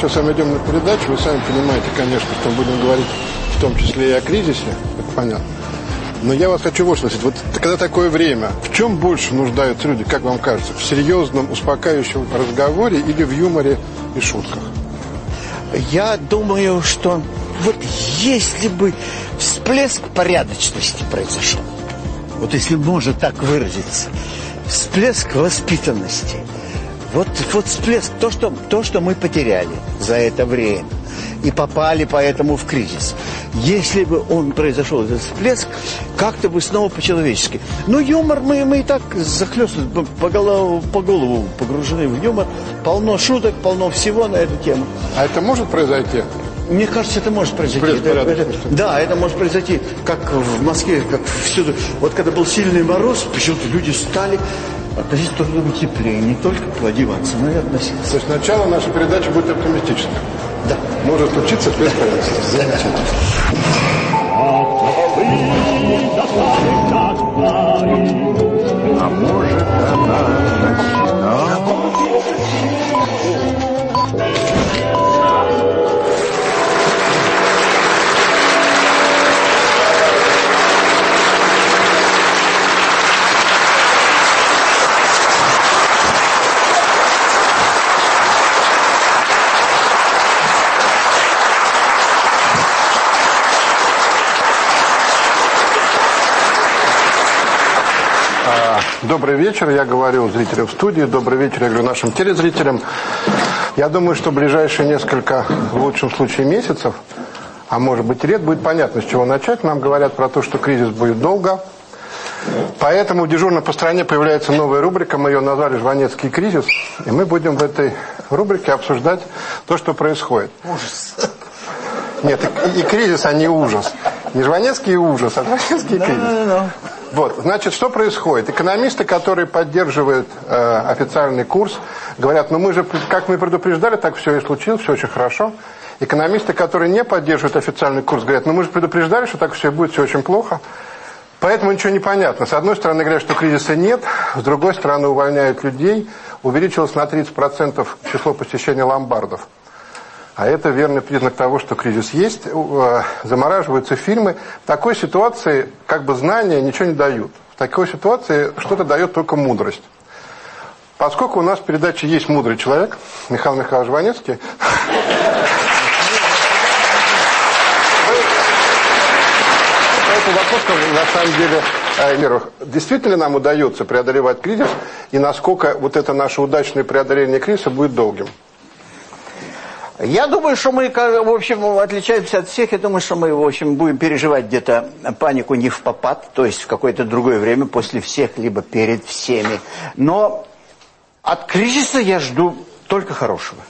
сейчас с вами идем на передачу, вы сами понимаете, конечно, что мы будем говорить в том числе и о кризисе, это понятно. Но я вас хочу вот спросить, вот когда такое время, в чем больше нуждаются люди, как вам кажется, в серьезном, успокаивающем разговоре или в юморе и шутках? Я думаю, что вот если бы всплеск порядочности произошел, вот если можно так выразиться, всплеск воспитанности, вот, вот всплеск, то что, то, что мы потеряли за это время, и попали поэтому в кризис. Если бы он произошел, этот всплеск, как-то бы снова по-человечески. Ну, юмор, мы, мы и так захлестываем, по голову, по голову погружены в юмор. Полно шуток, полно всего на эту тему. А это может произойти? Мне кажется, это может произойти. Это, это, да, это может произойти, как в Москве, как всюду. Вот когда был сильный мороз, почему-то люди стали относиться другу теплее, не только плодиваться, но и относиться. То есть начало нашей передачи будет оптимистичным? Да. Может случиться без. Замечательно. А может она начинала? Добрый вечер, я говорю зрителям в студии, добрый вечер, я говорю нашим телезрителям. Я думаю, что в ближайшие несколько, в лучшем случае, месяцев, а может быть лет, будет понятно, с чего начать. Нам говорят про то, что кризис будет долго. Поэтому дежурно по стране появляется новая рубрика, мы ее назвали «Жванецкий кризис». И мы будем в этой рубрике обсуждать то, что происходит. Ужас. Нет, и, и кризис, а не ужас. Не Жванецкий ужас, а Жванецкий кризис. Да, да, да. Вот, значит, что происходит? Экономисты, которые поддерживают э, официальный курс, говорят, ну мы же, как мы предупреждали, так все и случилось, все очень хорошо. Экономисты, которые не поддерживают официальный курс, говорят, ну мы же предупреждали, что так все будет, все очень плохо. Поэтому ничего не понятно. С одной стороны говорят, что кризиса нет, с другой стороны увольняют людей. Увеличилось на 30% число посещения ломбардов. А это верный признак того, что кризис есть. Э, замораживаются фильмы. В такой ситуации как бы знания ничего не дают. В такой ситуации что-то дает только мудрость. Поскольку у нас в передаче есть мудрый человек, Михаил Михайлович Ванецкий, вопрос, на самом деле, Эльмиров, действительно нам удается преодолевать кризис, и насколько вот это наше удачное преодоление кризиса будет долгим? Я думаю, что мы, в общем, отличаемся от всех. Я думаю, что мы, в общем, будем переживать где-то панику не в попад, то есть в какое-то другое время, после всех, либо перед всеми. Но от кризиса я жду только хорошего.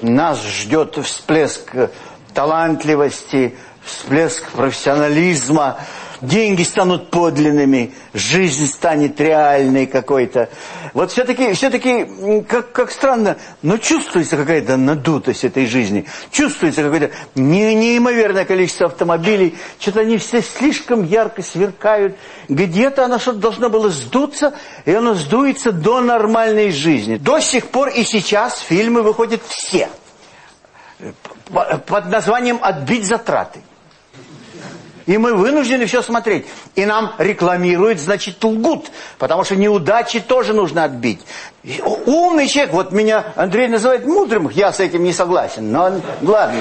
Нас ждет всплеск талантливости, всплеск профессионализма, деньги станут подлинными, жизнь станет реальной какой-то. Вот все-таки, все-таки, как, как странно, но чувствуется какая-то надутость этой жизни. Чувствуется какое-то не, неимоверное количество автомобилей. Что-то они все слишком ярко сверкают. Где-то оно что-то должно было сдуться, и оно сдуется до нормальной жизни. До сих пор и сейчас фильмы выходят все. Под названием «Отбить затраты». И мы вынуждены все смотреть. И нам рекламируют, значит, лгут. Потому что неудачи тоже нужно отбить. Умный человек, вот меня Андрей называет мудрым, я с этим не согласен. Но ладно,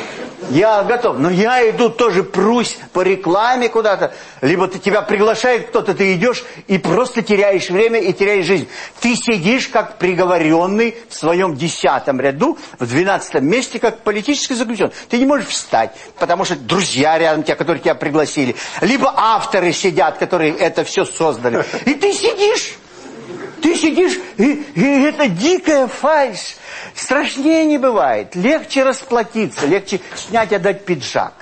я готов. Но я иду тоже прусь по рекламе куда-то. Либо ты, тебя приглашает кто-то, ты идешь и просто теряешь время и теряешь жизнь. Ты сидишь как приговоренный в своем десятом ряду, в двенадцатом месте, как политический заключенный. Ты не можешь встать, потому что друзья рядом тебя, которые тебя пригласили. Либо авторы сидят, которые это все создали. И ты сидишь ты сидишь, и, и это дикая фальшь. Страшнее не бывает. Легче расплатиться, легче снять, отдать пиджак.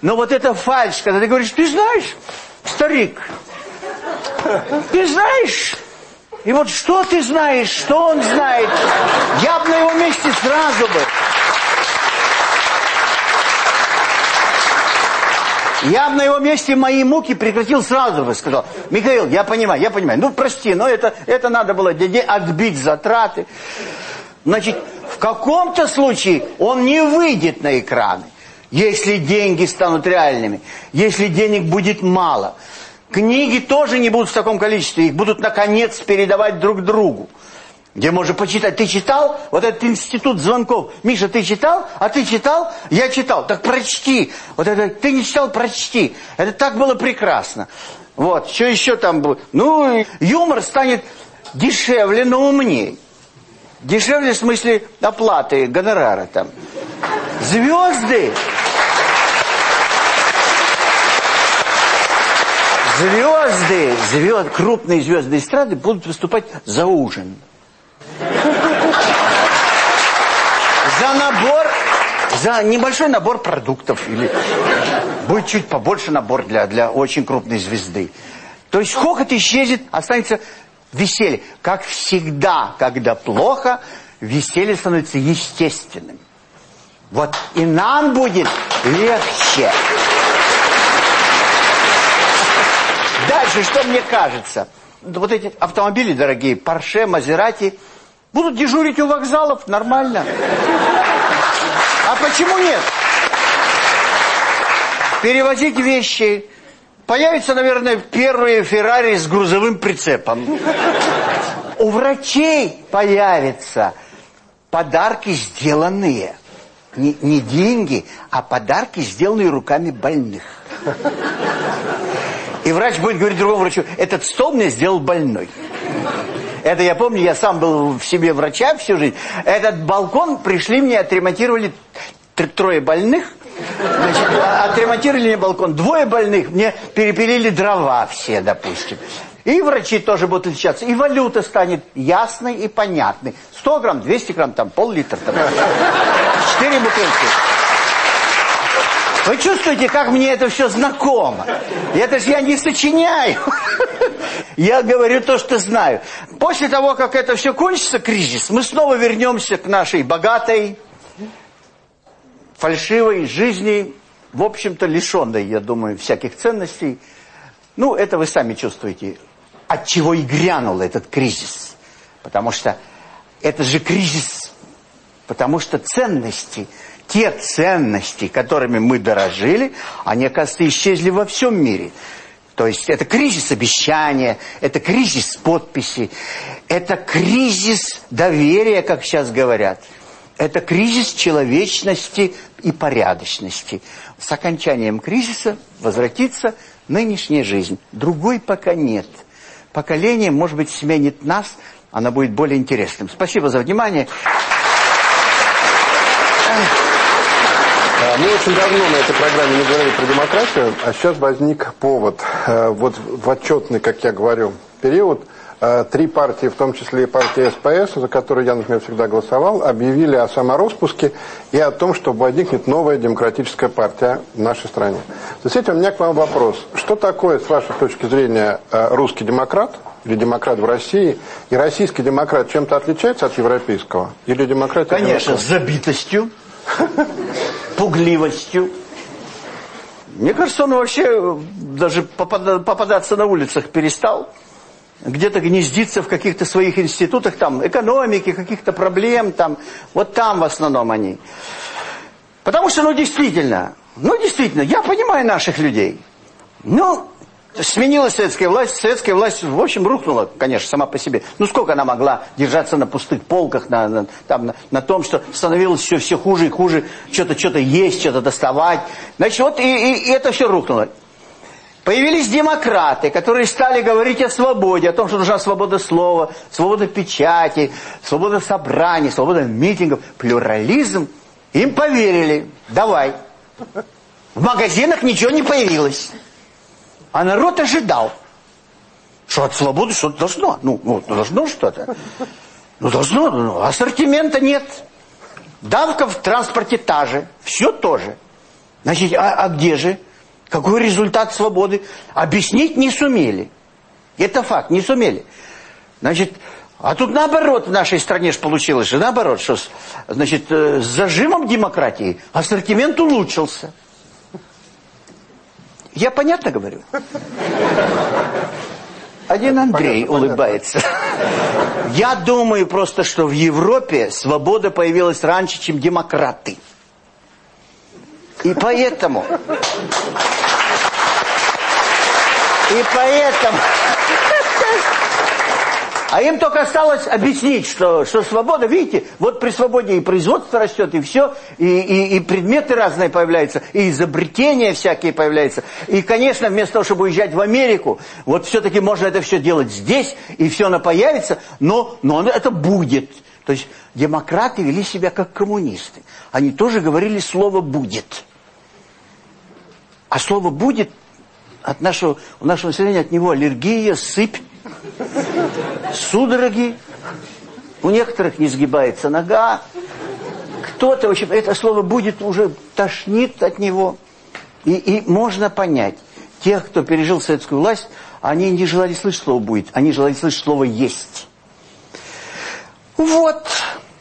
Но вот эта фальшь, когда ты говоришь, ты знаешь, старик, ты знаешь... И вот что ты знаешь, что он знает, я бы на его месте сразу бы... Я бы на его месте мои муки прекратил сразу бы, сказал. Михаил, я понимаю, я понимаю. Ну, прости, но это, это надо было отбить затраты. Значит, в каком-то случае он не выйдет на экраны, если деньги станут реальными, если денег будет мало. Книги тоже не будут в таком количестве, их будут, наконец, передавать друг другу. Где можно почитать. Ты читал? Вот этот институт звонков. Миша, ты читал? А ты читал? Я читал. Так прочти. Вот это ты не читал, прочти. Это так было прекрасно. Вот, что еще там будет? Ну, юмор станет дешевле, но умней. Дешевле в смысле оплаты, гонорара там. Звезды. Звезды, звезд, крупные звезды эстрады будут выступать за ужин. За набор, за небольшой набор продуктов. Или будет чуть побольше набор для, для очень крупной звезды. То есть хохот исчезнет, останется веселье. Как всегда, когда плохо, веселье становится естественным. Вот и нам будет легче. Дальше, что мне кажется? Вот эти автомобили дорогие, Porsche, Maserati, будут дежурить у вокзалов, нормально. А почему нет? Перевозить вещи. Появится, наверное, первые Феррари с грузовым прицепом. У врачей появятся подарки, сделанные. Не, не деньги, а подарки, сделанные руками больных. И врач будет говорить другому врачу, этот стол мне сделал больной. Это я помню, я сам был в себе врача всю жизнь. Этот балкон пришли мне, отремонтировали трое больных. Значит, а, отремонтировали мне балкон. Двое больных, мне перепилили дрова все, допустим. И врачи тоже будут отличаться. И валюта станет ясной и понятной. 100 грамм, 200 грамм, там пол-литра. Четыре бутылки. Вы чувствуете, как мне это все знакомо? Это же я не сочиняю. Я говорю то, что знаю. После того, как это все кончится, кризис, мы снова вернемся к нашей богатой, фальшивой жизни, в общем-то, лишенной, я думаю, всяких ценностей. Ну, это вы сами чувствуете, от чего и грянул этот кризис. Потому что это же кризис, потому что ценности – те ценности, которыми мы дорожили, они, оказывается, исчезли во всем мире. То есть это кризис обещания, это кризис подписи, это кризис доверия, как сейчас говорят. Это кризис человечности и порядочности. С окончанием кризиса возвратится нынешняя жизнь. Другой пока нет. Поколение, может быть, сменит нас, она будет более интересным. Спасибо за внимание. Мы очень давно на этой программе не говорили про демократию, а сейчас возник повод. Э, вот в отчетный, как я говорю, период э, три партии, в том числе и партия СПС, за которую я, например, всегда голосовал, объявили о самороспуске и о том, что возникнет новая демократическая партия в нашей стране. В связи у меня к вам вопрос. Что такое, с вашей точки зрения, э, русский демократ или демократ в России? И российский демократ чем-то отличается от европейского? Или демократия... Конечно, демократ? забитостью пугливостью. Мне кажется, он вообще даже попадаться на улицах перестал. Где-то гнездиться в каких-то своих институтах, там, экономики, каких-то проблем, там. Вот там в основном они. Потому что, ну, действительно, ну, действительно, я понимаю наших людей. Ну, Сменилась советская власть, советская власть, в общем, рухнула, конечно, сама по себе. Ну, сколько она могла держаться на пустых полках, на, на, там, на, на том, что становилось все, все хуже и хуже, что-то что-то есть, что-то доставать. Значит, вот и, и, и это все рухнуло. Появились демократы, которые стали говорить о свободе, о том, что нужна свобода слова, свобода печати, свобода собраний, свобода митингов, плюрализм. Им поверили. Давай. В магазинах ничего не появилось. А народ ожидал, что от свободы что-то должно. Ну, ну должно что-то. Ну, должно. Ну, ассортимента нет. Давка в транспорте та же. Все тоже. Значит, а, а где же? Какой результат свободы? Объяснить не сумели. Это факт, не сумели. Значит, а тут наоборот в нашей стране же получилось же, наоборот, что, значит, э, с зажимом демократии ассортимент улучшился. Я понятно говорю? Один Андрей Понятно, улыбается. Я думаю просто, что в Европе свобода появилась раньше, чем демократы. И поэтому... И поэтому... А им только осталось объяснить, что, что свобода, видите, вот при свободе и производство растет, и все, и, и, и предметы разные появляются, и изобретения всякие появляются. И, конечно, вместо того, чтобы уезжать в Америку, вот все-таки можно это все делать здесь, и все оно появится, но, но это будет. То есть демократы вели себя как коммунисты. Они тоже говорили слово «будет». А слово «будет» от нашего, у нашего населения от него аллергия, сыпь, судороги, у некоторых не сгибается нога, кто-то, в общем, это слово «будет» уже тошнит от него. И, и можно понять, тех, кто пережил советскую власть, они не желали слышать слово «будет», они желали слышать слово «есть». Вот.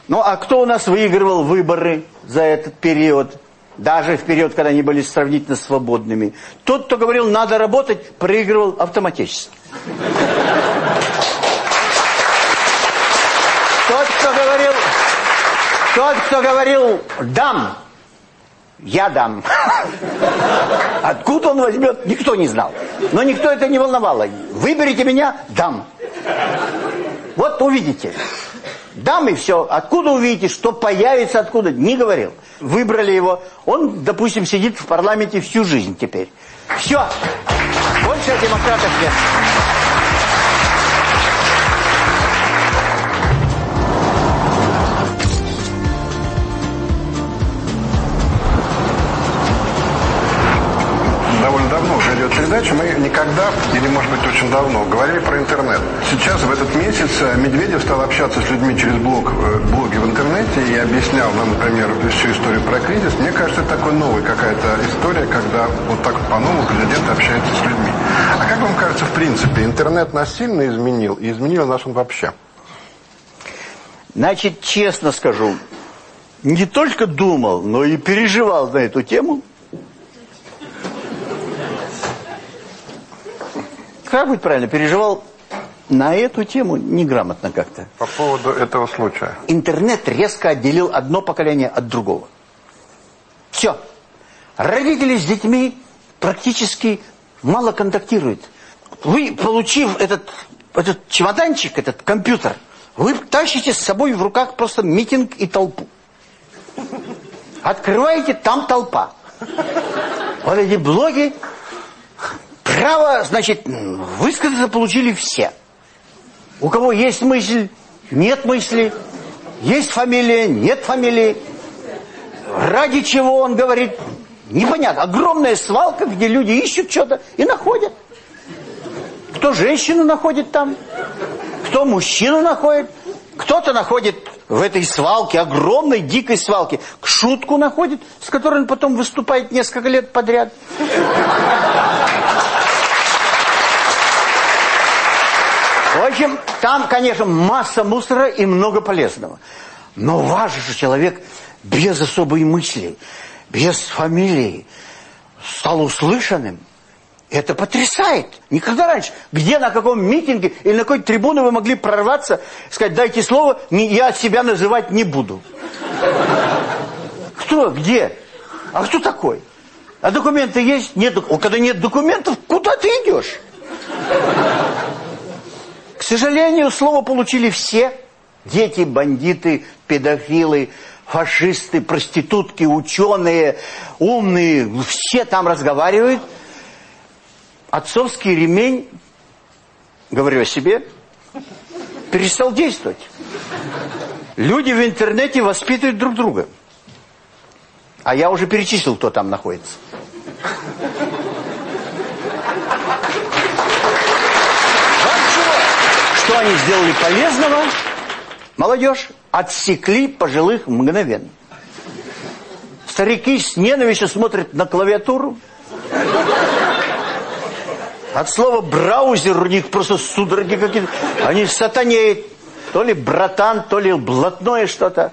Ну, а кто у нас выигрывал выборы за этот период? Даже в период, когда они были сравнительно свободными. Тот, кто говорил «надо работать», проигрывал автоматически. Тот, кто говорил, тот, кто говорил «дам», я дам. Откуда он возьмет, никто не знал. Но никто это не волновало. Выберите меня, дам. Вот увидите. Дам и все. Откуда увидите, что появится, откуда, не говорил. Выбрали его. Он, допустим, сидит в парламенте всю жизнь теперь. Все. Больше о демократах нет. Передача, мы никогда, или может быть очень давно, говорили про интернет. Сейчас, в этот месяц, э, Медведев стал общаться с людьми через блог, э, блоги в интернете и объяснял нам, например, всю историю про кризис. Мне кажется, это такой новый какая-то история, когда вот так по-новому президент общается с людьми. А как вам кажется, в принципе, интернет нас сильно изменил, и изменил нас он вообще? Значит, честно скажу, не только думал, но и переживал на эту тему. Как быть правильно? Переживал на эту тему неграмотно как-то. По поводу этого случая. Интернет резко отделил одно поколение от другого. Все. Родители с детьми практически мало контактируют. Вы, получив этот, этот чемоданчик, этот компьютер, вы тащите с собой в руках просто митинг и толпу. Открываете, там толпа. Вот эти блоги, право, значит, высказаться получили все. У кого есть мысль, нет мысли, есть фамилия, нет фамилии. Ради чего он говорит, непонятно. Огромная свалка, где люди ищут что-то и находят. Кто женщину находит там, кто мужчину находит, кто-то находит в этой свалке, огромной дикой свалке, шутку находит, с которой он потом выступает несколько лет подряд. Общем, там, конечно, масса мусора и много полезного. Но ваш же человек без особой мысли, без фамилии, стал услышанным. Это потрясает. Никогда раньше. Где, на каком митинге или на какой трибуне вы могли прорваться, сказать, дайте слово, не, я себя называть не буду. Кто? Где? А кто такой? А документы есть? Нет. Когда нет документов, куда ты идешь? К сожалению, слово получили все. Дети, бандиты, педофилы, фашисты, проститутки, ученые, умные. Все там разговаривают. Отцовский ремень, говорю о себе, перестал действовать. Люди в интернете воспитывают друг друга. А я уже перечислил, кто там находится. Что они сделали полезного? Молодежь отсекли пожилых мгновенно. Старики с ненавистью смотрят на клавиатуру. От слова браузер у них просто судороги какие-то. Они сатанеют. То ли братан, то ли блатное что-то.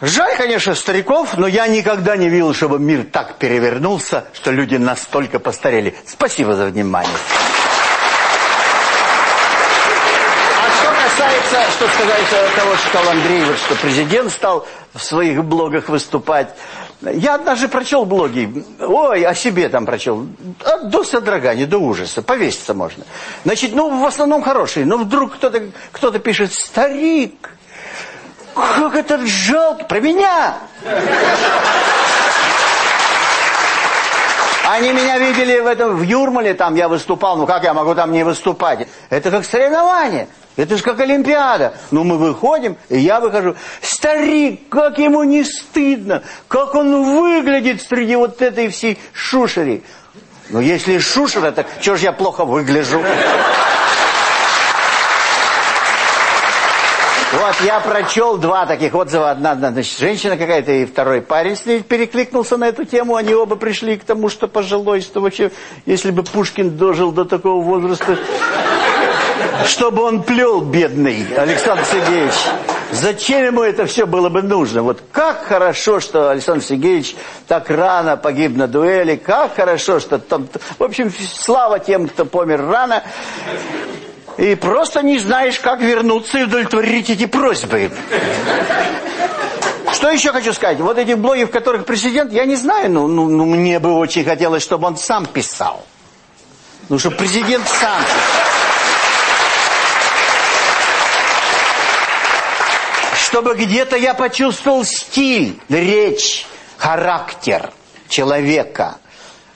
Жаль, конечно, стариков, но я никогда не видел, чтобы мир так перевернулся, что люди настолько постарели. Спасибо за внимание. Касается, что сказать того, что сказал Андрей, вот что президент стал в своих блогах выступать. Я однажды прочел блоги, ой, о себе там прочел, до содрогания, до ужаса, повеситься можно. Значит, ну, в основном хорошие, но вдруг кто-то кто, -то, пишет, старик, как это жалко, про меня! Они меня видели в этом в Юрмале, там я выступал, ну как я могу там не выступать? Это как соревнование. Это же как Олимпиада. Ну, мы выходим, и я выхожу. Старик, как ему не стыдно, как он выглядит среди вот этой всей шушери. Ну, если шушера, так что ж я плохо выгляжу? Вот я прочел два таких отзыва. Одна, одна значит, женщина какая-то и второй парень с ней перекликнулся на эту тему. Они оба пришли к тому, что пожилой, что вообще, если бы Пушкин дожил до такого возраста, чтобы он плел, бедный Александр Сергеевич. Зачем ему это все было бы нужно? Вот как хорошо, что Александр Сергеевич так рано погиб на дуэли. Как хорошо, что там... В общем, слава тем, кто помер рано. И просто не знаешь, как вернуться и удовлетворить эти просьбы. Что еще хочу сказать? Вот эти блоги, в которых президент, я не знаю, ну, ну, ну мне бы очень хотелось, чтобы он сам писал. Ну, чтобы президент сам писал. Чтобы где-то я почувствовал стиль, речь, характер человека,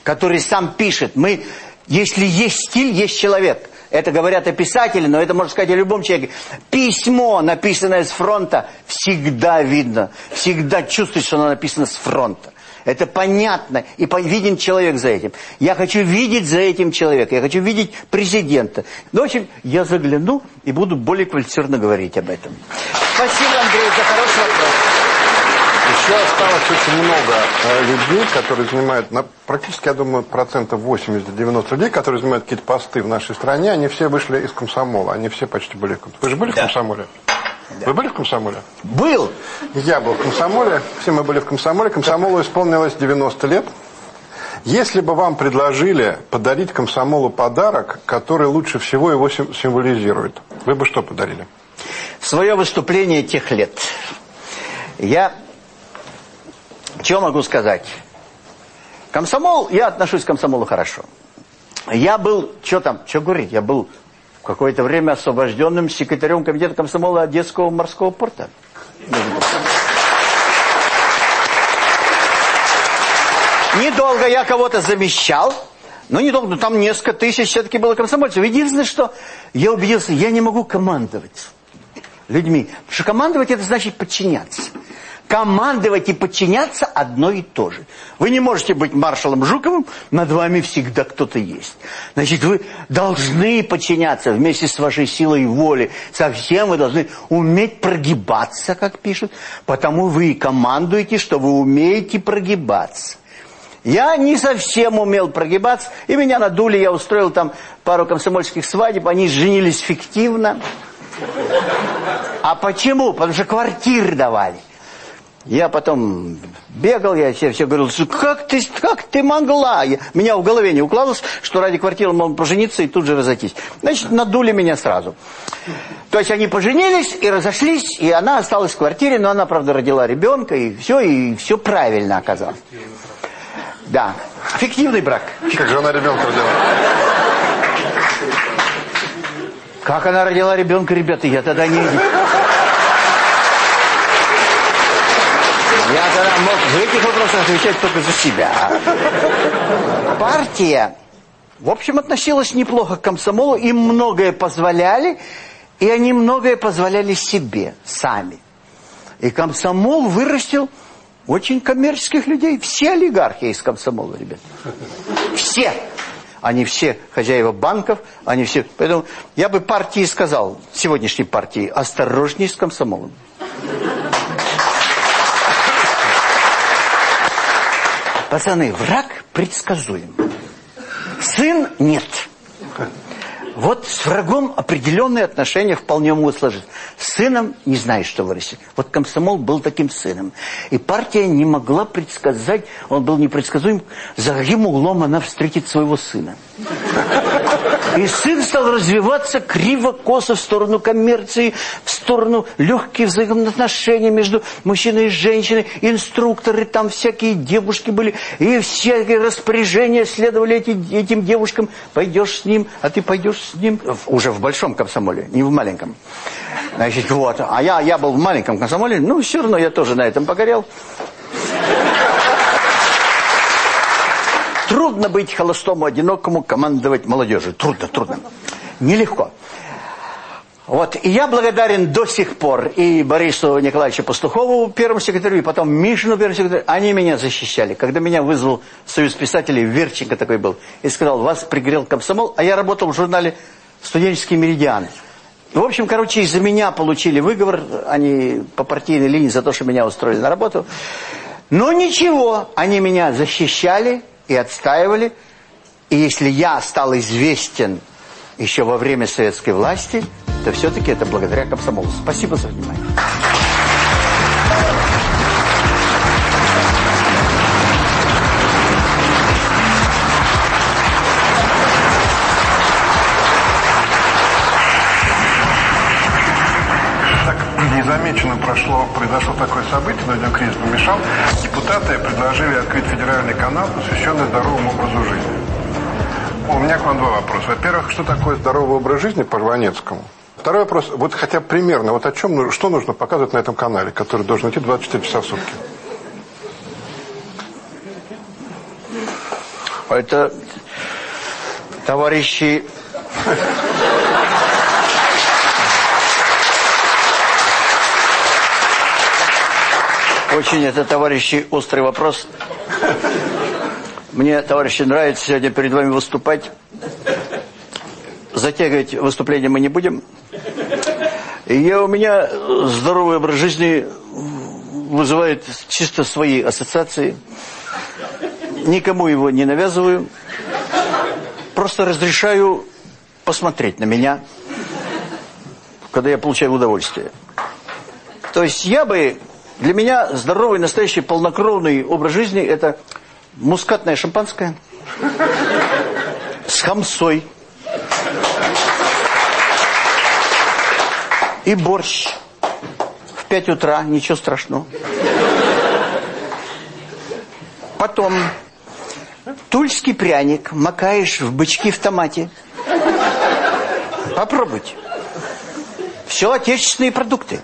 который сам пишет. Мы, если есть стиль, есть человек. Это говорят о писателе, но это можно сказать о любом человеке. Письмо, написанное с фронта, всегда видно, всегда чувствуешь, что оно написано с фронта. Это понятно, и виден человек за этим. Я хочу видеть за этим человека, я хочу видеть президента. Ну, в общем, я загляну и буду более квалифицированно говорить об этом. Спасибо, Андрей, за хороший вопрос. Еще осталось очень много э, людей, которые занимают, практически, я думаю, процентов 80-90 людей, которые занимают какие-то посты в нашей стране, они все вышли из комсомола, они все почти были в комсомоле. Вы же были да. в комсомоле? Да. Вы были в комсомоле? Был. Я был в комсомоле, все мы были в комсомоле. Комсомолу исполнилось 90 лет. Если бы вам предложили подарить комсомолу подарок, который лучше всего его символизирует, вы бы что подарили? Свое выступление тех лет. Я, что могу сказать? Комсомол, я отношусь к комсомолу хорошо. Я был, что там, что говорить, я был какое-то время освобожденным секретарем комитета комсомола Одесского морского порта. Недолго я кого-то замещал, но недолго, но там несколько тысяч все-таки было комсомольцев. Единственное, что я убедился, я не могу командовать людьми. Потому что командовать это значит подчиняться. Командовать и подчиняться одно и то же. Вы не можете быть маршалом Жуковым, над вами всегда кто-то есть. Значит, вы должны подчиняться вместе с вашей силой воли. Совсем вы должны уметь прогибаться, как пишут. Потому вы командуете, что вы умеете прогибаться. Я не совсем умел прогибаться, и меня надули, я устроил там пару комсомольских свадеб, они женились фиктивно. А почему? Потому что квартиры давали. Я потом бегал, я все, все говорил, как ты, как ты могла? Я, меня в голове не укладывалось, что ради квартиры можно пожениться и тут же разойтись. Значит, надули меня сразу. То есть они поженились и разошлись, и она осталась в квартире, но она, правда, родила ребенка, и все, и все правильно оказалось. Да, фиктивный брак. Как же она ребенка родила? Как она родила ребенка, ребята, я тогда не... Я тогда мог в этих вопросах отвечать только за себя. Партия, в общем, относилась неплохо к комсомолу, им многое позволяли, и они многое позволяли себе, сами. И комсомол вырастил очень коммерческих людей. Все олигархи из комсомола, ребят. Все. Они все хозяева банков, они все... Поэтому я бы партии сказал, сегодняшней партии, осторожней с комсомолом. Пацаны, враг предсказуем. Сын нет. Вот с врагом определенные отношения вполне могут сложиться. С сыном не знаешь, что вырастет. Вот комсомол был таким сыном. И партия не могла предсказать, он был непредсказуем, за каким углом она встретит своего сына. И сын стал развиваться криво-косо в сторону коммерции, в сторону легких взаимоотношений между мужчиной и женщиной. Инструкторы там всякие девушки были. И всякие распоряжения следовали эти, этим девушкам. Пойдешь с ним, а ты пойдешь с ним. Уже в большом комсомоле, не в маленьком. Значит, вот. А я, я был в маленьком комсомоле, ну, все равно я тоже на этом погорел. Трудно быть холостому, одинокому, командовать молодежью. Трудно, трудно. Нелегко. Вот, и я благодарен до сих пор и Борису Николаевичу Пастухову, первому секретарю, и потом Мишину, первому секретарю. Они меня защищали. Когда меня вызвал Союз писателей, Верченко такой был, и сказал, вас пригрел комсомол, а я работал в журнале «Студенческий меридиан». В общем, короче, из-за меня получили выговор, они по партийной линии за то, что меня устроили на работу. Но ничего, они меня защищали и отстаивали. И если я стал известен еще во время советской власти, то все-таки это благодаря комсомолу. Спасибо за внимание. Незамеченно прошло, произошло такое событие, но один кризис помешал. Депутаты предложили открыть федеральный канал, посвященный здоровому образу жизни. У меня к вам два вопроса. Во-первых, что такое здоровый образ жизни по Жванецкому? Второй вопрос, вот хотя примерно, вот о чем, ну, что нужно показывать на этом канале, который должен идти 24 часа в сутки? Это товарищи... Очень это, товарищи, острый вопрос. Мне, товарищи, нравится сегодня перед вами выступать. Затягивать выступление мы не будем. И я, у меня здоровый образ жизни вызывает чисто свои ассоциации. Никому его не навязываю. Просто разрешаю посмотреть на меня, когда я получаю удовольствие. То есть я бы... Для меня здоровый, настоящий, полнокровный образ жизни – это мускатное шампанское с хамсой и борщ в 5 утра, ничего страшного. Потом тульский пряник макаешь в бычки в томате. Попробуйте. Все отечественные продукты.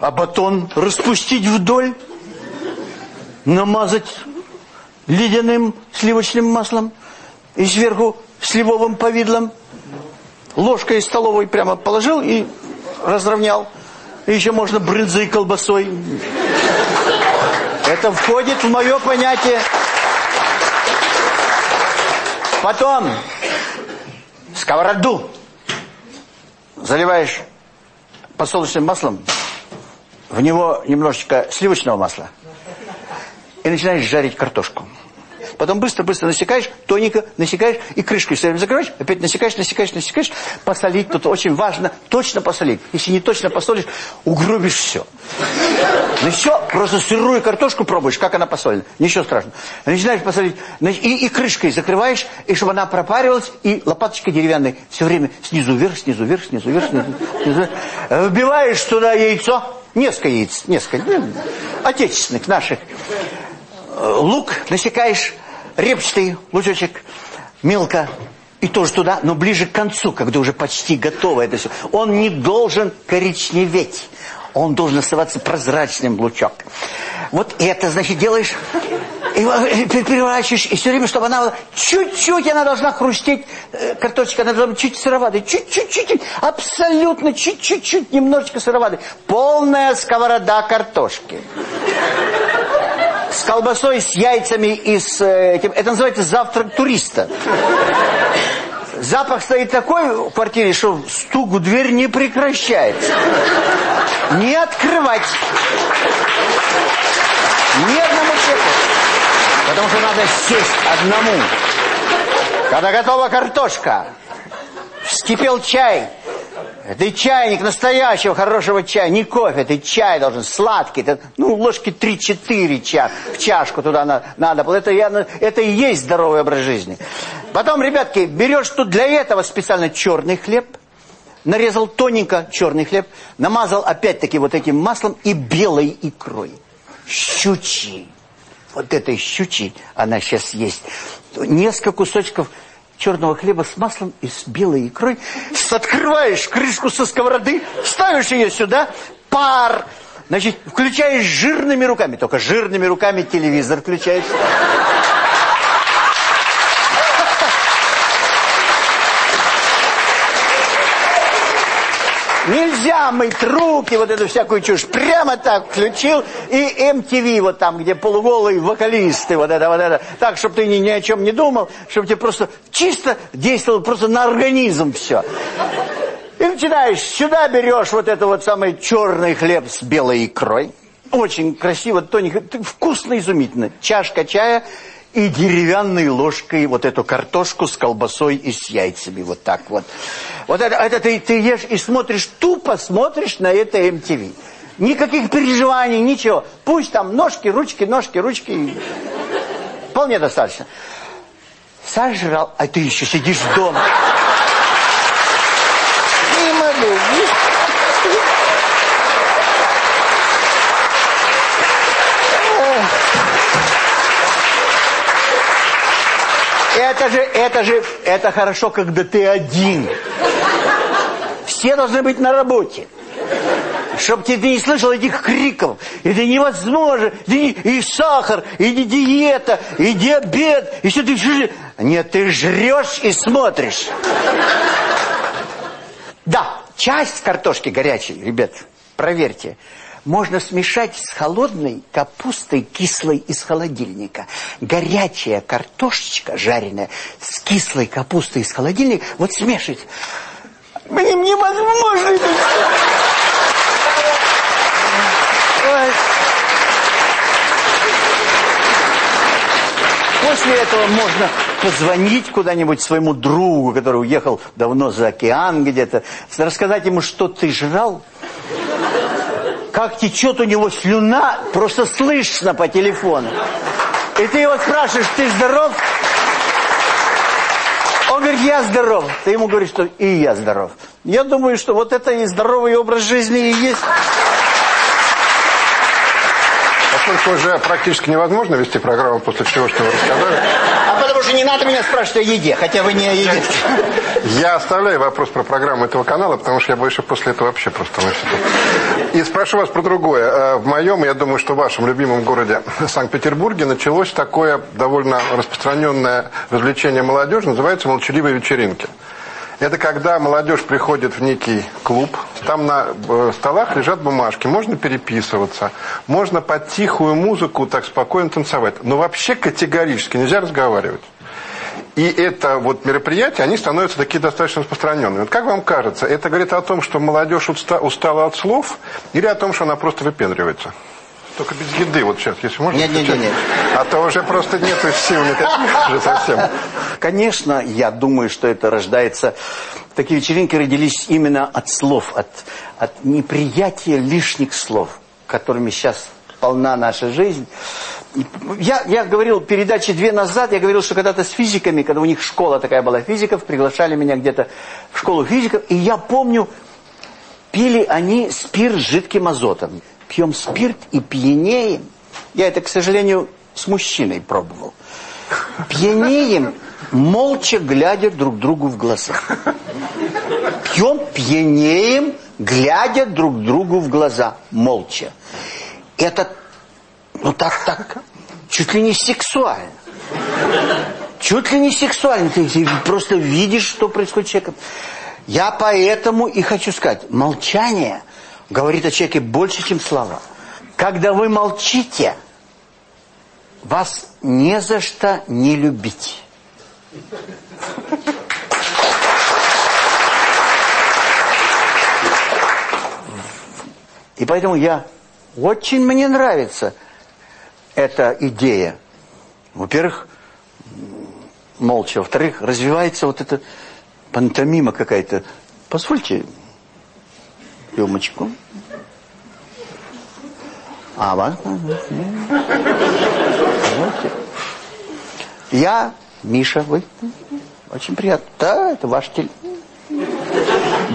А батон распустить вдоль, намазать ледяным сливочным маслом и сверху сливовым повидлом. Ложкой столовой прямо положил и разровнял. И еще можно брынзой и колбасой. Это входит в мое понятие. Потом сковороду заливаешь подсолнечным маслом, в него немножечко сливочного масла и начинаешь жарить картошку. Потом быстро-быстро насекаешь, тоненько насекаешь и крышкой все время закрываешь, опять насекаешь, насекаешь, насекаешь. Посолить тут очень важно, точно посолить. Если не точно посолишь, угробишь все. Ну все, просто сырую картошку пробуешь, как она посолена. Ничего страшного. Начинаешь посолить, и, и крышкой закрываешь, и чтобы она пропаривалась, и лопаточкой деревянной все время снизу вверх, снизу вверх, снизу вверх, снизу вверх. Вбиваешь туда яйцо, несколько яиц, несколько, ну, отечественных, наших. Лук насекаешь, репчатый лучочек, мелко, и тоже туда, но ближе к концу, когда уже почти готово это все. Он не должен коричневеть. Он должен оставаться прозрачным лучок. Вот это, значит, делаешь, переворачиваешь, и все время, чтобы она чуть-чуть, она должна хрустеть, э, картошечка, она должна быть чуть сыроватой, чуть-чуть, чуть-чуть, абсолютно чуть-чуть, немножечко сыроватой. Полная сковорода картошки с колбасой, с яйцами и с э, этим. Это называется завтрак туриста. Запах стоит такой в квартире, что стук в дверь не прекращается. Не открывать. Ни одному человеку. Потому что надо сесть одному. Когда готова картошка, вскипел чай, ты чайник настоящего хорошего чая, не кофе, ты чай должен сладкий, ты, ну ложки 3-4 ча, в чашку туда на, надо. Это, я, это и есть здоровый образ жизни. Потом, ребятки, берешь тут для этого специально черный хлеб, нарезал тоненько черный хлеб, намазал опять-таки вот этим маслом и белой икрой. Щучий. Вот этой щучий она сейчас есть. Несколько кусочков черного хлеба с маслом и с белой икрой. Открываешь крышку со сковороды, ставишь ее сюда, пар. Значит, включаешь жирными руками, только жирными руками телевизор включаешь. Нельзя мыть руки, вот эту всякую чушь. Прямо так включил. И MTV вот там, где полуголые вокалисты, вот это, вот это. Так, чтобы ты ни, ни о чем не думал, чтобы тебе просто чисто действовало просто на организм все. И начинаешь, сюда берешь вот это вот самый черный хлеб с белой икрой. Очень красиво, тоненько, вкусно, изумительно. Чашка чая и деревянной ложкой вот эту картошку с колбасой и с яйцами. Вот так вот. Вот это, это ты, ты ешь и смотришь, тупо смотришь на это MTV. Никаких переживаний, ничего. Пусть там ножки, ручки, ножки, ручки. Вполне достаточно. Сожрал, а ты еще сидишь дома. Не могу. Это же, это же, это хорошо, когда ты один. Все должны быть на работе. Чтоб ты, ты не слышал этих криков. Это невозможно. И, и сахар, и диета, и диабет. И все ты жрешь. Нет, ты жрешь и смотришь. Да, часть картошки горячей, ребят, проверьте можно смешать с холодной капустой кислой из холодильника. Горячая картошечка жареная с кислой капустой из холодильника, вот смешивать. Мне невозможно это После этого можно позвонить куда-нибудь своему другу, который уехал давно за океан где-то, рассказать ему, что ты жрал, как течет у него слюна, просто слышно по телефону. И ты его спрашиваешь, ты здоров? Он говорит, я здоров. Ты ему говоришь, что и я здоров. Я думаю, что вот это и здоровый образ жизни и есть. Поскольку уже практически невозможно вести программу после всего, что вы рассказали. Потому что не надо меня спрашивать о еде, хотя вы не о еде. Я оставляю вопрос про программу этого канала, потому что я больше после этого вообще просто... И спрошу вас про другое. Э, в моем, я думаю, что в вашем любимом городе Санкт-Петербурге началось такое довольно распространенное развлечение молодежи, называется «Молчаливые вечеринки». Это когда молодежь приходит в некий клуб, там на э, столах лежат бумажки, можно переписываться, можно под тихую музыку так спокойно танцевать. Но вообще категорически нельзя разговаривать. И это вот мероприятия, они становятся такие достаточно распространенными. Вот как вам кажется, это говорит о том, что молодежь устала от слов, или о том, что она просто выпендривается? Только без еды вот сейчас, если можно. Нет, нет, нет, нет. А то уже просто нету сил уже совсем. Конечно, я думаю, что это рождается... Такие вечеринки родились именно от слов, от, от неприятия лишних слов, которыми сейчас полна наша жизнь. Я, я говорил передачи две назад, я говорил, что когда-то с физиками, когда у них школа такая была физиков, приглашали меня где-то в школу физиков, и я помню, пили они спирт с жидким азотом пьем спирт и пьянеем. Я это, к сожалению, с мужчиной пробовал. Пьянеем, молча глядя друг другу в глаза. Пьем, пьянеем, глядя друг другу в глаза, молча. Это, ну так, так, чуть ли не сексуально. Чуть ли не сексуально. Ты, просто видишь, что происходит с человеком. Я поэтому и хочу сказать, молчание говорит о человеке больше, чем слова. Когда вы молчите, вас не за что не любить. И поэтому я очень мне нравится эта идея. Во-первых, молча. Во-вторых, развивается вот эта пантомима какая-то. Позвольте, рюмочку. А вас? Я, Миша, вы? Очень приятно. Да, это ваш телефон.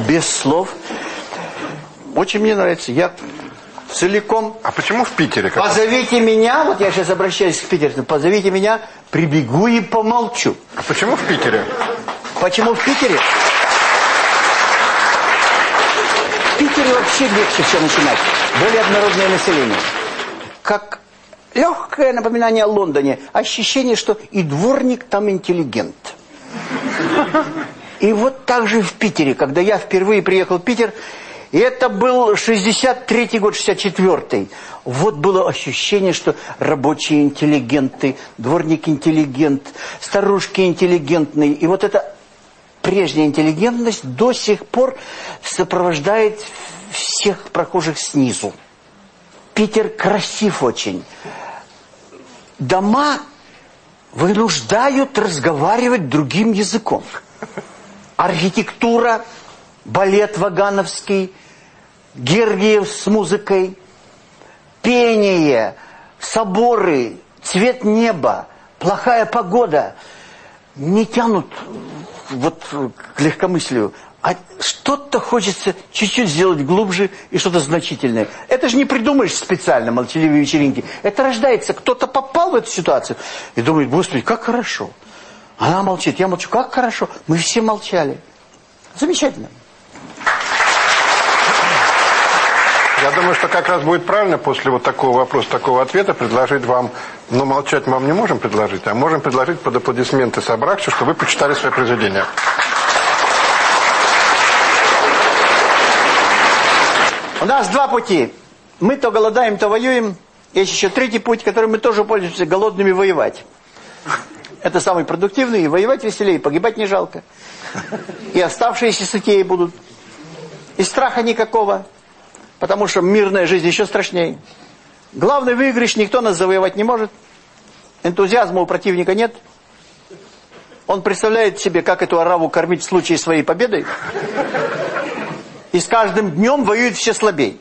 Без слов. Очень мне нравится. Я целиком... А почему в Питере? Как... Позовите меня, вот я сейчас обращаюсь к питерцам, позовите меня, прибегу и помолчу. А почему в Питере? Почему в Питере? Питере вообще легче все начинать. Более однородное население. Как легкое напоминание о Лондоне. Ощущение, что и дворник там интеллигент. И вот так же в Питере, когда я впервые приехал в Питер, и это был 63-й год, 64-й. Вот было ощущение, что рабочие интеллигенты, дворник интеллигент, старушки интеллигентные. И вот эта прежняя интеллигентность до сих пор сопровождает всех прохожих снизу. Питер красив очень. Дома вынуждают разговаривать другим языком. Архитектура, балет вагановский, Гергиев с музыкой, пение, соборы, цвет неба, плохая погода не тянут вот к легкомыслию. А что-то хочется чуть-чуть сделать глубже и что-то значительное. Это же не придумаешь специально, молчаливые вечеринки. Это рождается. Кто-то попал в эту ситуацию и думает, господи, как хорошо. Она молчит, я молчу, как хорошо. Мы все молчали. Замечательно. Я думаю, что как раз будет правильно после вот такого вопроса, такого ответа предложить вам, но молчать мы вам не можем предложить, а можем предложить под аплодисменты собравшихся, чтобы вы почитали свои произведения. У нас два пути. Мы то голодаем, то воюем. Есть еще третий путь, который мы тоже пользуемся, голодными воевать. Это самый продуктивный, и воевать веселее, погибать не жалко. И оставшиеся сытее будут. И страха никакого, потому что мирная жизнь еще страшнее. Главный выигрыш, никто нас завоевать не может. Энтузиазма у противника нет. Он представляет себе, как эту араву кормить в случае своей победы. И с каждым днем воюет все слабей.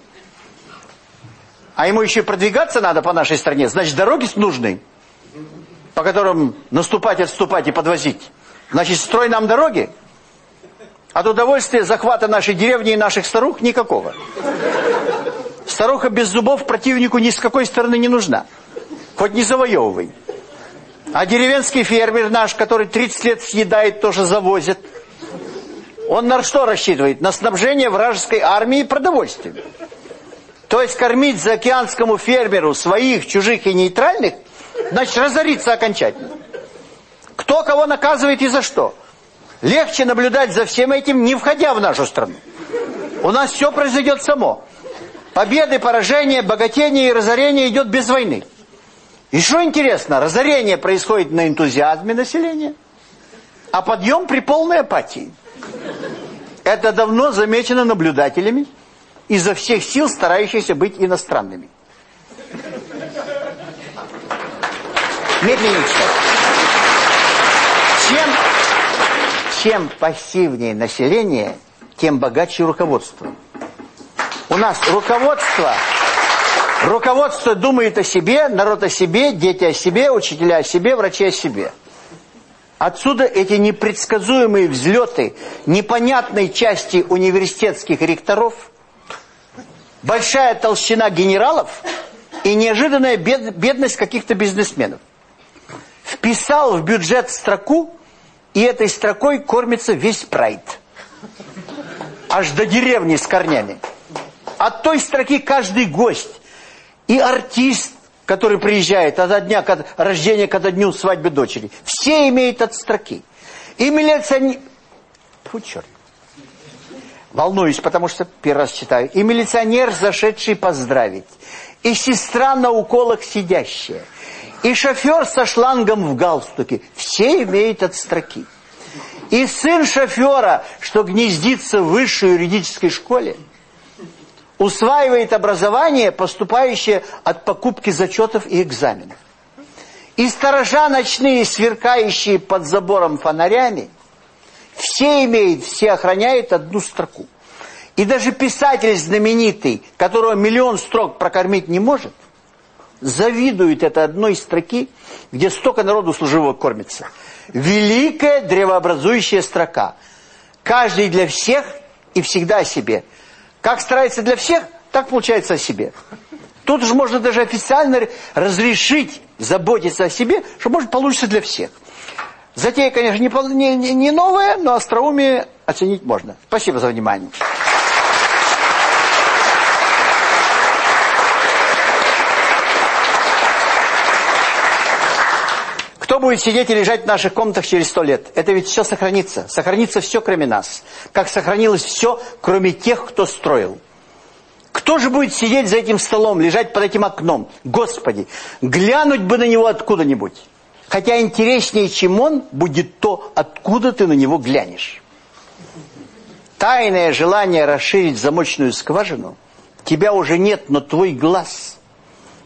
А ему еще продвигаться надо по нашей стране. Значит, дороги нужны, по которым наступать, отступать и подвозить. Значит, строй нам дороги. От удовольствия захвата нашей деревни и наших старух никакого. Старуха без зубов противнику ни с какой стороны не нужна. Хоть не завоевывай. А деревенский фермер наш, который 30 лет съедает, тоже завозит. Он на что рассчитывает? На снабжение вражеской армии продовольствием. То есть кормить заокеанскому фермеру своих, чужих и нейтральных, значит разориться окончательно. Кто кого наказывает и за что? Легче наблюдать за всем этим, не входя в нашу страну. У нас все произойдет само. Победы, поражения, богатение и разорение идет без войны. И что интересно, разорение происходит на энтузиазме населения, а подъем при полной апатии. Это давно замечено наблюдателями, изо всех сил старающихся быть иностранными. Медленнее читать. Чем, чем пассивнее население, тем богаче руководство. У нас руководство, руководство думает о себе, народ о себе, дети о себе, учителя о себе, врачи о себе. Отсюда эти непредсказуемые взлеты непонятной части университетских ректоров, большая толщина генералов и неожиданная бедность каких-то бизнесменов. Вписал в бюджет строку и этой строкой кормится весь прайд. Аж до деревни с корнями. От той строки каждый гость и артист, который приезжает от дня рождения к дню свадьбы дочери, все имеют от строки. И милиционер... Фу, черт. Волнуюсь, потому что первый раз читаю. И милиционер, зашедший поздравить. И сестра на уколах сидящая и шофер со шлангом в галстуке. Все имеют от строки. И сын шофера, что гнездится в высшей юридической школе, усваивает образование, поступающее от покупки зачетов и экзаменов. И сторожа ночные, сверкающие под забором фонарями, все имеют, все охраняют одну строку. И даже писатель знаменитый, которого миллион строк прокормить не может, завидует это одной строки, где столько народу служивого кормится. великая древообразующая строка. Каждый для всех и всегда о себе. Как старается для всех, так получается о себе. Тут же можно даже официально разрешить заботиться о себе, что может получиться для всех. Затея, конечно, не, не, не новая, но остроумие оценить можно. Спасибо за внимание. Кто будет сидеть и лежать в наших комнатах через сто лет? Это ведь все сохранится. Сохранится все, кроме нас. Как сохранилось все, кроме тех, кто строил. Кто же будет сидеть за этим столом, лежать под этим окном? Господи, глянуть бы на него откуда-нибудь. Хотя интереснее, чем он, будет то, откуда ты на него глянешь. Тайное желание расширить замочную скважину тебя уже нет, но твой глаз,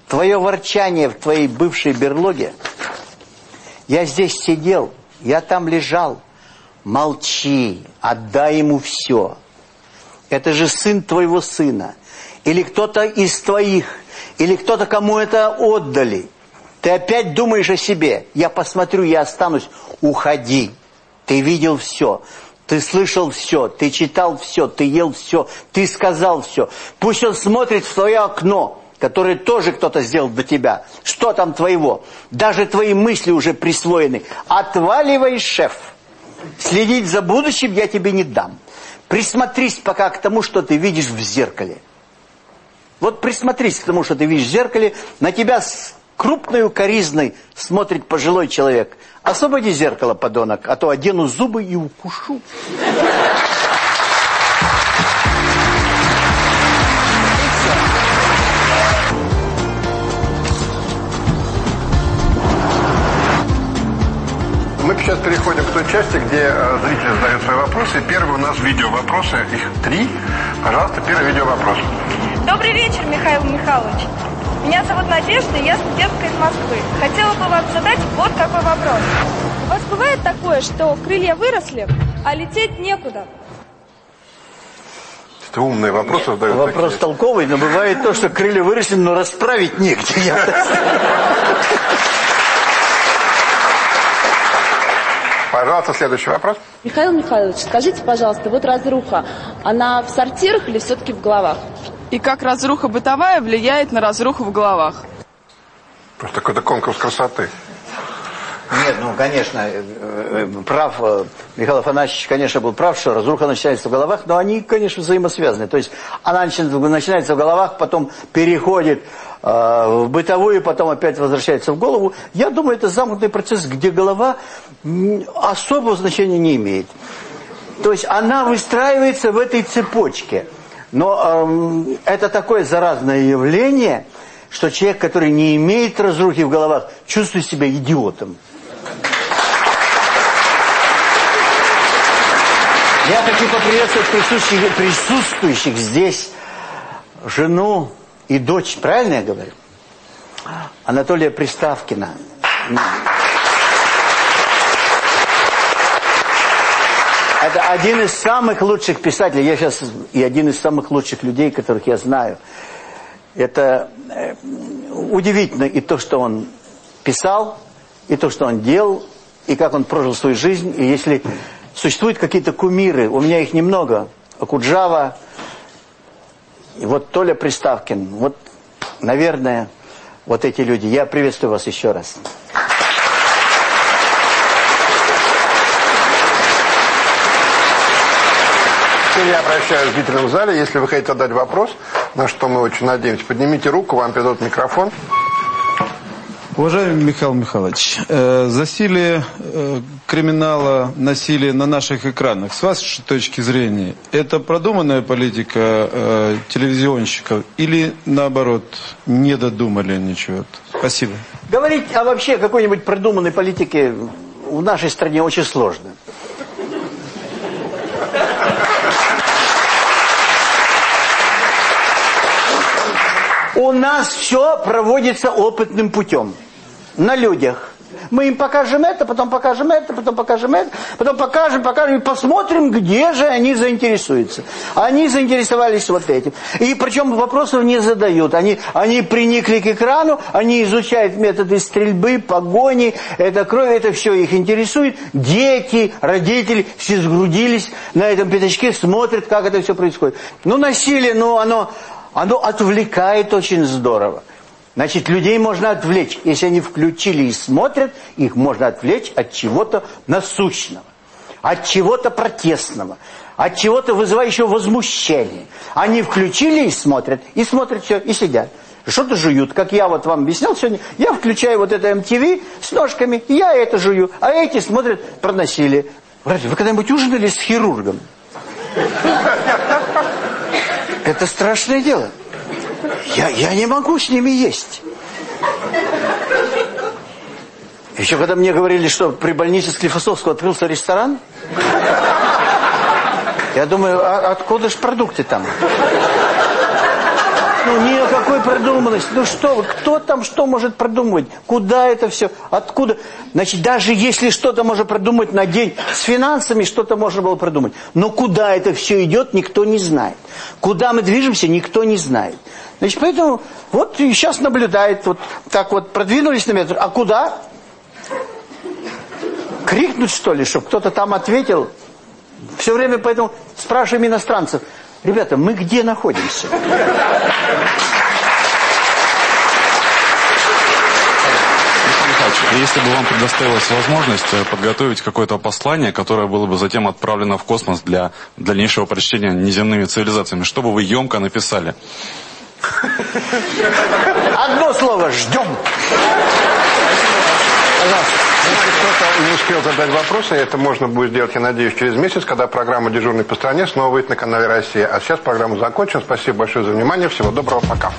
твое ворчание в твоей бывшей берлоге я здесь сидел, я там лежал. Молчи, отдай ему все. Это же сын твоего сына. Или кто-то из твоих. Или кто-то, кому это отдали. Ты опять думаешь о себе. Я посмотрю, я останусь. Уходи. Ты видел все. Ты слышал все. Ты читал все. Ты ел все. Ты сказал все. Пусть он смотрит в твое окно который тоже кто-то сделал до тебя. Что там твоего? Даже твои мысли уже присвоены. Отваливай, шеф. Следить за будущим я тебе не дам. Присмотрись пока к тому, что ты видишь в зеркале. Вот присмотрись к тому, что ты видишь в зеркале. На тебя с крупной укоризной смотрит пожилой человек. Освободи зеркало, подонок, а то одену зубы и укушу. Сейчас переходим к той части, где э, зрители задают свои вопросы. Первый у нас видео вопросы, их три. Пожалуйста, первый видео вопрос. Добрый вечер, Михаил Михайлович. Меня зовут Надежда, я студентка из Москвы. Хотела бы вам задать вот какой вопрос. У вас бывает такое, что крылья выросли, а лететь некуда? Это умные вопросы задают. Вопрос такие. толковый, но бывает то, что крылья выросли, но расправить негде. Пожалуйста, следующий вопрос. Михаил Михайлович, скажите, пожалуйста, вот разруха, она в сортирах или все-таки в головах? И как разруха бытовая влияет на разруху в головах? Просто какой-то конкурс красоты. Нет, ну, конечно, э, э, прав, э, Михаил Афанасьевич, конечно, был прав, что разруха начинается в головах, но они, конечно, взаимосвязаны. То есть она начинается в головах, потом переходит в бытовую, потом опять возвращается в голову. Я думаю, это замкнутый процесс, где голова особого значения не имеет. То есть она выстраивается в этой цепочке. Но э, это такое заразное явление, что человек, который не имеет разрухи в головах, чувствует себя идиотом. Я хочу поприветствовать присутствующих, присутствующих здесь жену и дочь, правильно я говорю? Анатолия Приставкина. Это один из самых лучших писателей, я сейчас и один из самых лучших людей, которых я знаю. Это э, удивительно и то, что он писал, и то, что он делал, и как он прожил свою жизнь. И если существуют какие-то кумиры, у меня их немного, Акуджава, и вот Толя Приставкин, вот, наверное, вот эти люди. Я приветствую вас еще раз. Теперь я обращаюсь к зрителям в зале. Если вы хотите задать вопрос, на что мы очень надеемся, поднимите руку, вам придут микрофон. Уважаемый Михаил Михайлович, э, засилие э, криминала, насилия на наших экранах, с вашей точки зрения, это продуманная политика э, телевизионщиков или, наоборот, не додумали ничего? Спасибо. Говорить о вообще какой-нибудь продуманной политике в нашей стране очень сложно. У нас все проводится опытным путем на людях. Мы им покажем это, потом покажем это, потом покажем это, потом покажем, покажем и посмотрим, где же они заинтересуются. Они заинтересовались вот этим. И причем вопросов не задают. Они, они приникли к экрану, они изучают методы стрельбы, погони, это кровь, это все их интересует. Дети, родители все сгрудились на этом пятачке, смотрят, как это все происходит. Ну, насилие, ну, оно, оно отвлекает очень здорово. Значит, людей можно отвлечь. Если они включили и смотрят, их можно отвлечь от чего-то насущного, от чего-то протестного, от чего-то вызывающего возмущение. Они включили и смотрят, и смотрят все, и сидят. Что-то жуют, как я вот вам объяснял сегодня. Я включаю вот это MTV с ножками, я это жую, а эти смотрят про насилие. Братья, вы когда-нибудь ужинали с хирургом? Это страшное дело. Я, я не могу с ними есть. Еще когда мне говорили, что при больнице Склифосовского открылся ресторан, я думаю, а откуда же продукты там? Ну, ни о какой продуманности. Ну что кто там что может продумывать? Куда это все? Откуда? Значит, даже если что-то можно продумать на день, с финансами что-то можно было продумать. Но куда это все идет, никто не знает. Куда мы движемся, никто не знает. Значит, поэтому вот сейчас наблюдает, вот так вот продвинулись на метр. А куда? Крикнуть, что ли, чтобы кто-то там ответил? Все время поэтому спрашиваем иностранцев – Ребята, мы где находимся? Если бы вам предоставилась возможность э, подготовить какое-то послание, которое было бы затем отправлено в космос для дальнейшего прочтения неземными цивилизациями, что бы вы емко написали? Одно слово «ждем». Пожалуйста. Если кто-то не успел задать вопросы, это можно будет сделать, я надеюсь, через месяц, когда программа «Дежурный по стране» снова выйдет на канале «Россия». А сейчас программу закончим. Спасибо большое за внимание. Всего доброго. Пока.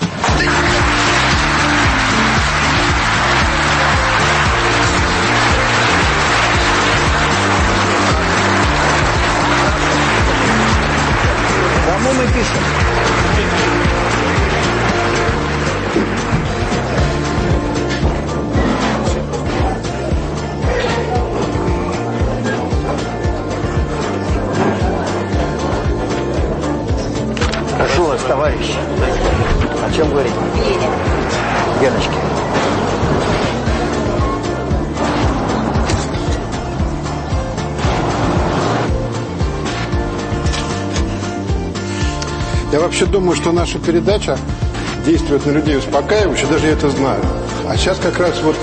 Вообще думаю, что наша передача действует на людей успокаивающе, даже я это знаю. А сейчас как раз вот,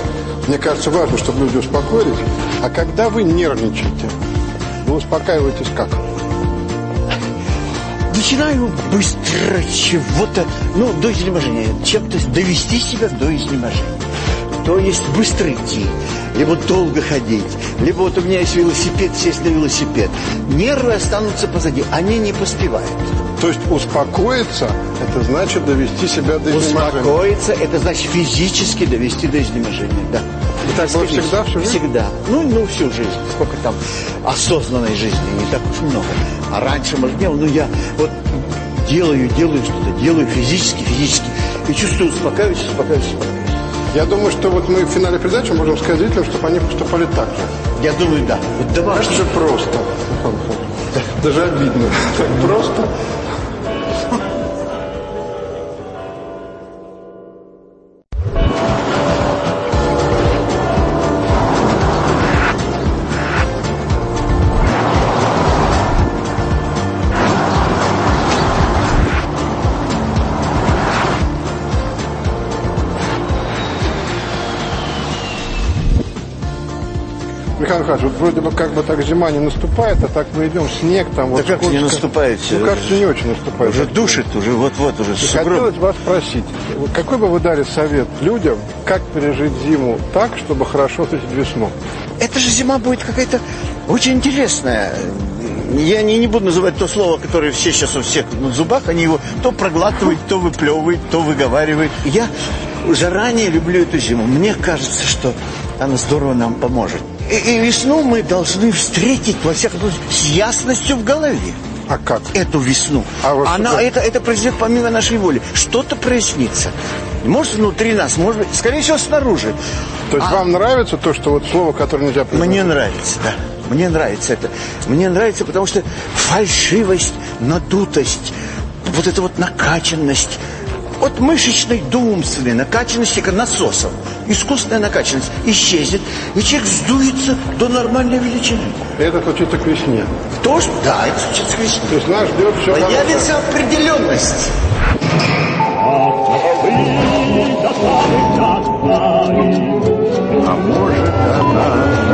мне кажется, важно, чтобы люди успокоились. А когда вы нервничаете, вы успокаиваетесь как? Начинаю быстро чего-то, ну, до изнеможения, чем-то довести себя до изнеможения. То есть быстро идти, либо долго ходить, либо вот у меня есть велосипед, сесть на велосипед. Нервы останутся позади, они не поспевают. То есть успокоиться, это значит довести себя до изнеможения. Успокоиться, это значит физически довести до изнеможения, да. И так было всегда, всю жизнь? Всегда. Ну, ну, всю жизнь. Сколько там осознанной жизни, не так уж много. А раньше, может, не было, ну, я вот делаю, делаю что-то, делаю физически, физически. И чувствую, успокаиваюсь, успокаиваюсь, успокаиваюсь. Я думаю, что вот мы в финале передачи можем сказать зрителям, чтобы они поступали так же. Я думаю, да. Вот давай. Это же просто. Даже обидно. Так просто. Михайлович, вот вроде бы как бы так зима не наступает, а так мы идем, снег там, вот Да как не наступает всё? Ну, кажется, не очень наступает. Уже душит, уже вот-вот, уже И хотелось вас спросить, вот какой бы вы дали совет людям, как пережить зиму так, чтобы хорошо встретить весну? Эта же зима будет какая-то очень интересная. Я не, не буду называть то слово, которое все сейчас у всех на зубах. Они его то проглатывают, то выплевывают, то выговаривают. Я заранее люблю эту зиму. Мне кажется, что она здорово нам поможет. И, и весну мы должны встретить, во всяком случае, с ясностью в голове. А как? Эту весну. А вот Она, что- это, это произойдет помимо нашей воли. Что-то прояснится. Может, внутри нас, может быть, скорее всего, снаружи. То есть вам нравится то, что вот слово, которое нельзя произносить? Мне нравится, да. Мне нравится это. Мне нравится, потому что фальшивость, надутость, вот эта вот накачанность, от мышечной до умственной накачанности, как насосом, искусственная накачанность исчезнет, и человек сдуется до нормальной величины. Это случится к весне. Тоже? Да, это случится к весне. То есть нас ждет все Появится определенность. А может она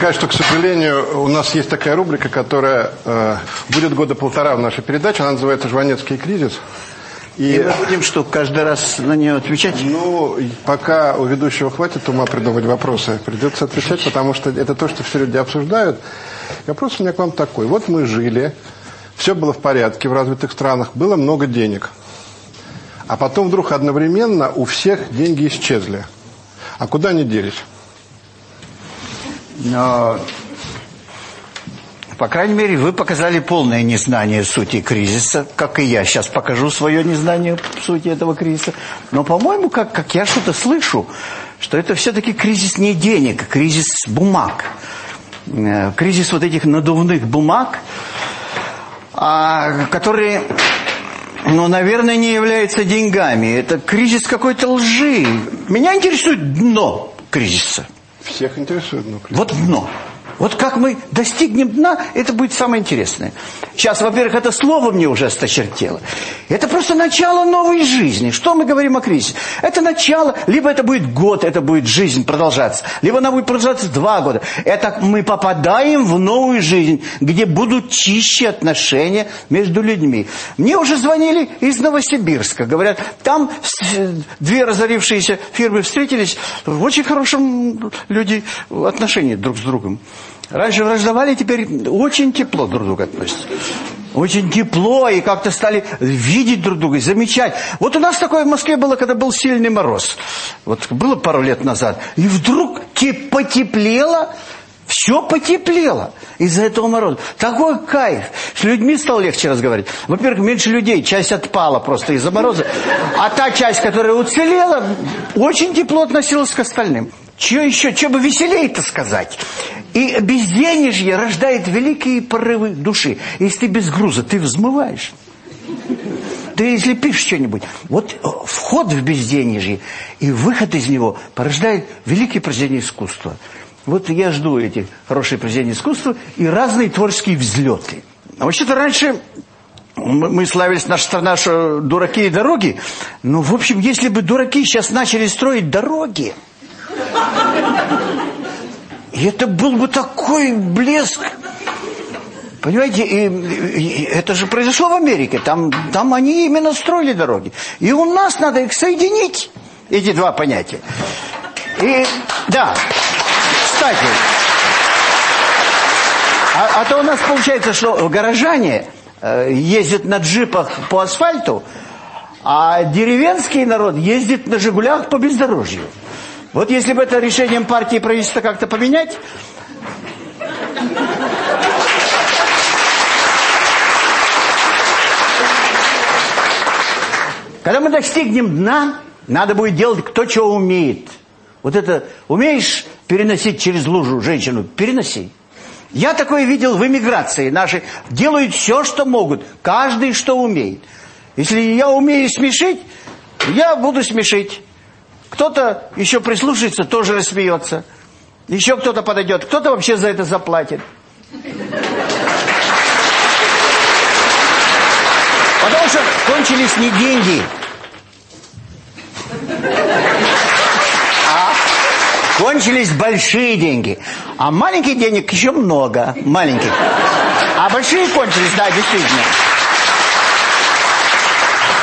сказать, что, к сожалению, у нас есть такая рубрика, которая э, будет года полтора в нашей передаче. Она называется «Жванецкий кризис». И мы будем что, каждый раз на нее отвечать? Ну, пока у ведущего хватит ума придумать вопросы, придется отвечать, потому что это то, что все люди обсуждают. И вопрос у меня к вам такой. Вот мы жили, все было в порядке в развитых странах, было много денег. А потом вдруг одновременно у всех деньги исчезли. А куда они делись? Но, по крайней мере, вы показали полное незнание сути кризиса, как и я сейчас покажу свое незнание сути этого кризиса. Но, по-моему, как, как я что-то слышу, что это все-таки кризис не денег, кризис бумаг. Э, Кризис вот этих надувных бумаг, а, которые, ну, наверное, не являются деньгами. Это кризис какой-то лжи. Меня интересует дно кризиса. Всех интересует. Ну, Вот дно. Вот как мы достигнем дна, это будет самое интересное. Сейчас, во-первых, это слово мне уже осточертело. Это просто начало новой жизни. Что мы говорим о кризисе? Это начало, либо это будет год, это будет жизнь продолжаться, либо она будет продолжаться два года. Это мы попадаем в новую жизнь, где будут чище отношения между людьми. Мне уже звонили из Новосибирска. Говорят, там две разорившиеся фирмы встретились в очень хорошем люди отношении друг с другом. Раньше враждовали, теперь очень тепло друг к другу относятся. Очень тепло, и как-то стали видеть друг друга, замечать. Вот у нас такое в Москве было, когда был сильный мороз. Вот было пару лет назад. И вдруг те- потеплело, все потеплело из-за этого мороза. Такой кайф. С людьми стало легче разговаривать. Во-первых, меньше людей, часть отпала просто из-за мороза. А та часть, которая уцелела, очень тепло относилась к остальным. Че еще, че бы веселее-то сказать? И безденежье рождает великие порывы души. Если ты без груза, ты взмываешь. Ты если пишешь что-нибудь, вот э, вход в безденежье и выход из него порождает великие произведения искусства. Вот я жду эти хорошие произведения искусства и разные творческие взлеты. А вообще-то раньше мы славились, наша страна, что дураки и дороги. Ну, в общем, если бы дураки сейчас начали строить дороги, и это был бы такой блеск. Понимаете, и, и- и это же произошло в Америке. Там, там они именно строили дороги. И у нас надо их соединить, эти два понятия. И, да, кстати, а, а то у нас получается, что горожане э, ездят на джипах по асфальту, а деревенский народ ездит на «Жигулях» по бездорожью. Вот если бы это решением партии правительства как-то поменять... Когда мы достигнем дна, надо будет делать кто что умеет. Вот это, умеешь переносить через лужу женщину? Переноси. Я такое видел в эмиграции. Наши делают все, что могут. Каждый, что умеет. Если я умею смешить, я буду смешить. Кто-то еще прислушается, тоже рассмеется. Еще кто-то подойдет, кто-то вообще за это заплатит. Потому что кончились не деньги, а кончились большие деньги. А маленьких денег еще много, маленьких. А большие кончились, да, действительно.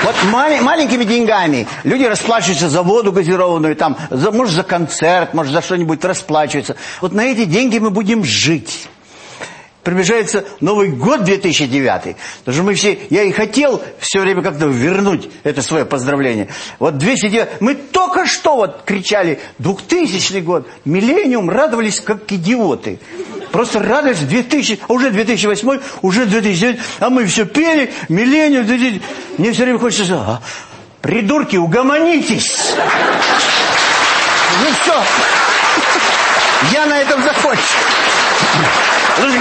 Вот маленькими деньгами люди расплачиваются за воду газированную, там, за, может, за концерт, может, за что-нибудь расплачиваются. Вот на эти деньги мы будем жить. Приближается Новый год 2009. Потому что мы все, я и хотел все время как-то вернуть это свое поздравление. Вот 209, мы только что вот кричали 2000 год, миллениум, радовались как идиоты. Просто радовались 2000, а уже 2008, уже 2009, а мы все пели, миллениум, 2000. Мне все время хочется, а, придурки, угомонитесь. Ну все, я на этом закончу.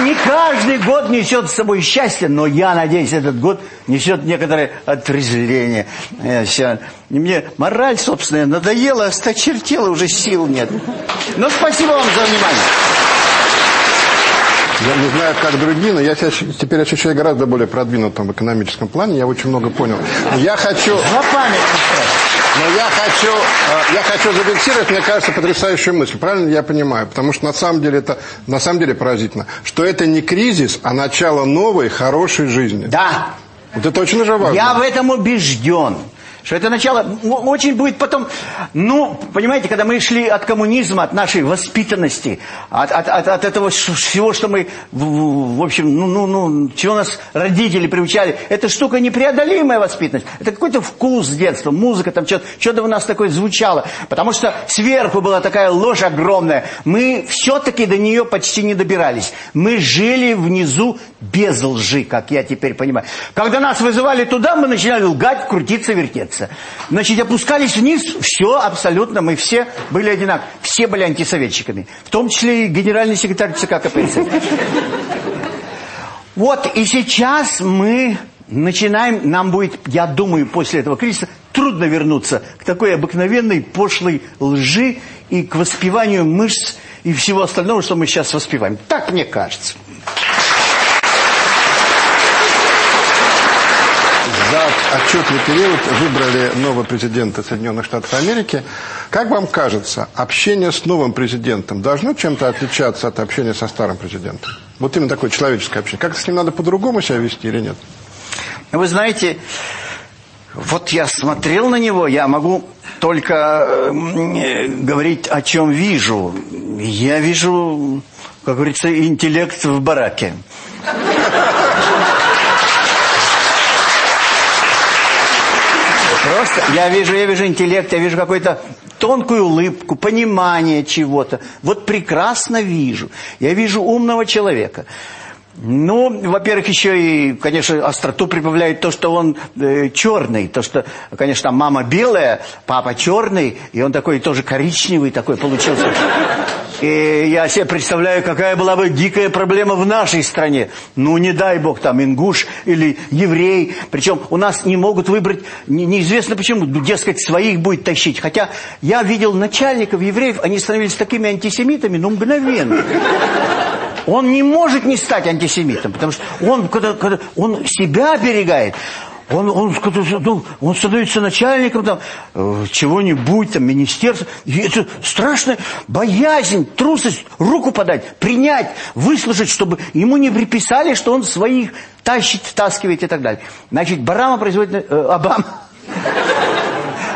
Не каждый год несет с собой счастье, но я надеюсь, этот год несет некоторое отрезвление. И Мне мораль собственная надоела, осточертела, уже сил нет. Но спасибо вам за внимание. Я не знаю, как другие, но я себя щ- теперь ощущаю гораздо более продвинутым в экономическом плане. Я очень много понял. Я хочу... За память. Но я хочу, э, я хочу зафиксировать, мне кажется, потрясающую мысль. Правильно я понимаю? Потому что на самом деле это на самом деле поразительно, что это не кризис, а начало новой, хорошей жизни. Да. Вот это очень же важно. Я в этом убежден. Что это начало очень будет потом... Ну, понимаете, когда мы шли от коммунизма, от нашей воспитанности, от, от, от, от этого всего, что мы, в, общем, ну, ну, ну, чего нас родители приучали, эта штука непреодолимая воспитанность. Это какой-то вкус детства, музыка, там что-то что у нас такое звучало. Потому что сверху была такая ложь огромная. Мы все-таки до нее почти не добирались. Мы жили внизу без лжи, как я теперь понимаю. Когда нас вызывали туда, мы начинали лгать, крутиться, вертеться. Значит, опускались вниз, все абсолютно, мы все были одинаковы. Все были антисоветчиками. В том числе и генеральный секретарь ЦК КПСС. Вот, и сейчас мы начинаем, нам будет, я думаю, после этого кризиса трудно вернуться к такой обыкновенной пошлой лжи и к воспеванию мышц и всего остального, что мы сейчас воспеваем. Так мне кажется. За отчетный период выбрали нового президента Соединенных Штатов Америки. Как вам кажется, общение с новым президентом должно чем-то отличаться от общения со старым президентом? Вот именно такое человеческое общение. Как-то с ним надо по-другому себя вести или нет? Вы знаете, вот я смотрел на него, я могу только говорить, о чем вижу. Я вижу, как говорится, интеллект в бараке. Я вижу, я вижу интеллект, я вижу какую-то тонкую улыбку, понимание чего-то. Вот прекрасно вижу. Я вижу умного человека. Ну, во-первых, еще и, конечно, остроту прибавляет то, что он э, черный. То, что, конечно, мама белая, папа черный, и он такой тоже коричневый такой получился. И я себе представляю, какая была бы дикая проблема в нашей стране. Ну, не дай бог, там, ингуш или еврей. Причем у нас не могут выбрать, не- неизвестно почему, ну, дескать, своих будет тащить. Хотя я видел начальников евреев, они становились такими антисемитами, ну, мгновенно. Он не может не стать антисемитом, потому что он, когда, когда он себя оберегает, он, он, ну, он становится начальником э, чего-нибудь, там, министерства. И это страшная боязнь, трусость, руку подать, принять, выслушать, чтобы ему не приписали, что он своих тащит, втаскивает и так далее. Значит, Барама производит... э, Обама...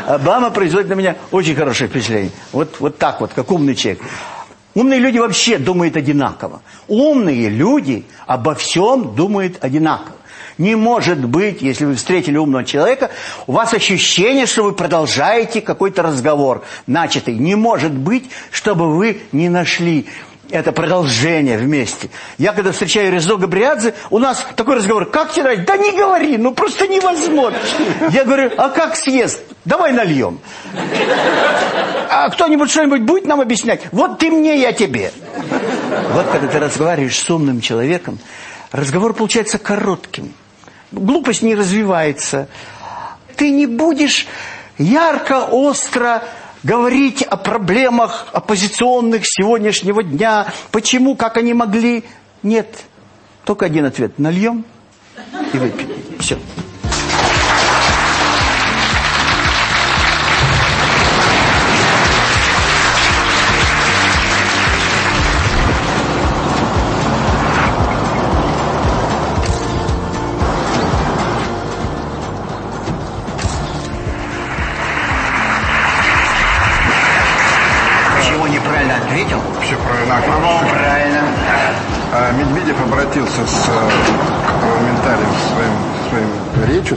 Обама производит на меня очень хорошее впечатление. Вот, вот так вот, как умный человек. Умные люди вообще думают одинаково. Умные люди обо всем думают одинаково. Не может быть, если вы встретили умного человека, у вас ощущение, что вы продолжаете какой-то разговор начатый. Не может быть, чтобы вы не нашли это продолжение вместе. Я когда встречаю Резо Габриадзе, у нас такой разговор, как тебе? Да не говори, ну просто невозможно. Я говорю, а как съест? Давай нальем. А кто-нибудь что-нибудь будет нам объяснять? Вот ты мне, я тебе. Вот когда ты разговариваешь с умным человеком, разговор получается коротким. Глупость не развивается. Ты не будешь ярко, остро говорить о проблемах оппозиционных сегодняшнего дня, почему, как они могли. Нет, только один ответ. Нальем и выпьем. Все.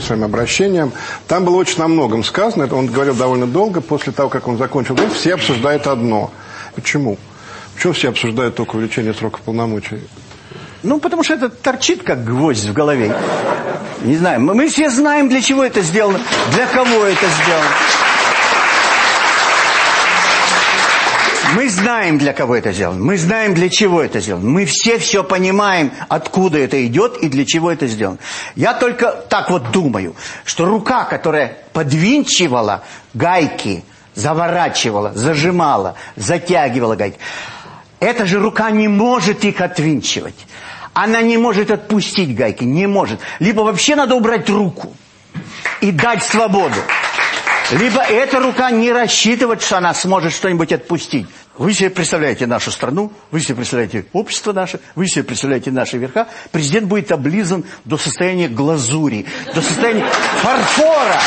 Своим обращением. Там было очень о многом сказано. Это он говорил довольно долго. После того, как он закончил, все обсуждают одно. Почему? Почему все обсуждают только увеличение срока полномочий? Ну, потому что это торчит, как гвоздь в голове. Не знаю, мы все знаем, для чего это сделано, для кого это сделано. Мы знаем, для кого это сделано. Мы знаем, для чего это сделано. Мы все все понимаем, откуда это идет и для чего это сделано. Я только так вот думаю, что рука, которая подвинчивала гайки, заворачивала, зажимала, затягивала гайки, эта же рука не может их отвинчивать. Она не может отпустить гайки, не может. Либо вообще надо убрать руку и дать свободу. Либо эта рука не рассчитывает, что она сможет что-нибудь отпустить. Вы себе представляете нашу страну, вы себе представляете общество наше, вы себе представляете наши верха. Президент будет облизан до состояния глазури, до состояния фарфора.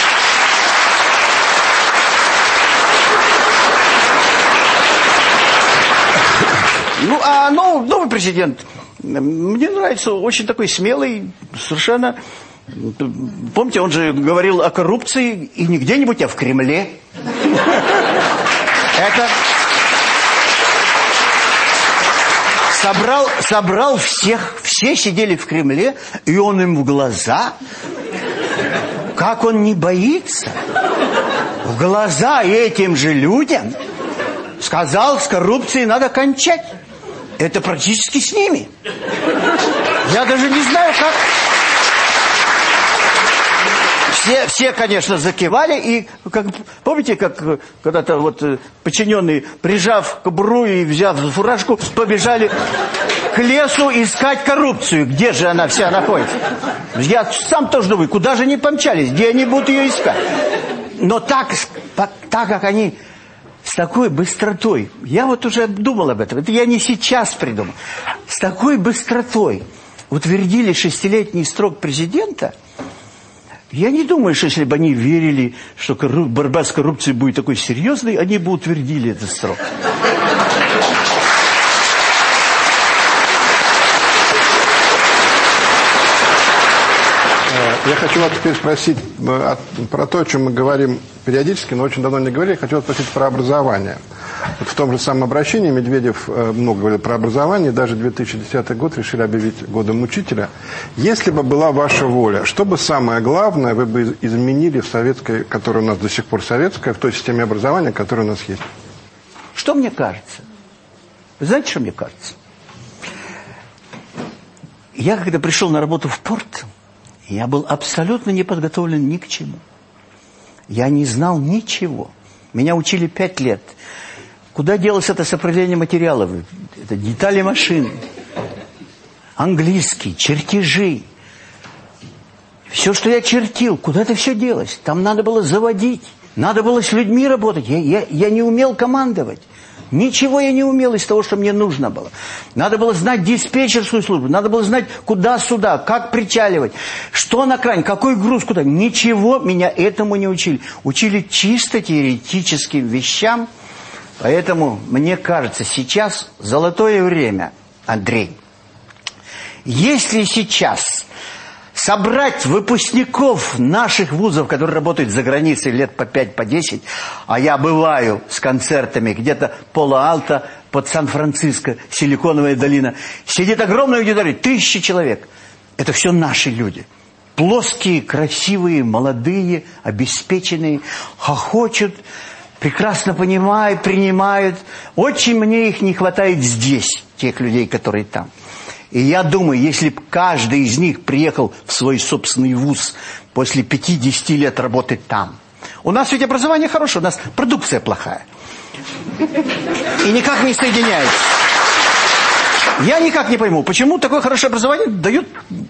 Ну, а ну, новый президент, мне нравится, очень такой смелый, совершенно... Помните, он же говорил о коррупции и не где-нибудь, а в Кремле. Это... Собрал, собрал всех, все сидели в Кремле, и он им в глаза. Как он не боится? В глаза этим же людям сказал, с коррупцией надо кончать. Это практически с ними. Я даже не знаю, как... Все, все, конечно, закивали, и, как, помните, как когда-то вот э, подчиненные, прижав кобуру и взяв фуражку, побежали к лесу искать коррупцию. Где же она вся находится? Я сам тоже думаю, куда же они помчались, где они будут ее искать? Но так, так как они с такой быстротой, я вот уже думал об этом, это я не сейчас придумал, с такой быстротой утвердили шестилетний срок президента, я не думаю, что если бы они верили, что борьба с коррупцией будет такой серьезной, они бы утвердили этот срок. Я хочу вас теперь спросить э, про то, о чем мы говорим периодически, но очень давно не говорили. Я хочу вас спросить про образование. Вот в том же самом обращении Медведев э, много говорил про образование. Даже 2010 год решили объявить годом учителя. Если бы была ваша воля, что бы самое главное вы бы изменили в советской, которая у нас до сих пор советская, в той системе образования, которая у нас есть? Что мне кажется? Вы знаете, что мне кажется? Я, когда пришел на работу в порт, я был абсолютно не подготовлен ни к чему. Я не знал ничего. Меня учили пять лет. Куда делось это сопровождение материалов? Это детали машины. Английский, чертежи. Все, что я чертил, куда это все делось? Там надо было заводить. Надо было с людьми работать. Я, я, я не умел командовать. Ничего я не умел из того, что мне нужно было. Надо было знать диспетчерскую службу, надо было знать, куда сюда, как причаливать, что на кране, какой груз куда. Ничего меня этому не учили. Учили чисто теоретическим вещам. Поэтому, мне кажется, сейчас золотое время, Андрей. Если сейчас собрать выпускников наших вузов, которые работают за границей лет по 5, по 10, а я бываю с концертами где-то Пола-Алта под Сан-Франциско, Силиконовая долина, сидит огромная аудитория, тысячи человек. Это все наши люди. Плоские, красивые, молодые, обеспеченные, хохочут, прекрасно понимают, принимают. Очень мне их не хватает здесь, тех людей, которые там. И я думаю, если бы каждый из них приехал в свой собственный вуз после 50 лет работать там. У нас ведь образование хорошее, у нас продукция плохая. И никак не соединяется. Я никак не пойму, почему такое хорошее образование дают,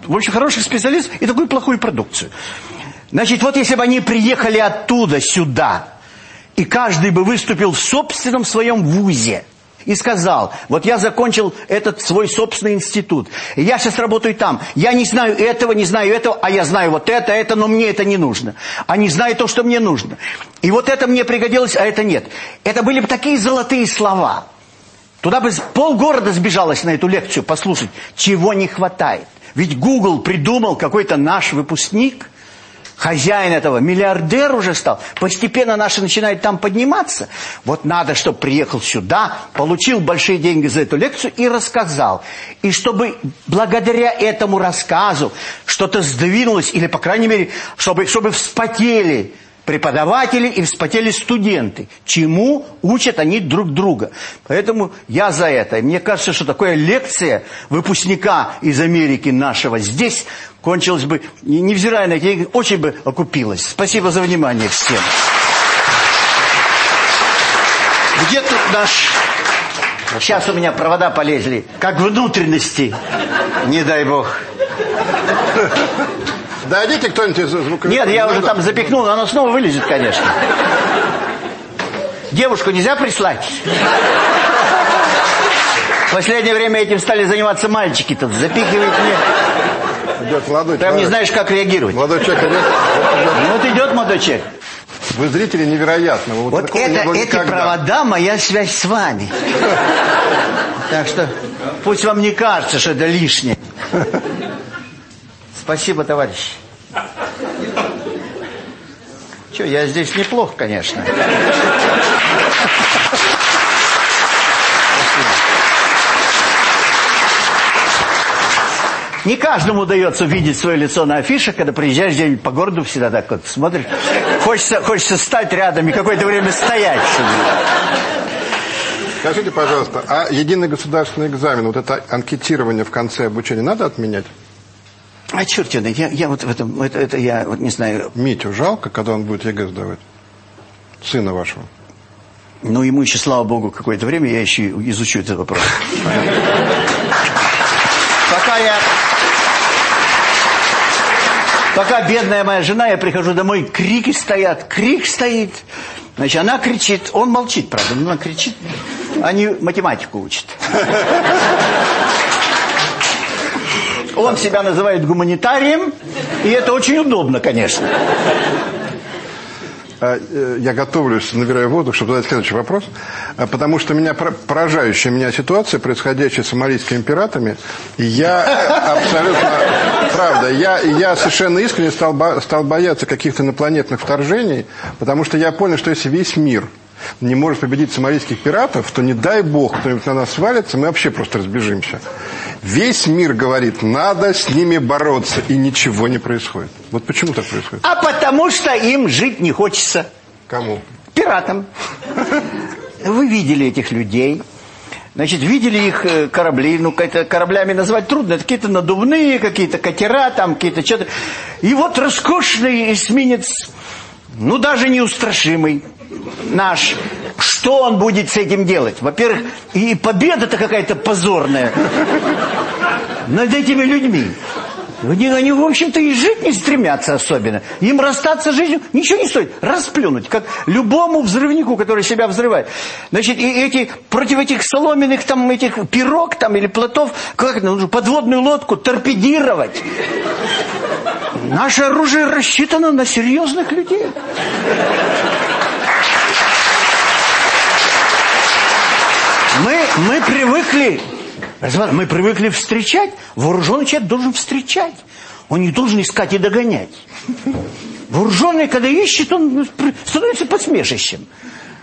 общем, хороших специалистов и такую плохую продукцию. Значит, вот если бы они приехали оттуда сюда, и каждый бы выступил в собственном своем вузе – и сказал, вот я закончил этот свой собственный институт, я сейчас работаю там, я не знаю этого, не знаю этого, а я знаю вот это, это, но мне это не нужно. А не знаю то, что мне нужно. И вот это мне пригодилось, а это нет. Это были бы такие золотые слова. Туда бы полгорода сбежалось на эту лекцию послушать, чего не хватает. Ведь Google придумал какой-то наш выпускник, хозяин этого, миллиардер уже стал. Постепенно наши начинают там подниматься. Вот надо, чтобы приехал сюда, получил большие деньги за эту лекцию и рассказал. И чтобы благодаря этому рассказу что-то сдвинулось, или, по крайней мере, чтобы, чтобы вспотели преподаватели и вспотели студенты. Чему учат они друг друга. Поэтому я за это. Мне кажется, что такая лекция выпускника из Америки нашего здесь кончилась бы, невзирая на деньги, очень бы окупилась. Спасибо за внимание всем. Где тут наш... Сейчас у меня провода полезли, как внутренности, не дай бог. Дадите кто-нибудь из звуковиков? Нет, я Ну уже там запихнул, но оно снова вылезет, конечно. Девушку нельзя прислать? В последнее время этим стали заниматься мальчики тут. Запихивают мне. Идет молодой Прям не человек. знаешь, как реагировать. Молодой человек идет. Ну, Вот идет молодой человек. Вы зрители невероятны. Вот, Вот не это, эти никогда. провода моя связь с вами. Так что пусть вам не кажется, что это лишнее. Спасибо, товарищ. Че, я здесь неплохо, конечно. Не каждому удается видеть свое лицо на афишах, когда приезжаешь где-нибудь по городу, всегда так вот смотришь. Хочется, хочется стать рядом и какое-то время стоять. Скажите, пожалуйста, а единый государственный экзамен, вот это анкетирование в конце обучения надо отменять? А черт его я, я вот в этом, это, это я вот не знаю. Митю жалко, когда он будет ЕГЭ сдавать? Сына вашего. Ну, ему еще, слава богу, какое-то время я еще изучу этот вопрос. Пока я... Пока бедная моя жена, я прихожу домой, крики стоят, крик стоит. Значит, она кричит, он молчит, правда, но она кричит. Они математику учат. Он себя называет гуманитарием, и это очень удобно, конечно. А, э, Я готовлюсь, набираю воздух, чтобы задать следующий вопрос. А, Потому что меня пора- поражающая меня ситуация, происходящая с сомалийскими пиратами. Я абсолютно... Правда, я, я совершенно искренне стал, стал бояться каких-то инопланетных вторжений, потому что я понял, что если весь мир не может победить сомалийских пиратов, то не дай бог кто-нибудь на нас свалится, мы вообще просто разбежимся. Весь мир говорит, надо с ними бороться, и ничего не происходит. Вот почему так происходит? А потому что им жить не хочется. Кому? пиратам. Вы видели этих людей. Значит, видели их э, корабли, ну, какие-то кораблями назвать трудно, это какие-то надувные, какие-то катера, там, какие-то что-то. И вот роскошный эсминец, ну, даже неустрашимый наш. Что он будет с этим делать? Во-первых, и победа-то какая-то позорная над этими людьми. Они, они, в общем-то, и жить не стремятся особенно. Им расстаться с жизнью ничего не стоит. Расплюнуть, как любому взрывнику, который себя взрывает. Значит, и эти, против этих соломенных там, этих пирог там или плотов, как это, нужно подводную лодку торпедировать. Наше оружие рассчитано на серьезных людей. Мы, мы привыкли, мы привыкли встречать. Вооруженный человек должен встречать. Он не должен искать и догонять. Вооруженный, когда ищет, он становится посмешищем.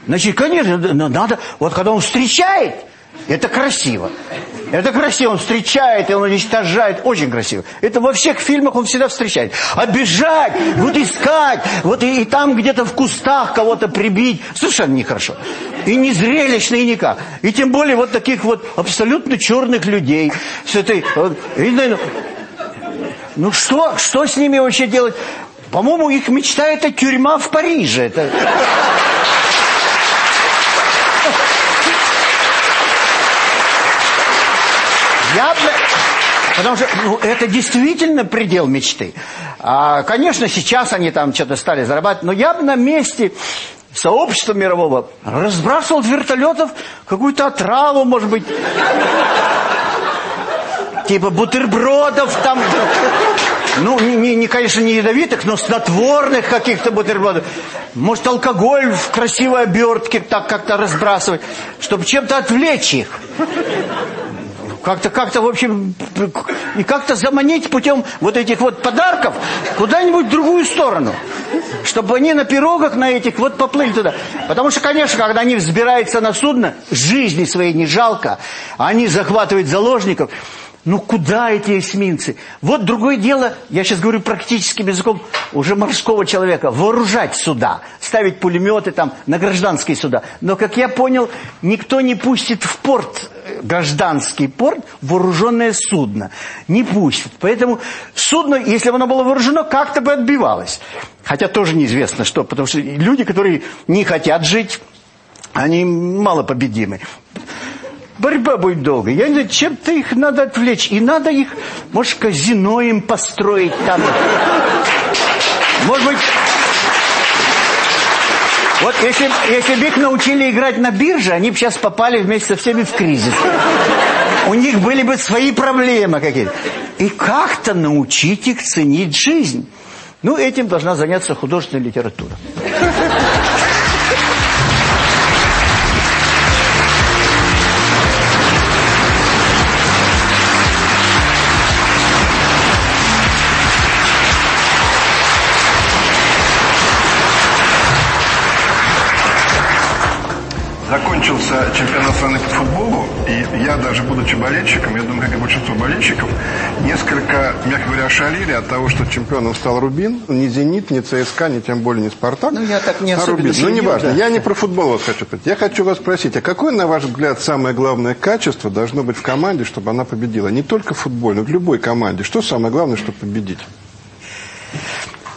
Значит, конечно, надо... Вот когда он встречает, это красиво. Это красиво. Он встречает, и он уничтожает. Очень красиво. Это во всех фильмах он всегда встречает. Бежать, вот искать, вот и, и там где-то в кустах кого-то прибить. Совершенно нехорошо. И не зрелищно, и никак. И тем более вот таких вот абсолютно черных людей. С этой... вот, и, ну, ну что, что с ними вообще делать? По-моему, их мечта это тюрьма в Париже. Это... Я. Потому что ну, это действительно предел мечты. А, конечно, сейчас они там что-то стали зарабатывать, но я бы на месте сообщества мирового разбрасывал с вертолетов какую-то отраву, может быть, типа бутербродов там. Ну, не, не, конечно, не ядовитых, но снотворных каких-то бутербродов. Может, алкоголь в красивой обертке так как-то разбрасывать, чтобы чем-то отвлечь их. Как-то, как-то, в общем, и как-то заманить путем вот этих вот подарков куда-нибудь в другую сторону. Чтобы они на пирогах на этих вот поплыли туда. Потому что, конечно, когда они взбираются на судно, жизни своей не жалко. Они захватывают заложников. Ну куда эти эсминцы? Вот другое дело, я сейчас говорю практическим языком уже морского человека, вооружать суда, ставить пулеметы там на гражданские суда. Но, как я понял, никто не пустит в порт, э, гражданский порт, вооруженное судно. Не пустит. Поэтому судно, если бы оно было вооружено, как-то бы отбивалось. Хотя тоже неизвестно что, потому что люди, которые не хотят жить, они малопобедимы борьба будет долго. Я не знаю, чем-то их надо отвлечь. И надо их, может, казино им построить там. Может быть... Вот если, если бы их научили играть на бирже, они бы сейчас попали вместе со всеми в кризис. У них были бы свои проблемы какие-то. И как-то научить их ценить жизнь. Ну, этим должна заняться художественная литература. Закончился чемпионат страны по футболу, и я даже будучи болельщиком, я думаю, как и большинство болельщиков, несколько, мягко говоря, ошалили от того, что чемпионом стал Рубин, не Зенит, не ЦСКА, не тем более не Спартак. Ну, я так не а особенно Рубин. Ну, следил, не важно. да. Я не про футбол вас хочу спросить. Я хочу вас спросить, а какое, на ваш взгляд, самое главное качество должно быть в команде, чтобы она победила? Не только в футболе, но в любой команде. Что самое главное, чтобы победить?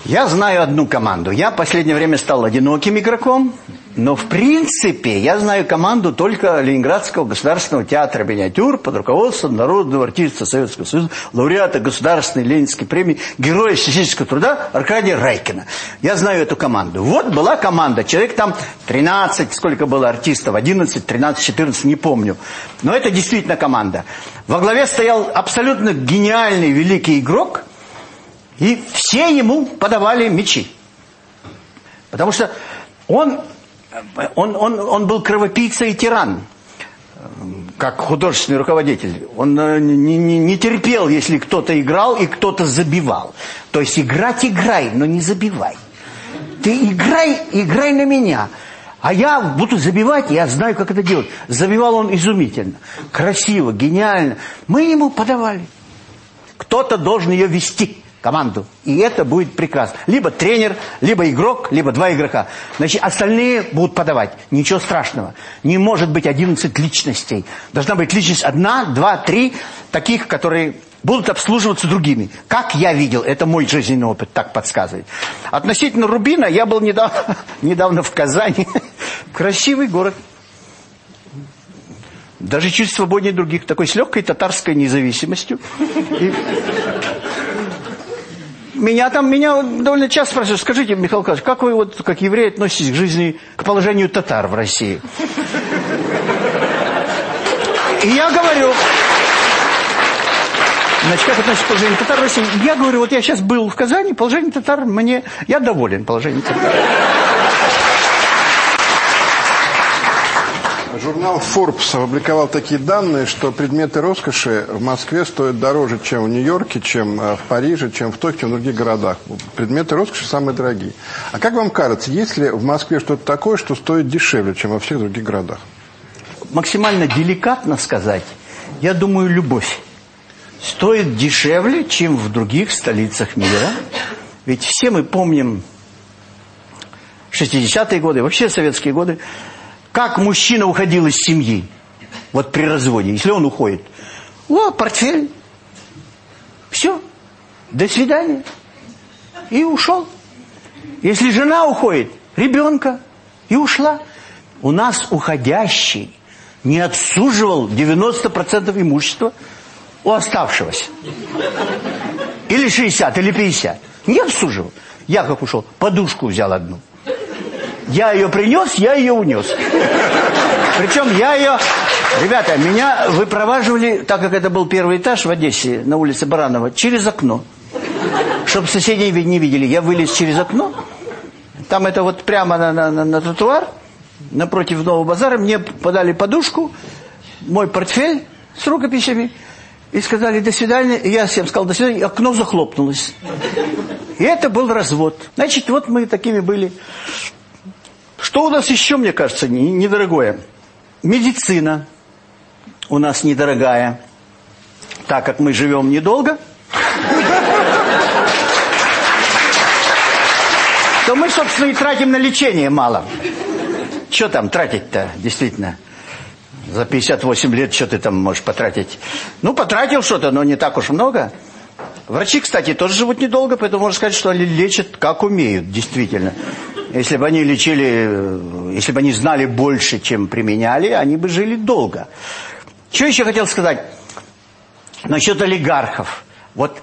Я знаю одну команду. Я в последнее время стал одиноким игроком, но в принципе я знаю команду только Ленинградского государственного театра миниатюр под руководством народного артиста Советского Союза, лауреата Государственной Ленинской премии, героя физического труда Аркадия Райкина. Я знаю эту команду. Вот была команда, человек там 13, сколько было артистов, 11, 13, 14, не помню. Но это действительно команда. Во главе стоял абсолютно гениальный великий игрок – и все ему подавали мечи. Потому что он, он, он, он был кровопийца и тиран, как художественный руководитель. Он э, не, не, не терпел, если кто-то играл и кто-то забивал. То есть играть играй, но не забивай. Ты играй, играй на меня. А я буду забивать, я знаю, как это делать. Забивал он изумительно, красиво, гениально. Мы ему подавали. Кто-то должен ее вести команду. И это будет прекрасно. Либо тренер, либо игрок, либо два игрока. Значит, остальные будут подавать. Ничего страшного. Не может быть 11 личностей. Должна быть личность одна, два, три, таких, которые будут обслуживаться другими. Как я видел, это мой жизненный опыт так подсказывает. Относительно Рубина, я был недавно, недавно в Казани. Красивый город. Даже чуть свободнее других. Такой с легкой татарской независимостью. И меня там, меня довольно часто спрашивают, скажите, Михаил Николаевич, как вы вот, как еврей, относитесь к жизни, к положению татар в России? И я говорю, значит, как относится к положению татар в России? Я говорю, вот я сейчас был в Казани, положение татар мне, я доволен положением татар. Журнал Forbes опубликовал такие данные, что предметы роскоши в Москве стоят дороже, чем в Нью-Йорке, чем э, в Париже, чем в Токио, в других городах. Предметы роскоши самые дорогие. А как вам кажется, есть ли в Москве что-то такое, что стоит дешевле, чем во всех других городах? Максимально деликатно сказать, я думаю, любовь стоит дешевле, чем в других столицах мира. Ведь все мы помним 60-е годы, вообще советские годы, как мужчина уходил из семьи, вот при разводе, если он уходит. О, портфель. Все. До свидания. И ушел. Если жена уходит, ребенка, и ушла. У нас уходящий не отсуживал 90% имущества у оставшегося. Или 60, или 50. Не отсуживал. Я как ушел, подушку взял одну. Я ее принес, я ее унес. Причем я ее... Ребята, меня выпроваживали, так как это был первый этаж в Одессе, на улице Баранова, через окно. чтобы соседи не видели, я вылез через окно. Там это вот прямо на, на, на, на тротуар, напротив Нового базара. Мне подали подушку, мой портфель с рукописями. И сказали «до свидания». Я всем сказал «до свидания», и окно захлопнулось. И это был развод. Значит, вот мы такими были. Что у нас еще, мне кажется, недорогое? Медицина у нас недорогая. Так как мы живем недолго, то мы, собственно, и тратим на лечение мало. Что там тратить-то, действительно? За 58 лет что ты там можешь потратить? Ну, потратил что-то, но не так уж много. Врачи, кстати, тоже живут недолго, поэтому можно сказать, что они лечат как умеют, действительно. Если бы они лечили, если бы они знали больше, чем применяли, они бы жили долго. Что еще хотел сказать? Насчет олигархов. Вот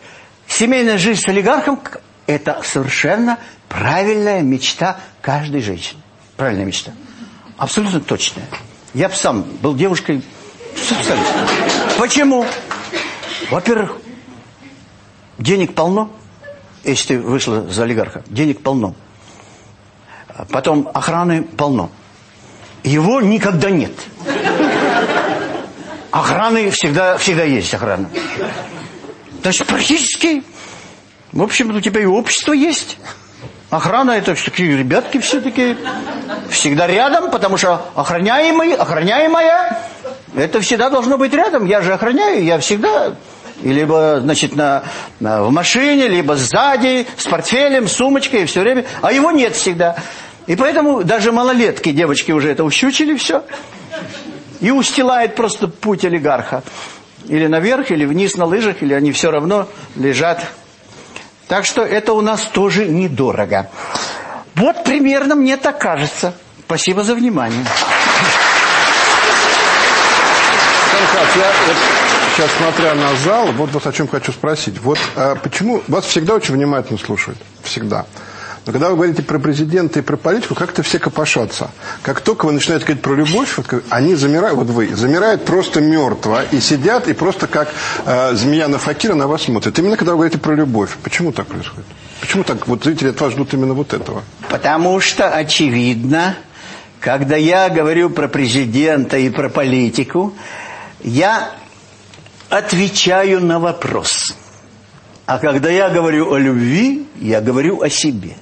семейная жизнь с олигархом – это совершенно правильная мечта каждой женщины. Правильная мечта. Абсолютно точная. Я бы сам был девушкой. Почему? Во-первых, денег полно, если ты вышла за олигарха. Денег полно. Потом охраны полно. Его никогда нет. Охраны всегда, всегда есть охрана. То есть практически, в общем, у тебя и общество есть. Охрана это такие ребятки все-таки всегда рядом, потому что охраняемый, охраняемая, это всегда должно быть рядом. Я же охраняю, я всегда либо, значит, на, на, в машине, либо сзади, с портфелем, с сумочкой, все время. А его нет всегда. И поэтому даже малолетки, девочки уже это ущучили все. И устилает просто путь олигарха. Или наверх, или вниз на лыжах, или они все равно лежат так что это у нас тоже недорого. Вот примерно мне так кажется. Спасибо за внимание. Я вот сейчас смотря на зал, вот, вот о чем хочу спросить. Вот а почему вас всегда очень внимательно слушают? Всегда. Но когда вы говорите про президента и про политику, как-то все копошатся. Как только вы начинаете говорить про любовь, вот, они замирают, вот вы, замирают просто мертво и сидят, и просто как э, змея на факира на вас смотрят. Именно когда вы говорите про любовь. Почему так происходит? Почему так вот зрители от вас ждут именно вот этого? Потому что, очевидно, когда я говорю про президента и про политику, я отвечаю на вопрос. А когда я говорю о любви, я говорю о себе.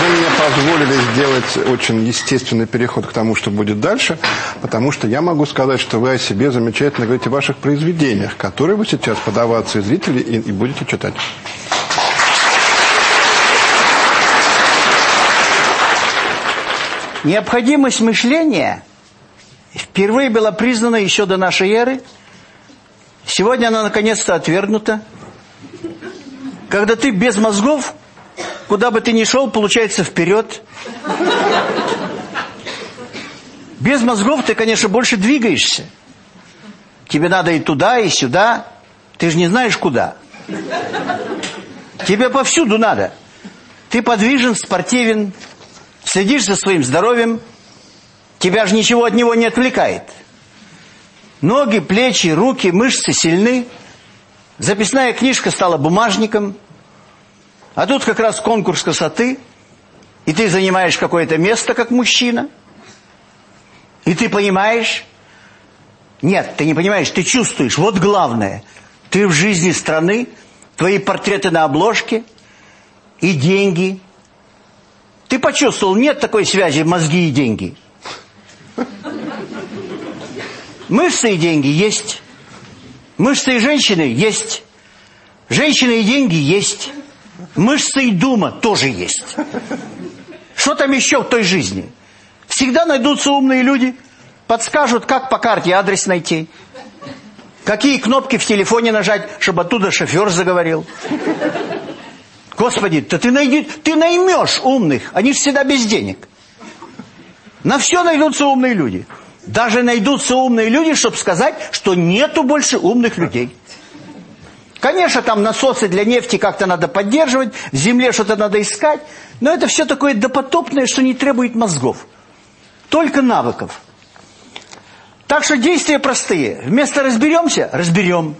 Вы мне позволили сделать очень естественный переход к тому, что будет дальше, потому что я могу сказать, что вы о себе замечательно говорите в ваших произведениях, которые вы сейчас подаваться зрителей и, и будете читать. Необходимость мышления впервые была признана еще до нашей эры. Сегодня она наконец-то отвергнута. Когда ты без мозгов Куда бы ты ни шел, получается вперед. Без мозгов ты, конечно, больше двигаешься. Тебе надо и туда, и сюда. Ты же не знаешь, куда. Тебе повсюду надо. Ты подвижен, спортивен, следишь за своим здоровьем. Тебя же ничего от него не отвлекает. Ноги, плечи, руки, мышцы сильны. Записная книжка стала бумажником – а тут как раз конкурс красоты, и ты занимаешь какое-то место как мужчина, и ты понимаешь... Нет, ты не понимаешь, ты чувствуешь. Вот главное. Ты в жизни страны, твои портреты на обложке и деньги. Ты почувствовал, нет такой связи мозги и деньги. Мышцы и деньги есть. Мышцы и женщины есть. Женщины и деньги есть. Мышцы и дума тоже есть. Что там еще в той жизни? Всегда найдутся умные люди, подскажут, как по карте адрес найти. Какие кнопки в телефоне нажать, чтобы оттуда шофер заговорил. Господи, да ты, найди, ты наймешь умных, они же всегда без денег. На все найдутся умные люди. Даже найдутся умные люди, чтобы сказать, что нету больше умных людей. Конечно, там насосы для нефти как-то надо поддерживать, в земле что-то надо искать, но это все такое допотопное, что не требует мозгов, только навыков. Так что действия простые. Вместо разберемся – разберем.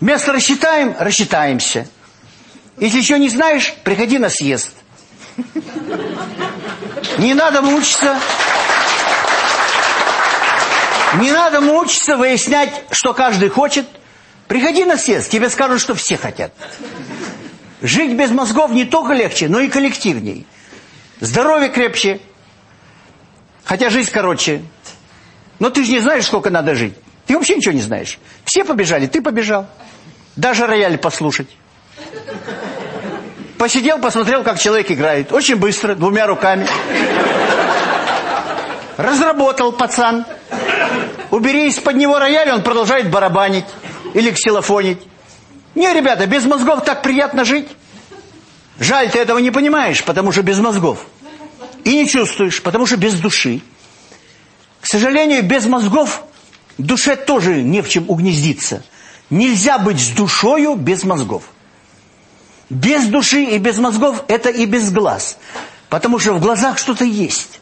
Вместо рассчитаем – рассчитаемся. Если еще не знаешь, приходи на съезд. Не надо мучиться. Не надо мучиться, выяснять, что каждый хочет. Приходи на съезд, тебе скажут, что все хотят. Жить без мозгов не только легче, но и коллективней. Здоровье крепче, хотя жизнь короче. Но ты же не знаешь, сколько надо жить. Ты вообще ничего не знаешь. Все побежали, ты побежал. Даже рояль послушать. Посидел, посмотрел, как человек играет. Очень быстро, двумя руками. Разработал пацан. Убери из-под него рояль, он продолжает барабанить. Или ксилофонить. Не, ребята, без мозгов так приятно жить. Жаль, ты этого не понимаешь, потому что без мозгов. И не чувствуешь, потому что без души. К сожалению, без мозгов душе тоже не в чем угнездиться. Нельзя быть с душою без мозгов. Без души и без мозгов – это и без глаз. Потому что в глазах что-то есть.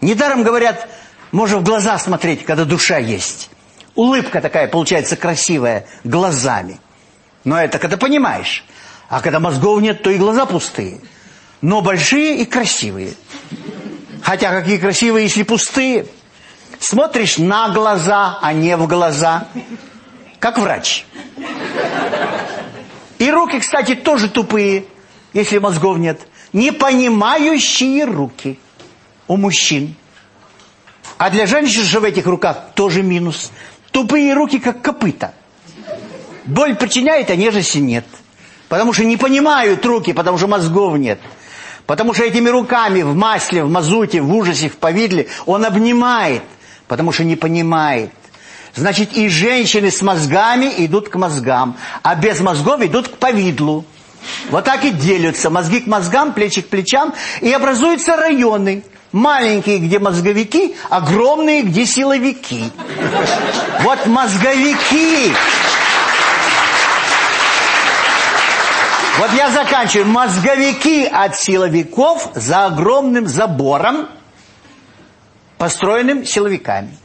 Недаром говорят, можно в глаза смотреть, когда душа есть. Улыбка такая получается красивая, глазами. Но это когда понимаешь. А когда мозгов нет, то и глаза пустые. Но большие и красивые. Хотя какие красивые, если пустые. Смотришь на глаза, а не в глаза. Как врач. И руки, кстати, тоже тупые, если мозгов нет. Непонимающие руки у мужчин. А для женщин же в этих руках тоже минус. Тупые руки, как копыта. Боль причиняет, а нежности нет. Потому что не понимают руки, потому что мозгов нет. Потому что этими руками в масле, в мазуте, в ужасе, в повидле он обнимает, потому что не понимает. Значит, и женщины с мозгами идут к мозгам, а без мозгов идут к повидлу. Вот так и делятся мозги к мозгам, плечи к плечам, и образуются районы. Маленькие, где мозговики, огромные, где силовики. Вот мозговики Вот я заканчиваю. Мозговики от силовиков за огромным забором, построенным силовиками.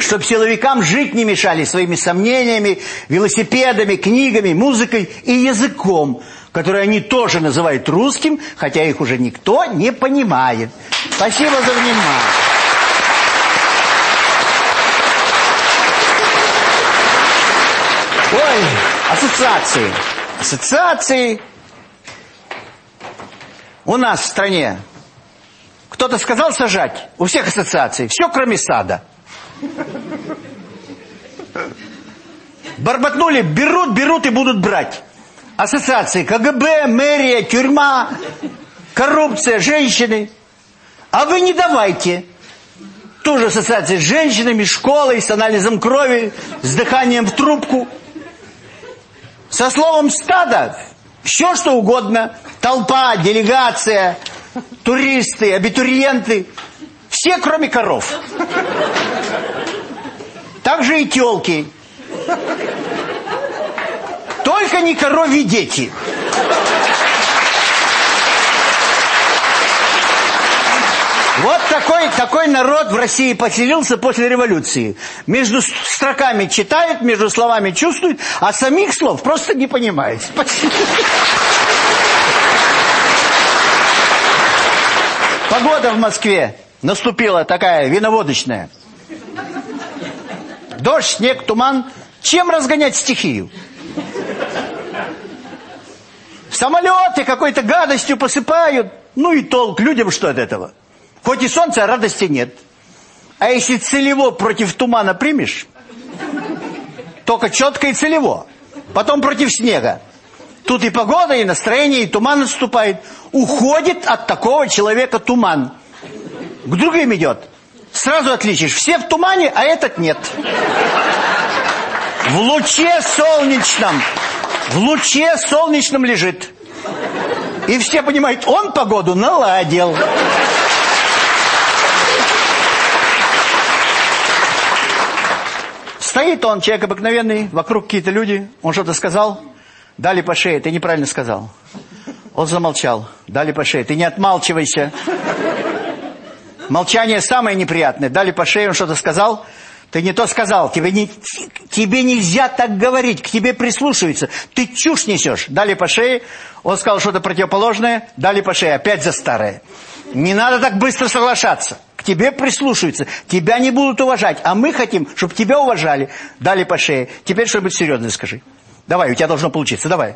Чтобы силовикам жить не мешали своими сомнениями, велосипедами, книгами, музыкой и языком, который они тоже называют русским, хотя их уже никто не понимает. Спасибо за внимание. Ой, ассоциации ассоциации. У нас в стране кто-то сказал сажать, у всех ассоциаций, все кроме сада. Барбатнули, берут, берут и будут брать. Ассоциации КГБ, мэрия, тюрьма, коррупция, женщины. А вы не давайте. Тоже ассоциации с женщинами, школой, с анализом крови, с дыханием в трубку. Со словом «стадо» все что угодно. Толпа, делегация, туристы, абитуриенты. Все, кроме коров. Также и телки. Только не коровьи дети. Вот такой, такой народ в России поселился после революции. Между строками читает, между словами чувствует, а самих слов просто не понимает. Спасибо. Погода в Москве наступила такая виноводочная. Дождь, снег, туман. Чем разгонять стихию? Самолеты какой-то гадостью посыпают. Ну и толк. Людям что от этого? Хоть и солнца, а радости нет. А если целево против тумана примешь, только четко и целево. Потом против снега. Тут и погода, и настроение, и туман наступает. Уходит от такого человека туман. К другим идет. Сразу отличишь. Все в тумане, а этот нет. В луче солнечном. В луче солнечном лежит. И все понимают, он погоду наладил. Стоит он, человек обыкновенный, вокруг какие-то люди, он что-то сказал, дали по шее, ты неправильно сказал. Он замолчал, дали по шее, ты не отмалчивайся. Молчание самое неприятное. Дали по шее, он что-то сказал. Ты не то сказал. Тебе, не, тебе нельзя так говорить. К тебе прислушиваются. Ты чушь несешь. Дали по шее. Он сказал что-то противоположное. Дали по шее. Опять за старое. Не надо так быстро соглашаться. К тебе прислушиваются. Тебя не будут уважать. А мы хотим, чтобы тебя уважали. Дали по шее. Теперь что-нибудь серьезное скажи. Давай, у тебя должно получиться. Давай.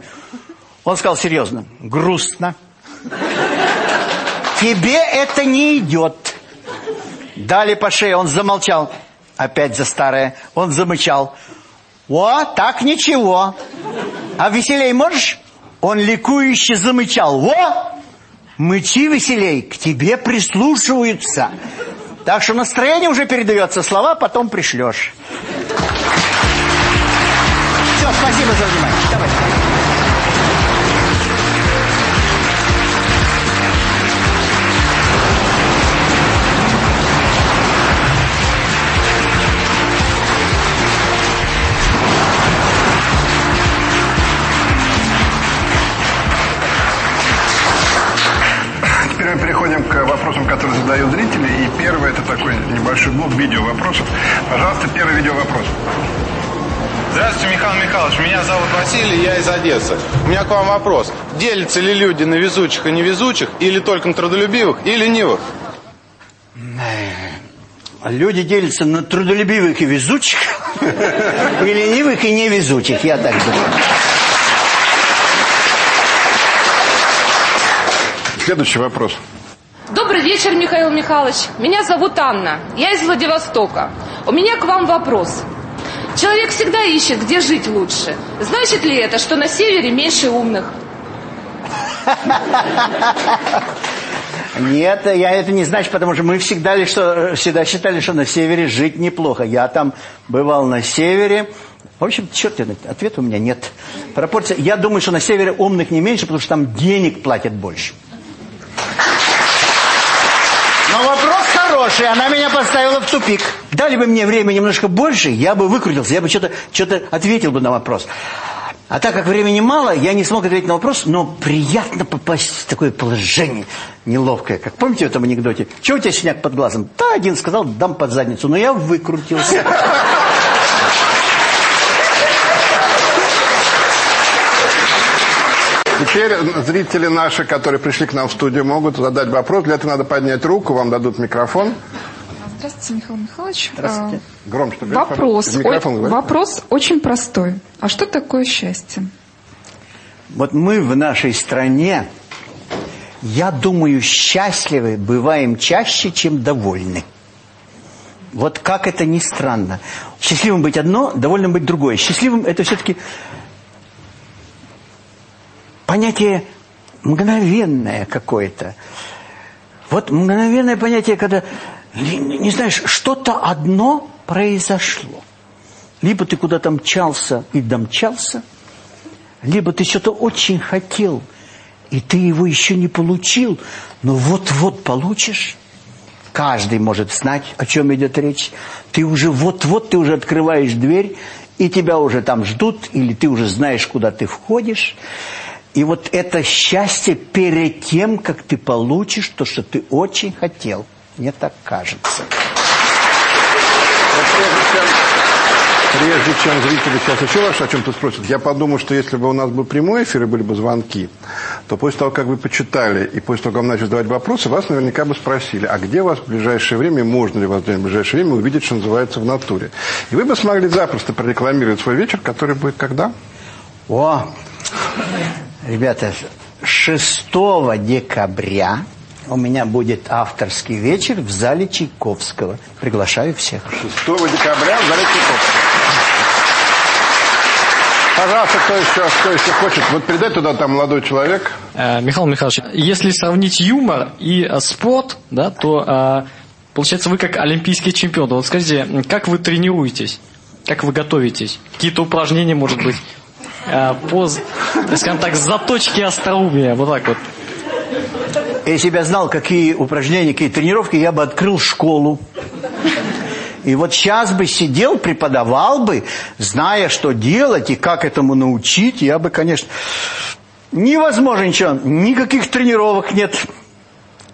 Он сказал серьезно. Грустно. Тебе это не идет. Дали по шее. Он замолчал. Опять за старое. Он замычал. О, так ничего. А веселей можешь? Он ликующе замычал. Во! Мычи веселей, к тебе прислушиваются. Так что настроение уже передается, слова потом пришлешь. Все, спасибо за внимание. Давай. Задают зрители. И первый это такой небольшой блок видео вопросов. Пожалуйста, первый видео вопрос. Здравствуйте, Михаил Михайлович. Меня зовут Василий, я из Одессы. У меня к вам вопрос. Делятся ли люди на везучих и невезучих, или только на трудолюбивых и ленивых? Люди делятся на трудолюбивых и везучих, и ленивых и невезучих, я так думаю. Следующий вопрос. Добрый вечер, Михаил Михайлович. Меня зовут Анна. Я из Владивостока. У меня к вам вопрос. Человек всегда ищет, где жить лучше. Значит ли это, что на севере меньше умных? Нет, я это не значит, потому что мы всегда, ли, что, всегда считали, что на севере жить неплохо. Я там бывал на севере. В общем, черт, ответа у меня нет. Пропорция. Я думаю, что на севере умных не меньше, потому что там денег платят больше. Хороший, она меня поставила в тупик. Дали бы мне время немножко больше, я бы выкрутился, я бы что-то что ответил бы на вопрос. А так как времени мало, я не смог ответить на вопрос, но приятно попасть в такое положение неловкое. Как помните в этом анекдоте? Чего у тебя синяк под глазом? Да, один сказал, дам под задницу, но я выкрутился. Теперь зрители наши, которые пришли к нам в студию, могут задать вопрос. Для этого надо поднять руку, вам дадут микрофон. Здравствуйте, Михаил Михайлович. Здравствуйте. А, Громче Вопрос, говорите. вопрос очень простой. А что такое счастье? Вот мы в нашей стране, я думаю, счастливы бываем чаще, чем довольны. Вот как это ни странно. Счастливым быть одно, довольным быть другое. Счастливым это все-таки понятие мгновенное какое-то. Вот мгновенное понятие, когда, не, знаешь, что-то одно произошло. Либо ты куда-то мчался и домчался, либо ты что-то очень хотел, и ты его еще не получил, но вот-вот получишь. Каждый может знать, о чем идет речь. Ты уже вот-вот, ты уже открываешь дверь, и тебя уже там ждут, или ты уже знаешь, куда ты входишь. И вот это счастье перед тем, как ты получишь то, что ты очень хотел. Мне так кажется. Прежде чем зрители сейчас еще раз о чем-то спросят, я подумал, что если бы у нас был прямой эфир и были бы звонки, то после того, как вы почитали, и после того, как вам начали задавать вопросы, вас наверняка бы спросили, а где вас в ближайшее время, можно ли вас в ближайшее время увидеть, что называется, в натуре. И вы бы смогли запросто прорекламировать свой вечер, который будет когда? О, ребята, 6 декабря у меня будет авторский вечер в зале Чайковского. Приглашаю всех. 6 декабря в зале Чайковского. Пожалуйста, кто еще, кто еще хочет? Вот передай туда там молодой человек. Э, Михаил Михайлович, если сравнить юмор и э, спорт, да, то э, получается вы как олимпийский чемпион. Вот скажите, как вы тренируетесь? Как вы готовитесь? Какие-то упражнения, может быть, э, по, скажем так, заточки остроумия, вот так вот. Если бы я знал, какие упражнения, какие тренировки, я бы открыл школу. И вот сейчас бы сидел, преподавал бы, зная, что делать и как этому научить, я бы, конечно... Невозможно ничего, никаких тренировок нет.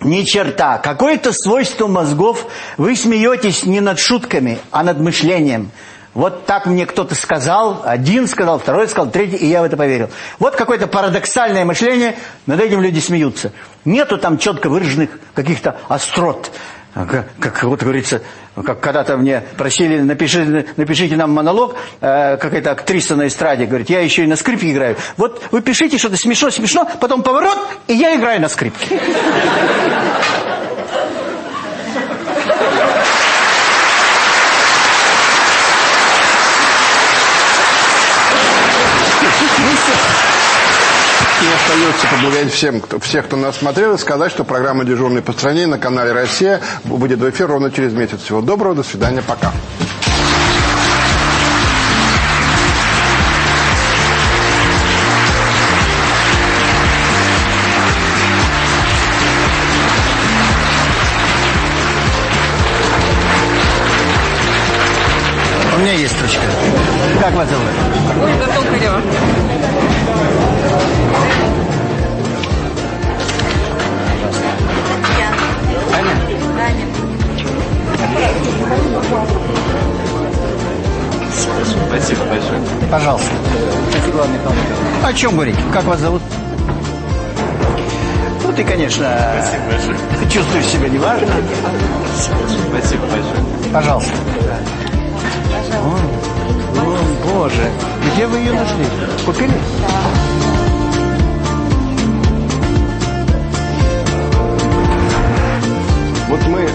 Ни черта. Какое-то свойство мозгов. Вы смеетесь не над шутками, а над мышлением. Вот так мне кто-то сказал, один сказал, второй сказал, третий, и я в это поверил. Вот какое-то парадоксальное мышление, над этим люди смеются. Нету там четко выраженных каких-то острот. Как, как вот говорится, как когда-то мне просили, напишите, напишите нам монолог, э, какая-то актриса на эстраде, говорит, я еще и на скрипке играю. Вот вы пишите что-то смешно-смешно, потом поворот, и я играю на скрипке. И остается поблагодарить всем, кто, всех, кто нас смотрел, и сказать, что программа «Дежурный по стране» на канале «Россия» будет в эфир ровно через месяц. Всего доброго, до свидания, пока. У меня есть строчка. Как вас зовут? Пожалуйста. Спасибо Михайлович. О чем говорить? Как вас зовут? Ну, ты, конечно, чувствуешь себя неважно. Спасибо большое. Пожалуйста. О, о, боже. Где вы ее нашли? Купили? Вот мы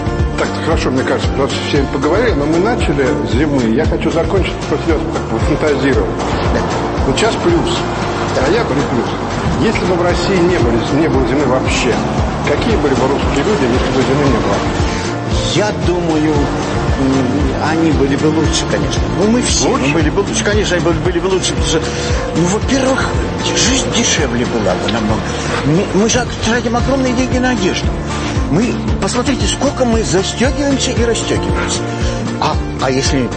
хорошо, мне кажется, просто все поговорили, но мы начали с зимы. Я хочу закончить после этого как бы фантазировать. Вот сейчас плюс, ноябрь и плюс. Если бы в России не, были, не было зимы вообще, какие были бы русские люди, если бы зимы не было? Я думаю, они были бы лучше, конечно. Ну, мы все мы были бы лучше. Конечно, они были, были бы лучше, потому что, ну, во-первых, жизнь дешевле была бы намного. Мы, мы же тратим огромные деньги на одежду. Мы, посмотрите, сколько мы застегиваемся и расстегиваемся. А, а если м,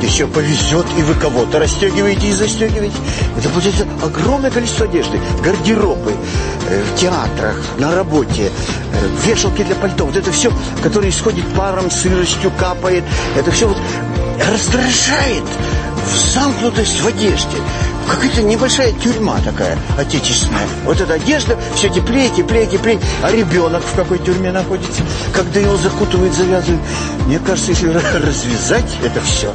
еще повезет, и вы кого-то расстегиваете и застегиваете, это будет огромное количество одежды. Гардеробы, э, в театрах, на работе, э, вешалки для пальто. Вот это все, которое исходит паром, сыростью, капает. Это все вот раздражает в замкнутость в одежде. Какая-то небольшая тюрьма такая, отечественная. Вот эта одежда все теплее, теплее, теплее. А ребенок в какой тюрьме находится? Когда его закутывают, завязывают. Мне кажется, если развязать это все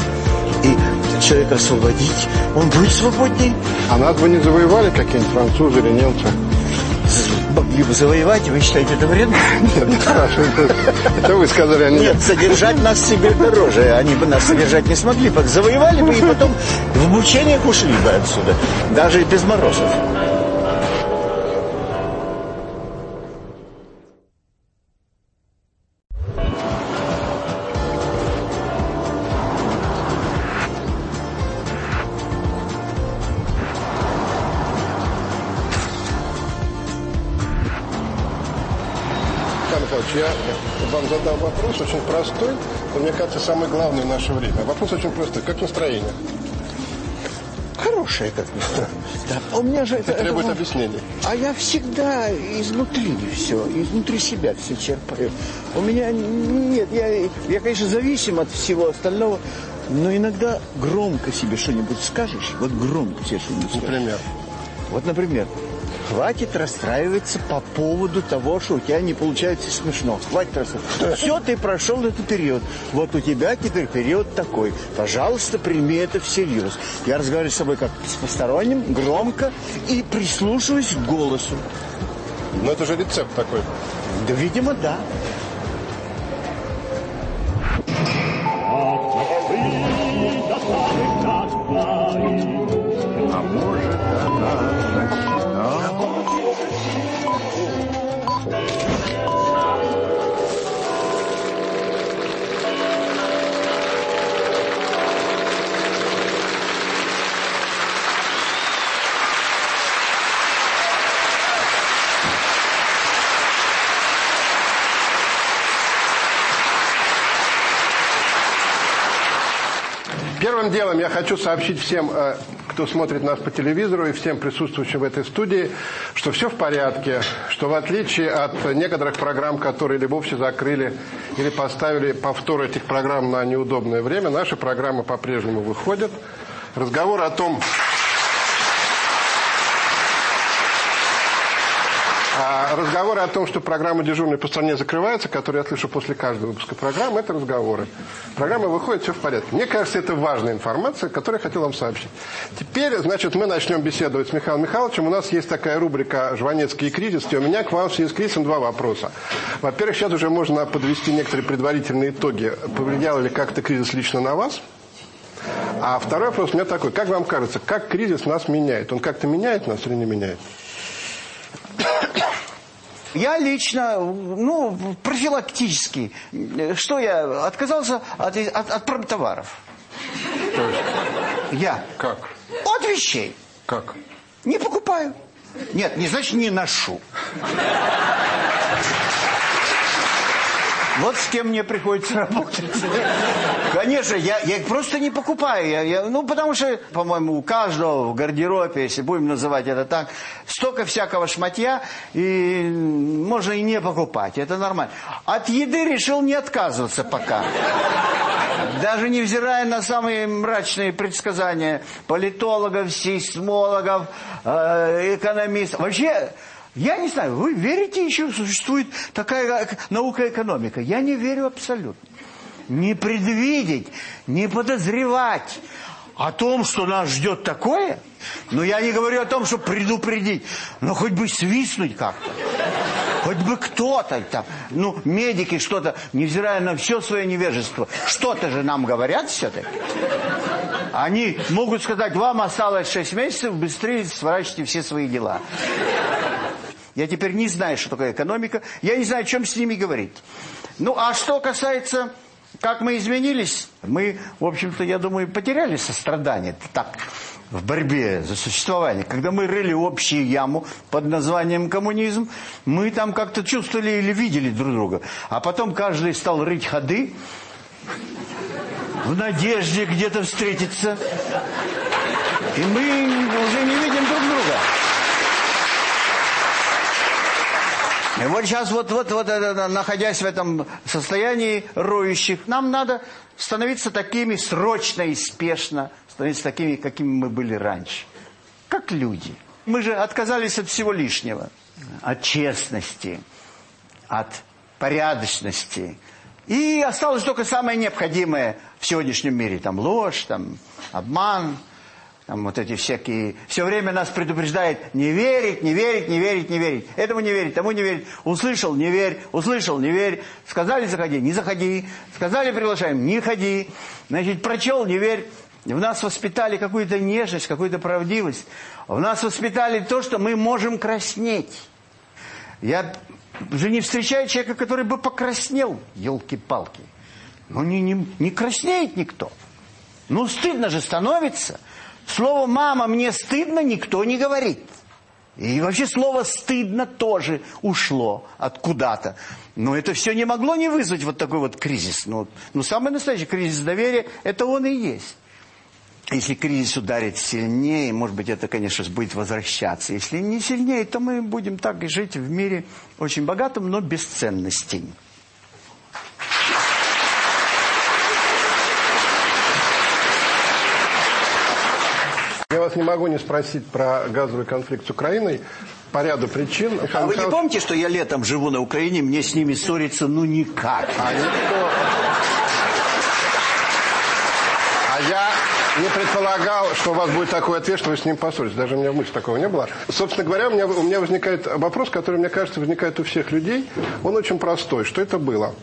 и человека освободить, он будет свободнее. А нас бы не завоевали какие-нибудь французы или немцы? Могли бы завоевать, вы считаете это вредно? Нет, не хорошо. Это, вы сказали, не Нет, содержать нас себе дороже. Они бы нас содержать не смогли. Завоевали бы и потом в мучениях ушли бы отсюда. Даже и без морозов. Простой, но мне кажется, самый главный в наше время. Вопрос очень простой. Как настроение? Хорошее, как странно. Да. А у меня же это, Это требует это- объяснений. А я всегда изнутри все, изнутри себя все черпаю. У меня нет, я, я, конечно, зависим от всего остального, но иногда громко себе что-нибудь скажешь, вот громко себе что-нибудь скажешь. Например? Вот, например, хватит расстраиваться по поводу того, что у тебя не получается смешно. Хватит расстраиваться. Все, ты прошел этот период. Вот у тебя теперь период такой. Пожалуйста, прими это всерьез. Я разговариваю с собой как с посторонним, громко и прислушиваюсь к голосу. Ну, это же рецепт такой. Да, видимо, да. Первым делом я хочу сообщить всем, э, кто смотрит нас по телевизору, и всем присутствующим в этой студии, что все в порядке, что в отличие от некоторых программ, которые или вовсе закрыли, или поставили повтор этих программ на неудобное время, наши программы по-прежнему выходят. Разговор о том... А разговоры о том, что программа «Дежурный по стране» закрывается, которые я слышу после каждого выпуска программы, это разговоры. Программа выходит, все в порядке. Мне кажется, это важная информация, которую я хотел вам сообщить. Теперь, значит, мы начнем беседовать с Михаилом Михайловичем. У нас есть такая рубрика «Жванецкий кризис». И у меня к вам в связи с кризисом два вопроса. Во-первых, сейчас уже можно подвести некоторые предварительные итоги. Повлиял ли как-то кризис лично на вас? А второй вопрос у меня такой. Как вам кажется, как кризис нас меняет? Он как-то меняет нас или не меняет? Я лично, ну, профилактически, что я, отказался от, от, от промтоваров. То есть? Я. Как? От вещей. Как? Не покупаю. Нет, не значит не ношу. Вот с кем мне приходится работать. Конечно, я, я их просто не покупаю. Я, я, ну, потому что, по-моему, у каждого в гардеробе, если будем называть это так, столько всякого шматья, и можно и не покупать. Это нормально. От еды решил не отказываться пока. Даже невзирая на самые мрачные предсказания политологов, сейсмологов, э, экономистов. Вообще... Я не знаю, вы верите еще, существует такая наука экономика? Я не верю абсолютно. Не предвидеть, не подозревать о том, что нас ждет такое, но я не говорю о том, чтобы предупредить, но хоть бы свистнуть как-то. Хоть бы кто-то там, ну, медики что-то, невзирая на все свое невежество, что-то же нам говорят все-таки. Они могут сказать, вам осталось 6 месяцев, быстрее сворачивайте все свои дела. Я теперь не знаю, что такое экономика. Я не знаю, о чем с ними говорить. Ну, а что касается, как мы изменились, мы, в общем-то, я думаю, потеряли сострадание. Так, в борьбе за существование. Когда мы рыли общую яму под названием коммунизм, мы там как-то чувствовали или видели друг друга. А потом каждый стал рыть ходы в надежде где-то встретиться. И мы уже не видим друг друга. И вот сейчас, вот, вот, вот, находясь в этом состоянии роющих, нам надо становиться такими срочно и спешно, становиться такими, какими мы были раньше. Как люди. Мы же отказались от всего лишнего. От честности, от порядочности. И осталось только самое необходимое в сегодняшнем мире. Там ложь, там обман, там вот эти всякие... Все время нас предупреждает не верить, не верить, не верить, не верить. Этому не верить, тому не верить. Услышал, не верь, услышал, не верь. Сказали, заходи, не заходи. Сказали, приглашаем, не ходи. Значит, прочел, не верь. В нас воспитали какую-то нежность, какую-то правдивость. В нас воспитали то, что мы можем краснеть. Я уже не встречаю человека, который бы покраснел, елки-палки. Ну, не, не, не краснеет никто. Ну, стыдно же становится. Слово «мама» мне стыдно никто не говорит. И вообще слово «стыдно» тоже ушло откуда-то. Но это все не могло не вызвать вот такой вот кризис. Ну, ну самый настоящий кризис доверия – это он и есть. Если кризис ударит сильнее, может быть, это, конечно, будет возвращаться. Если не сильнее, то мы будем так жить в мире очень богатым, но без ценностей. Я вас не могу не спросить про газовый конфликт с Украиной по ряду причин. А вы не помните, что я летом живу на Украине, мне с ними ссориться ну никак. А никто... А я не предполагал, что у вас будет такой ответ, что вы с ним поссоритесь. Даже у меня мысли такого не было. Собственно говоря, у меня, у меня возникает вопрос, который, мне кажется, возникает у всех людей. Он очень простой. Что это было?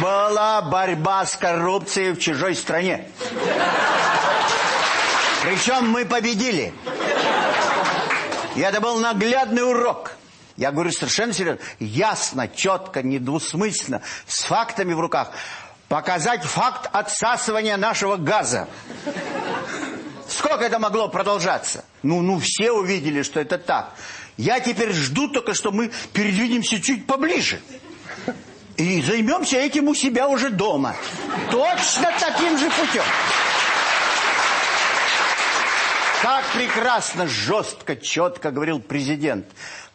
Была борьба с коррупцией в чужой стране. Причем мы победили. И это был наглядный урок. Я говорю совершенно серьезно. Ясно, четко, недвусмысленно, с фактами в руках. Показать факт отсасывания нашего газа. Сколько это могло продолжаться? Ну, ну, все увидели, что это так. Я теперь жду только, что мы передвинемся чуть поближе. И займемся этим у себя уже дома. Точно таким же путем. Как прекрасно, жестко, четко говорил президент.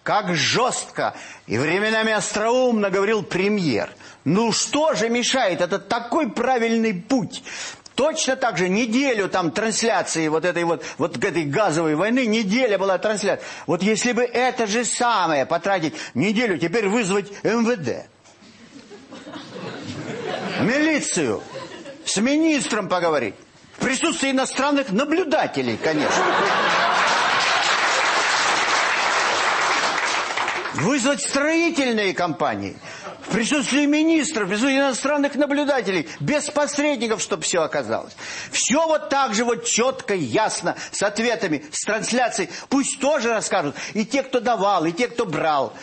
Как жестко и временами остроумно говорил премьер. Ну что же мешает? Это такой правильный путь. Точно так же неделю там трансляции вот этой вот, вот этой газовой войны, неделя была трансляция. Вот если бы это же самое потратить неделю, теперь вызвать МВД. Милицию. С министром поговорить. В присутствии иностранных наблюдателей, конечно. Вызвать строительные компании. В присутствии министров, в присутствии иностранных наблюдателей. Без посредников, чтобы все оказалось. Все вот так же вот четко, ясно, с ответами, с трансляцией. Пусть тоже расскажут. И те, кто давал, и те, кто брал.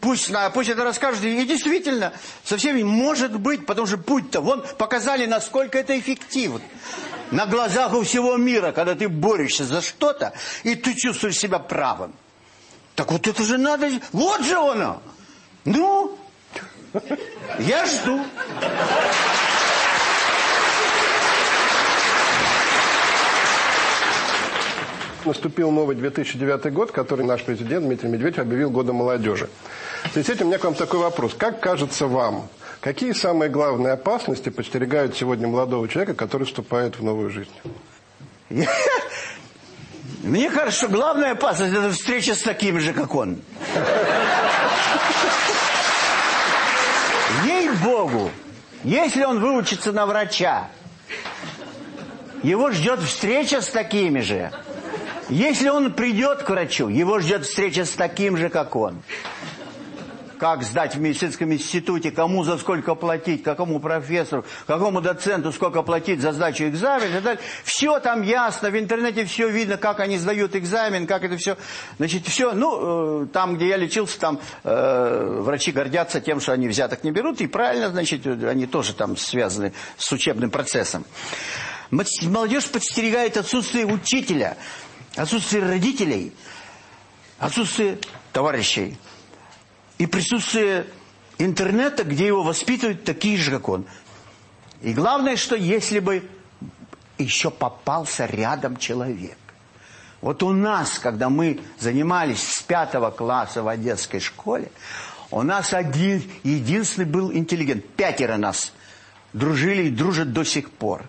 Пусть, пусть это расскажут. И действительно, со всеми может быть, потому что путь-то, вон, показали, насколько это эффективно. На глазах у всего мира, когда ты борешься за что-то, и ты чувствуешь себя правым. Так вот это же надо... Вот же оно! Ну, я жду. Наступил новый 2009 год, который наш президент Дмитрий Медведев объявил годом молодежи. В связи с этим у меня к вам такой вопрос. Как кажется вам, какие самые главные опасности подстерегают сегодня молодого человека, который вступает в новую жизнь? Мне кажется, что главная опасность – это встреча с таким же, как он. Ей-богу, если он выучится на врача, его ждет встреча с такими же. Если он придет к врачу, его ждет встреча с таким же, как он как сдать в медицинском институте, кому за сколько платить, какому профессору, какому доценту сколько платить за сдачу экзамена и так. Все там ясно, в интернете все видно, как они сдают экзамен, как это все. Значит, все, ну, э, там, где я лечился, там э, врачи гордятся тем, что они взяток не берут, и правильно, значит, они тоже там связаны с учебным процессом. Молодежь подстерегает отсутствие учителя, отсутствие родителей, отсутствие товарищей и присутствие интернета, где его воспитывают такие же, как он. И главное, что если бы еще попался рядом человек. Вот у нас, когда мы занимались с пятого класса в одесской школе, у нас один, единственный был интеллигент. Пятеро нас дружили и дружат до сих пор.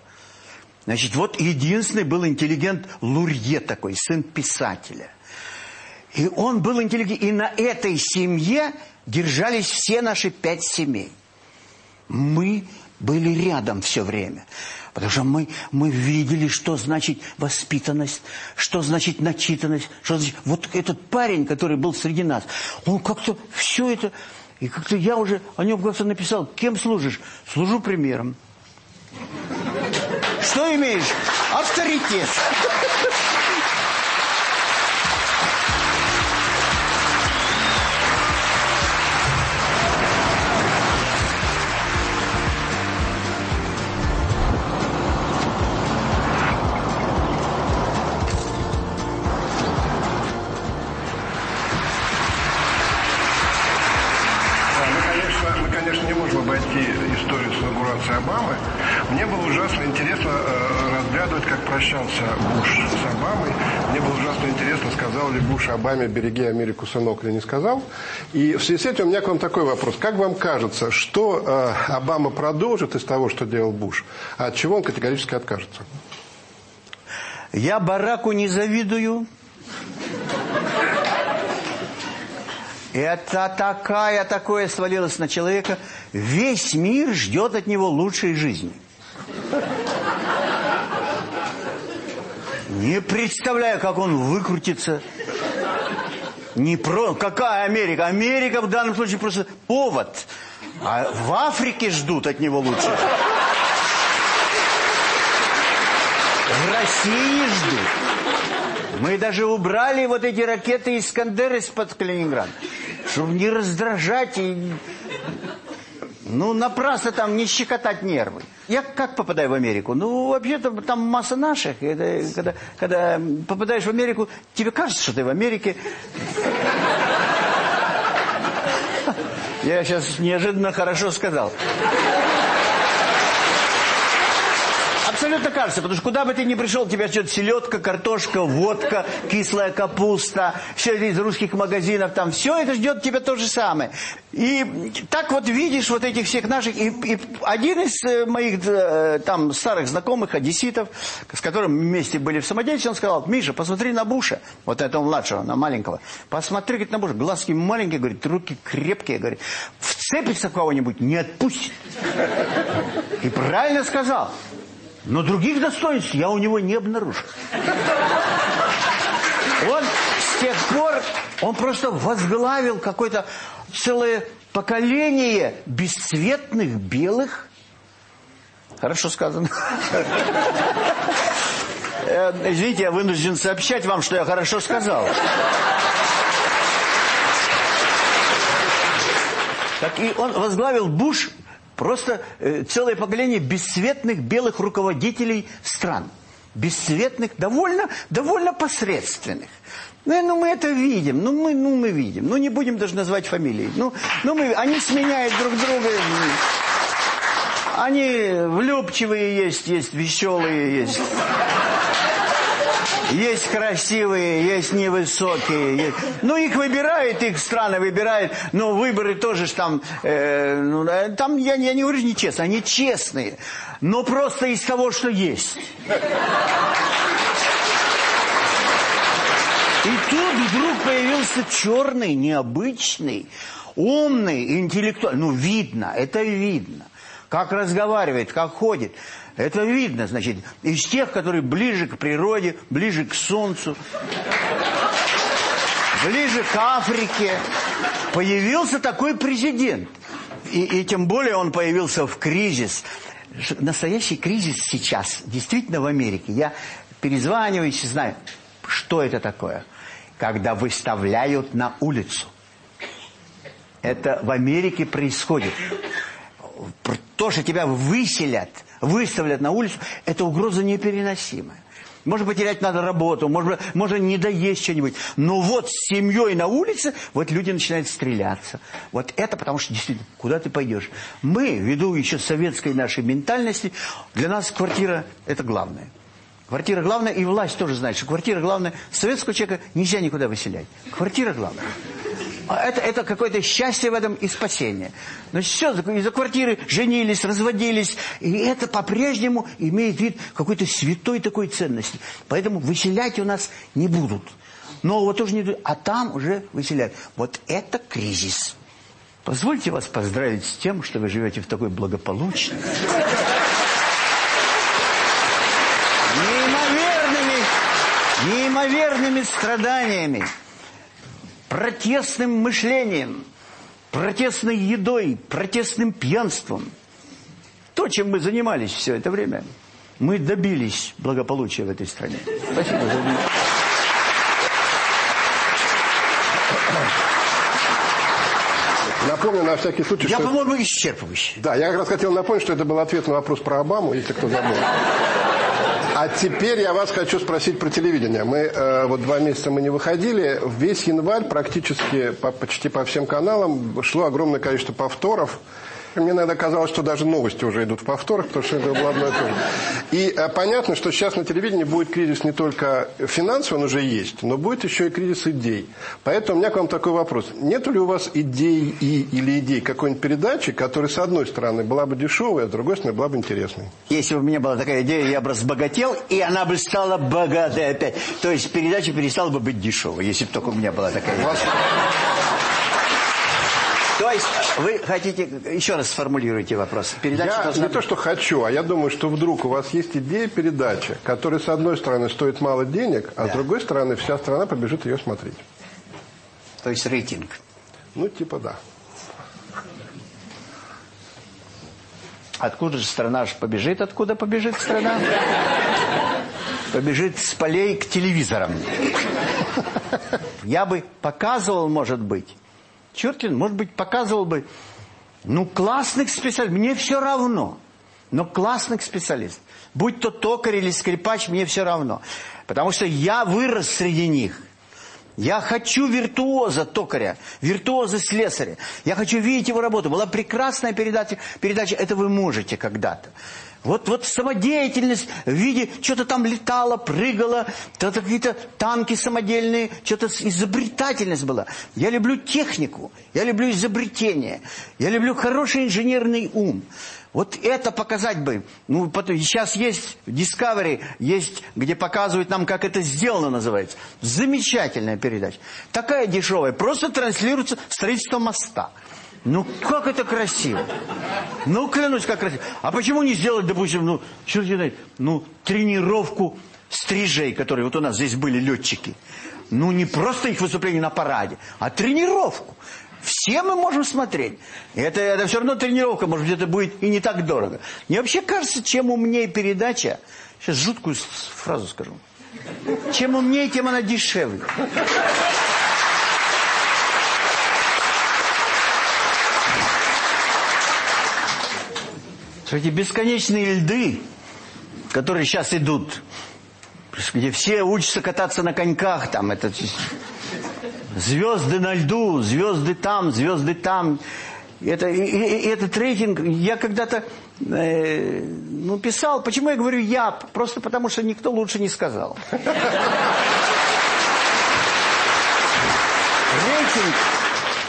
Значит, вот единственный был интеллигент Лурье такой, сын писателя – и он был интеллигент. И на этой семье держались все наши пять семей. Мы были рядом все время. Потому что мы, мы видели, что значит воспитанность, что значит начитанность. Что значит... Вот этот парень, который был среди нас, он как-то все это... И как-то я уже о нем как-то написал. Кем служишь? Служу примером. Что имеешь? Авторитет. Ли Буш Обаме «береги Америку, сынок» или не сказал. И в связи с этим у меня к вам такой вопрос. Как вам кажется, что э, Обама продолжит из того, что делал Буш, а от чего он категорически откажется? Я Бараку не завидую. Это такая, такое свалилось на человека. Весь мир ждет от него лучшей жизни. Не представляю, как он выкрутится. Не про... Какая Америка? Америка в данном случае просто повод. А в Африке ждут от него лучше. В России ждут. Мы даже убрали вот эти ракеты «Искандер» из-под Калининграда чтобы не раздражать и... Ну, напрасно там не щекотать нервы. Я как попадаю в Америку? Ну, вообще-то там масса наших. Это, когда, когда попадаешь в Америку, тебе кажется, что ты в Америке. Я сейчас неожиданно хорошо сказал. Абсолютно кажется, потому что куда бы ты ни пришел, тебя ждет селедка, картошка, водка, кислая капуста, все это из русских магазинов, там все это ждет тебя то же самое. И так вот видишь вот этих всех наших, и, и один из э, моих э, там старых знакомых, одесситов, с которым вместе были в самодельстве, он сказал, Миша, посмотри на Буша, вот этого младшего, на маленького, посмотри, говорит, на Буша, глазки маленькие, говорит, руки крепкие, говорит, вцепится в кого-нибудь, не отпустит. И правильно сказал. Но других достоинств я у него не обнаружил. Он с тех пор, он просто возглавил какое-то целое поколение бесцветных, белых. Хорошо сказано. Э, извините, я вынужден сообщать вам, что я хорошо сказал. Так и он возглавил Буш Просто э, целое поколение бесцветных белых руководителей стран. Бесцветных, довольно, довольно посредственных. Ну, ну, мы это видим, ну мы, ну, мы видим. Ну, не будем даже назвать фамилии. Ну, ну мы, они сменяют друг друга. Они влюбчивые есть, есть веселые есть. Есть красивые, есть невысокие. Есть... Ну, их выбирают, их страны выбирают. Но выборы тоже ж там... Э, ну, там, я, я не говорю нечестно, они честные. Но просто из того, что есть. И тут вдруг появился черный, необычный, умный, интеллектуальный. Ну, видно, это видно. Как разговаривает, как ходит. Это видно, значит, из тех, которые ближе к природе, ближе к солнцу, ближе к Африке. Появился такой президент. И, и тем более он появился в кризис. Настоящий кризис сейчас, действительно в Америке. Я перезваниваюсь и знаю, что это такое. Когда выставляют на улицу. Это в Америке происходит. То, что тебя выселят – выставлят на улицу, это угроза непереносимая. Может потерять надо работу, может, может не доесть что-нибудь. Но вот с семьей на улице, вот люди начинают стреляться. Вот это потому что действительно, куда ты пойдешь? Мы, ввиду еще советской нашей ментальности, для нас квартира – это главное. Квартира главная, и власть тоже знает, что квартира главная. Советского человека нельзя никуда выселять. Квартира главная. А это, это какое-то счастье в этом и спасение. Значит, все, из-за квартиры женились, разводились. И это по-прежнему имеет вид какой-то святой такой ценности. Поэтому выселять у нас не будут. Нового тоже не. А там уже выселяют. Вот это кризис. Позвольте вас поздравить с тем, что вы живете в такой благополучной неимоверными страданиями, протестным мышлением, протестной едой, протестным пьянством. То, чем мы занимались все это время, мы добились благополучия в этой стране. Спасибо за внимание. Напомню на всякий случай, Я, что... по-моему, исчерпывающий. Да, я как раз хотел напомнить, что это был ответ на вопрос про Обаму, если кто забыл. А теперь я вас хочу спросить про телевидение. Мы э, вот два месяца мы не выходили. Весь январь практически по, почти по всем каналам шло огромное количество повторов. Мне иногда казалось, что даже новости уже идут в повторах, потому что это было одно и то же. И э, понятно, что сейчас на телевидении будет кризис не только финансовый, он уже есть, но будет еще и кризис идей. Поэтому у меня к вам такой вопрос. Нет ли у вас идей и, или идей какой-нибудь передачи, которая, с одной стороны, была бы дешевой, а с другой стороны, была бы интересной? Если бы у меня была такая идея, я бы разбогател, и она бы стала богатой опять. То есть передача перестала бы быть дешевой, если бы только у меня была такая идея. То есть вы хотите, еще раз сформулируйте вопрос. Передача я должна... не то, что хочу, а я думаю, что вдруг у вас есть идея передачи, которая с одной стороны стоит мало денег, а да. с другой стороны вся страна побежит ее смотреть. То есть рейтинг? Ну, типа да. Откуда же страна же побежит? Откуда побежит страна? Побежит с полей к телевизорам. Я бы показывал, может быть, Чуркин, может быть, показывал бы, ну, классных специалистов, мне все равно, но классных специалистов. Будь то токарь или скрипач, мне все равно. Потому что я вырос среди них. Я хочу виртуоза токаря, виртуоза слесаря. Я хочу видеть его работу. Была прекрасная передача, передача «Это вы можете когда-то». Вот, вот самодеятельность в виде, что-то там летало, прыгало, какие-то танки самодельные, что-то изобретательность была. Я люблю технику, я люблю изобретение, я люблю хороший инженерный ум. Вот это показать бы. Ну, потом, сейчас есть Discovery, есть, где показывают нам, как это сделано, называется. Замечательная передача. Такая дешевая. Просто транслируется строительство моста. Ну, как это красиво. Ну, клянусь, как красиво. А почему не сделать, допустим, ну, что знает, ну, тренировку стрижей, которые вот у нас здесь были летчики. Ну, не просто их выступление на параде, а тренировку. Все мы можем смотреть. Это, это все равно тренировка, может быть, это будет и не так дорого. Мне вообще кажется, чем умнее передача, сейчас жуткую фразу скажу, чем умнее, тем она дешевле. Эти бесконечные льды, которые сейчас идут, где все учатся кататься на коньках, там это звезды на льду, звезды там, звезды там. Это, и, и, этот рейтинг, я когда-то э, ну, писал, почему я говорю «я»? Просто потому, что никто лучше не сказал. Рейтинг,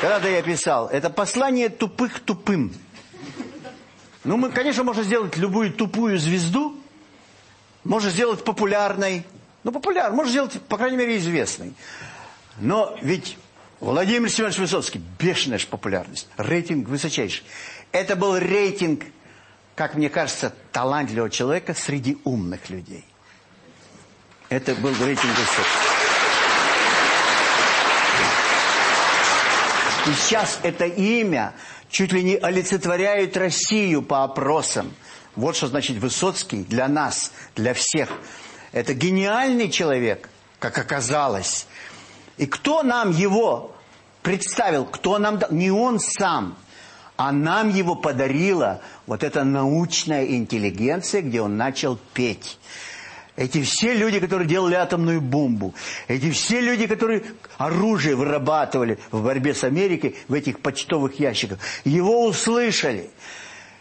когда-то я писал, это послание тупых тупым. Ну, мы, конечно, можно сделать любую тупую звезду, можно сделать популярной, ну, популярной, можно сделать, по крайней мере, известной. Но ведь Владимир Семенович Высоцкий, бешеная же популярность, рейтинг высочайший. Это был рейтинг, как мне кажется, талантливого человека среди умных людей. Это был рейтинг Высоцкий. И сейчас это имя чуть ли не олицетворяет Россию по опросам. Вот что значит Высоцкий для нас, для всех. Это гениальный человек, как оказалось. И кто нам его представил, кто нам дал? Не он сам, а нам его подарила вот эта научная интеллигенция, где он начал петь. Эти все люди, которые делали атомную бомбу, эти все люди, которые оружие вырабатывали в борьбе с Америкой в этих почтовых ящиках, его услышали.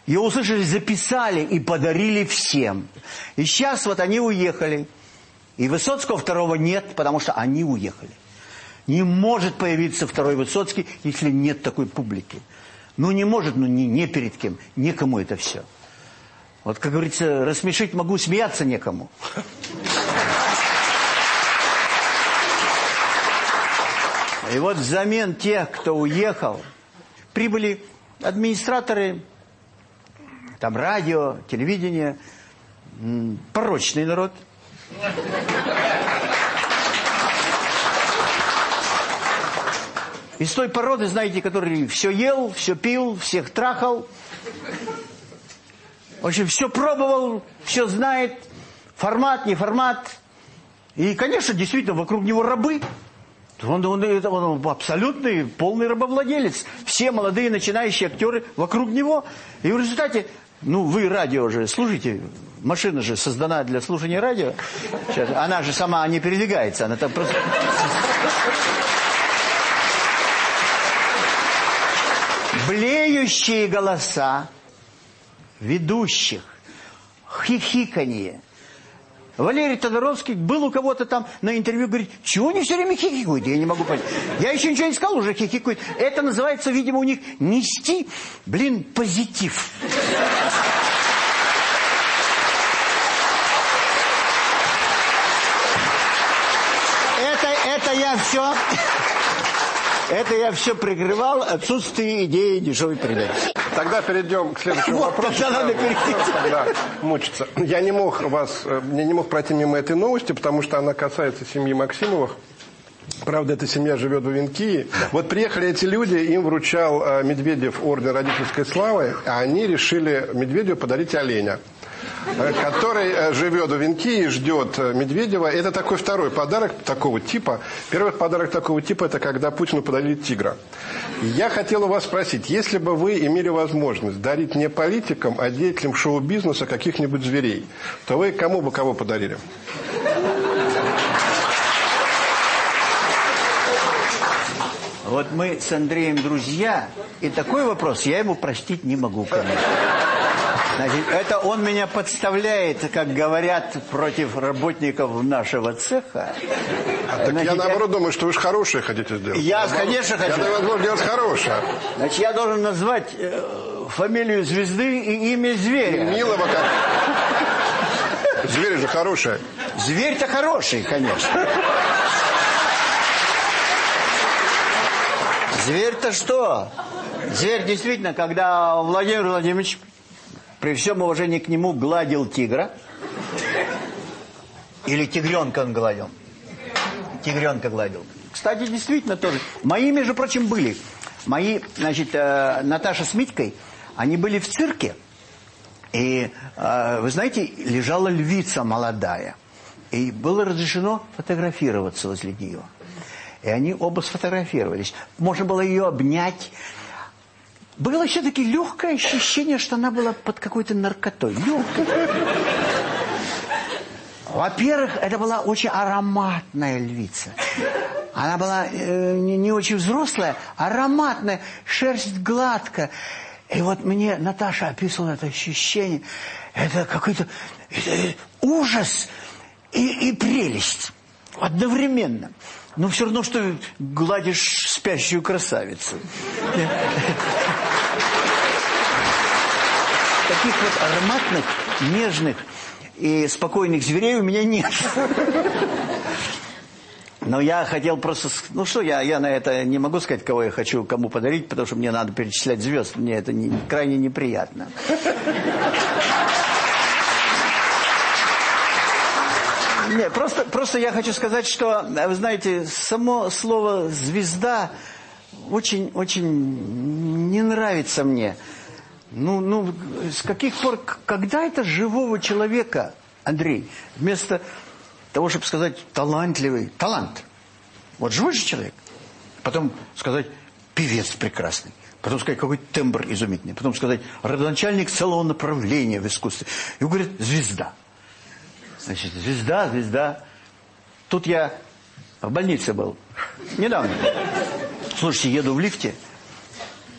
Его услышали, записали и подарили всем. И сейчас вот они уехали. И Высоцкого второго нет, потому что они уехали. Не может появиться второй Высоцкий, если нет такой публики. Ну не может, ну не, не перед кем, некому это все. Вот, как говорится, рассмешить могу, смеяться некому. И вот взамен тех, кто уехал, прибыли администраторы, там радио, телевидение, порочный народ. Из той породы, знаете, который все ел, все пил, всех трахал. В общем, все пробовал, все знает, формат, не формат. И, конечно, действительно, вокруг него рабы. Он, он, он абсолютный, полный рабовладелец. Все молодые начинающие актеры вокруг него. И в результате, ну, вы радио же слушайте, машина же создана для слушания радио. Сейчас, она же сама не передвигается, она там просто... Блеющие голоса ведущих, хихиканье. Валерий Тодоровский был у кого-то там на интервью, говорит, чего они все время хихикают? Я не могу понять. Я еще ничего не сказал, уже хихикают. Это называется, видимо, у них нести, блин, позитив. Это, это я все... Это я все прикрывал отсутствие идеи дешевой передачи. Тогда перейдем к следующему вот, вопросу. Тогда надо перейти. Тогда мучиться. Я не мог вас, я не мог пройти мимо этой новости, потому что она касается семьи Максимовых. Правда, эта семья живет в Венкии. Вот приехали эти люди, им вручал э, Медведев орден родительской славы, а они решили Медведеву подарить оленя э, который э, живет в Венки и ждет э, Медведева. Это такой второй подарок такого типа. Первый подарок такого типа, это когда Путину подарили тигра. Я хотел у вас спросить, если бы вы имели возможность дарить не политикам, а деятелям шоу-бизнеса каких-нибудь зверей, то вы кому бы кого подарили? Вот мы с Андреем друзья, и такой вопрос я ему простить не могу, конечно. Значит, это он меня подставляет, как говорят, против работников нашего цеха. А так Значит, я наоборот думаю, что вы же хорошее хотите сделать. Я, Наоборот, конечно, хочу. Я даю возможность делать хорошее. Значит, я должен назвать э, фамилию звезды и имя зверя. Милого как. Зверь же хороший. Зверь-то хороший, конечно. Зверь-то что? Зверь действительно, когда Владимир Владимирович, при всем уважении к нему, гладил тигра, или тигренка он гладил, тигренка гладил. Кстати, действительно тоже. Мои, между прочим, были. Мои, значит, э, Наташа с Митькой, они были в цирке. И, э, вы знаете, лежала львица молодая. И было разрешено фотографироваться возле нее. И они оба сфотографировались. Можно было ее обнять. Было все-таки легкое ощущение, что она была под какой-то наркотой. Во-первых, это была очень ароматная львица. Она была э, не, не очень взрослая, ароматная, шерсть гладкая. И вот мне Наташа описывала это ощущение. Это какой-то э, ужас и, и прелесть одновременно. Но все равно, что гладишь спящую красавицу. Таких вот ароматных, нежных и спокойных зверей у меня нет. Но я хотел просто... Ну что, я, я на это не могу сказать, кого я хочу кому подарить, потому что мне надо перечислять звезд. Мне это не, крайне неприятно. Нет, просто, просто я хочу сказать, что, вы знаете, само слово «звезда» очень-очень не нравится мне. Ну, ну, с каких пор, когда это живого человека, Андрей, вместо того, чтобы сказать талантливый, талант, вот живой же человек, потом сказать певец прекрасный, потом сказать какой тембр изумительный, потом сказать родоначальник целого направления в искусстве, и говорят звезда. Значит, звезда, звезда. Тут я в больнице был, недавно. Слушайте, еду в лифте,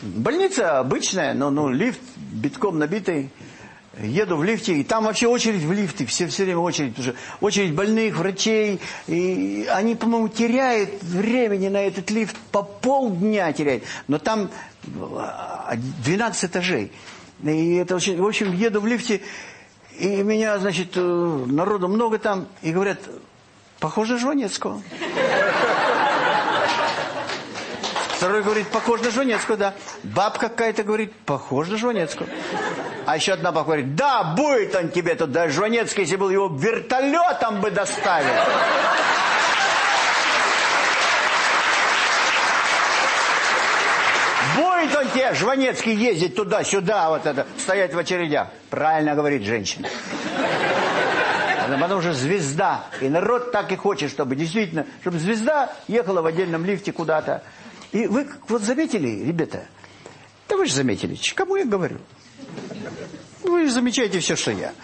Больница обычная, но ну, лифт битком набитый. Еду в лифте, и там вообще очередь в лифты, все, все время очередь. Уже. Очередь больных, врачей. И они, по-моему, теряют времени на этот лифт, по полдня теряют. Но там 12 этажей. И это очень... В общем, еду в лифте, и меня, значит, народу много там, и говорят, похоже Жванецкого. Второй говорит, похож на Жванецкого, да. Бабка какая-то говорит, похож на Жванецкого. А еще одна бабка говорит, да, будет он тебе тут, да, Жванецкий, если был его вертолетом бы доставил. Будет он тебе, Жванецкий, ездить туда-сюда, вот это, стоять в очередях. Правильно говорит женщина. Потому что звезда. И народ так и хочет, чтобы действительно, чтобы звезда ехала в отдельном лифте куда-то. И вы вот заметили, ребята, да вы же заметили, кому я говорю? Вы замечаете все, что я.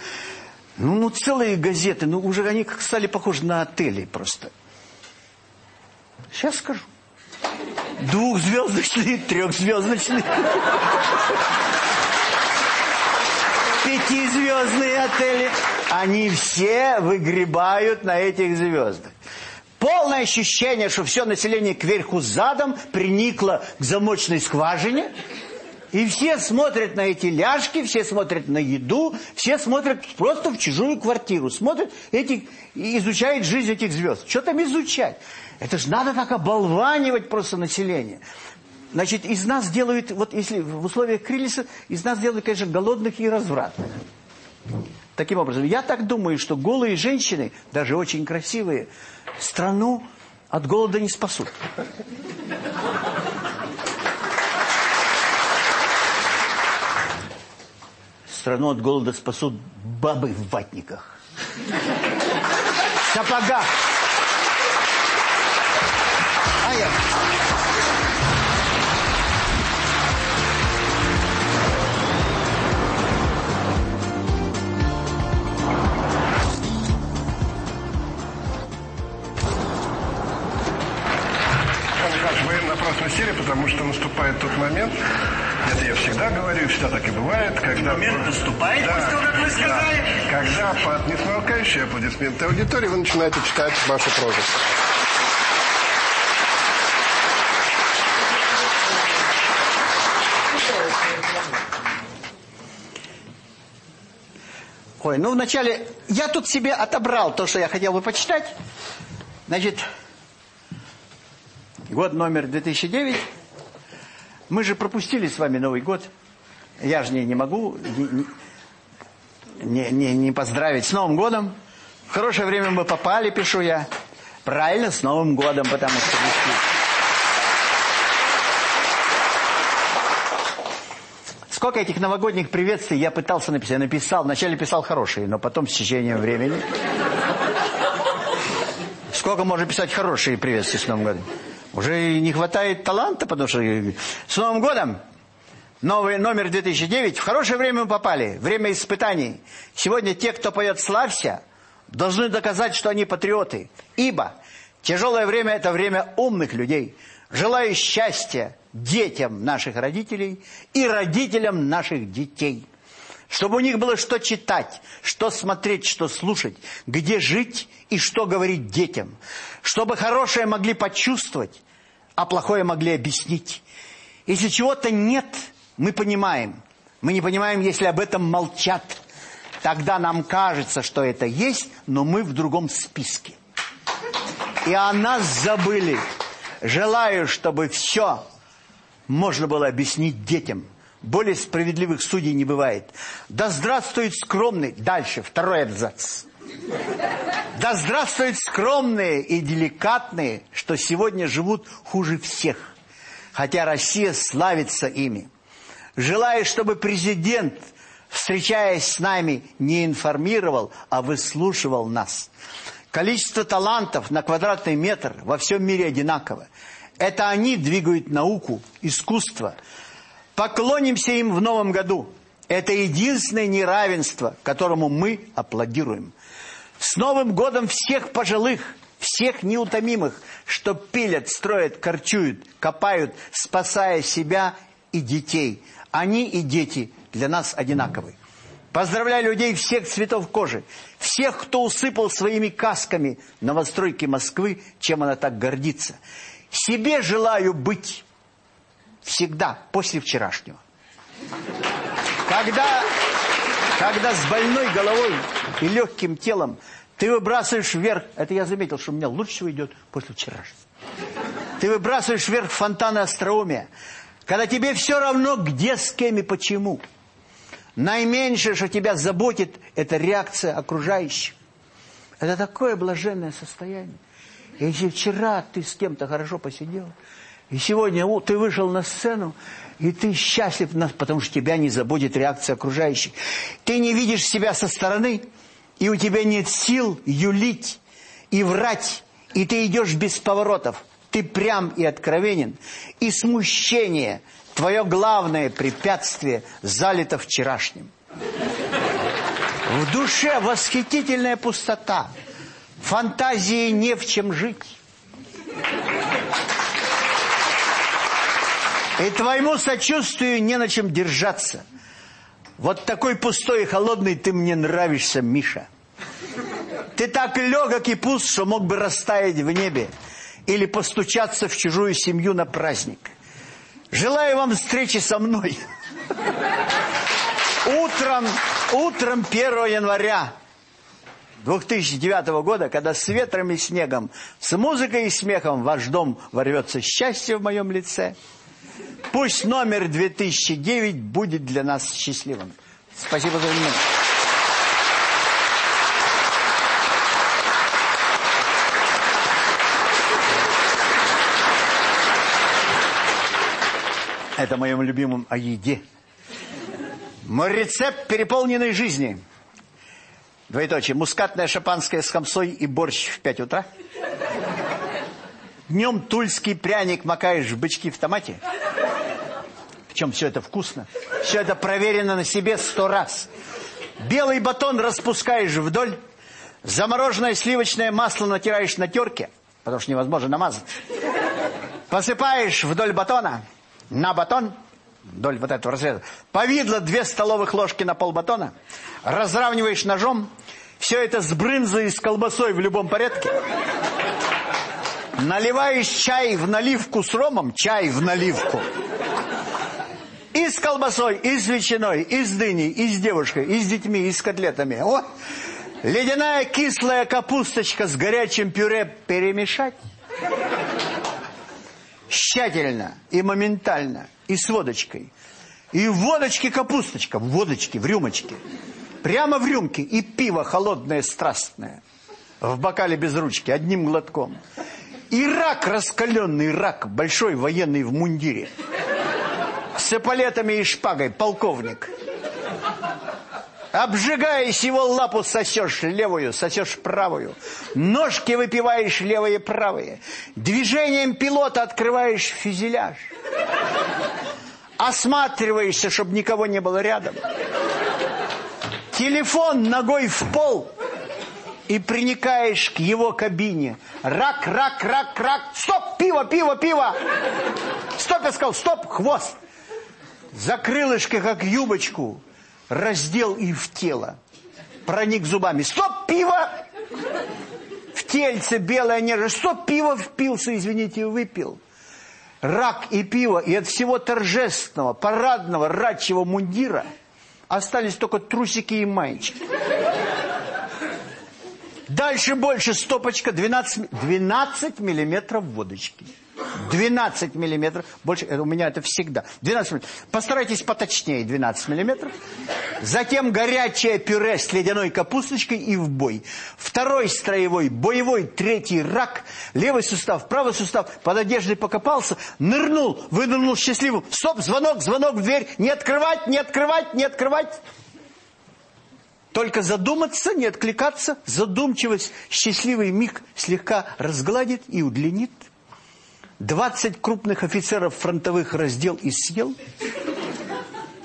Ну, ну целые газеты, ну уже они как стали похожи на отели просто. Сейчас скажу. Двухзвездочные, трехзвездочные. Пятизвездные отели. Они все выгребают на этих звездах. Полное ощущение, что все население кверху задом приникло к замочной скважине. И все смотрят на эти ляжки, все смотрят на еду, все смотрят просто в чужую квартиру. Смотрят эти, и изучают жизнь этих звезд. Что там изучать? Это же надо так оболванивать просто население. Значит, из нас делают, вот если в условиях Крилиса, из нас делают, конечно, голодных и развратных. Таким образом, я так думаю, что голые женщины, даже очень красивые, страну от голода не спасут. Страну от голода спасут бабы в ватниках. В сапогах. А я... сели, потому что наступает тот момент, это я всегда говорю, всегда так и бывает, когда... Момент наступает, Да, после того, как вы сказали? да. Когда под несмолкающие аплодисменты аудитории вы начинаете читать вашу прозу. Ой, ну вначале я тут себе отобрал то, что я хотел бы почитать. Значит, год номер 2009. Мы же пропустили с вами Новый год. Я же не, не могу не, не, не, поздравить с Новым годом. В хорошее время мы попали, пишу я. Правильно, с Новым годом, потому что... Сколько этих новогодних приветствий я пытался написать. Я написал, вначале писал хорошие, но потом с течением времени... Сколько можно писать хорошие приветствия с Новым годом? Уже не хватает таланта, потому что... С Новым годом! Новый номер 2009. В хорошее время мы попали. Время испытаний. Сегодня те, кто поет «Славься», должны доказать, что они патриоты. Ибо тяжелое время – это время умных людей. Желаю счастья детям наших родителей и родителям наших детей. Чтобы у них было что читать, что смотреть, что слушать, где жить и что говорить детям. Чтобы хорошее могли почувствовать, а плохое могли объяснить. Если чего-то нет, мы понимаем. Мы не понимаем, если об этом молчат. Тогда нам кажется, что это есть, но мы в другом списке. И о нас забыли. Желаю, чтобы все можно было объяснить детям. Более справедливых судей не бывает. Да здравствует скромный... Дальше, второй абзац. Да здравствуют скромные и деликатные, что сегодня живут хуже всех. Хотя Россия славится ими. Желаю, чтобы президент, встречаясь с нами, не информировал, а выслушивал нас. Количество талантов на квадратный метр во всем мире одинаково. Это они двигают науку, искусство. Поклонимся им в новом году. Это единственное неравенство, которому мы аплодируем. С Новым годом всех пожилых, всех неутомимых, что пилят, строят, корчуют, копают, спасая себя и детей. Они и дети для нас одинаковы. Поздравляю людей всех цветов кожи, всех, кто усыпал своими касками новостройки Москвы, чем она так гордится. Себе желаю быть всегда после вчерашнего. Когда, когда с больной головой и легким телом ты выбрасываешь вверх, это я заметил, что у меня лучше всего идет после вчерашнего. Ты выбрасываешь вверх фонтаны остроумия, когда тебе все равно, где, с кем и почему. Наименьшее, что тебя заботит, это реакция окружающих. Это такое блаженное состояние. Если вчера ты с кем-то хорошо посидел, и сегодня ты вышел на сцену, и ты счастлив, потому что тебя не заботит реакция окружающих. Ты не видишь себя со стороны, и у тебя нет сил юлить и врать, и ты идешь без поворотов. Ты прям и откровенен, и смущение – твое главное препятствие залито вчерашним. В душе восхитительная пустота, фантазии не в чем жить. И твоему сочувствию не на чем держаться. Вот такой пустой и холодный ты мне нравишься, Миша. Ты так легок и пуст, что мог бы растаять в небе или постучаться в чужую семью на праздник. Желаю вам встречи со мной. Утром, утром 1 января 2009 года, когда с ветром и снегом, с музыкой и смехом ваш дом ворвется счастье в моем лице, пусть номер 2009 будет для нас счастливым. Спасибо за внимание. Это моем любимом о еде. Мой рецепт переполненной жизни. Двоеточие. Мускатное шампанское с хамсой и борщ в 5 утра. Днем тульский пряник макаешь в бычки в томате. Причем все это вкусно. Все это проверено на себе сто раз. Белый батон распускаешь вдоль. Замороженное сливочное масло натираешь на терке. Потому что невозможно намазать. Посыпаешь вдоль батона, на батон, вдоль вот этого разреза, повидло две столовых ложки на полбатона, разравниваешь ножом, все это с брынзой и с колбасой в любом порядке, наливаешь чай в наливку с ромом, чай в наливку, и с колбасой, и с ветчиной, и с дыней, и с девушкой, и с детьми, и с котлетами. О! Ледяная кислая капусточка с горячим пюре перемешать. Тщательно и моментально, и с водочкой. И в водочке капусточка, в водочке, в рюмочке. Прямо в рюмке. И пиво холодное, страстное. В бокале без ручки, одним глотком. И рак раскаленный, рак, большой военный в мундире. С эполетами и шпагой, полковник. Обжигаешь его лапу, сосешь левую, сосешь правую. Ножки выпиваешь левые и правые. Движением пилота открываешь фюзеляж. Осматриваешься, чтобы никого не было рядом. Телефон ногой в пол. И приникаешь к его кабине. Рак, рак, рак, рак. Стоп, пиво, пиво, пиво. Стоп, я сказал, стоп, хвост. За крылышко, как юбочку раздел и в тело. Проник зубами. Стоп, пиво! В тельце белая нежность. Стоп, пиво впился, извините, выпил. Рак и пиво, и от всего торжественного, парадного, рачьего мундира остались только трусики и маечки. Дальше больше стопочка 12, 12 миллиметров водочки. 12 миллиметров. Больше, у меня это всегда. 12 миллиметров. Постарайтесь поточнее 12 миллиметров. Затем горячее пюре с ледяной капусточкой и в бой. Второй строевой, боевой, третий рак. Левый сустав, правый сустав. Под одеждой покопался, нырнул, вынырнул счастливым. Стоп, звонок, звонок в дверь. Не открывать, не открывать, не открывать. Только задуматься, не откликаться, задумчивость, счастливый миг слегка разгладит и удлинит. 20 крупных офицеров фронтовых раздел и съел.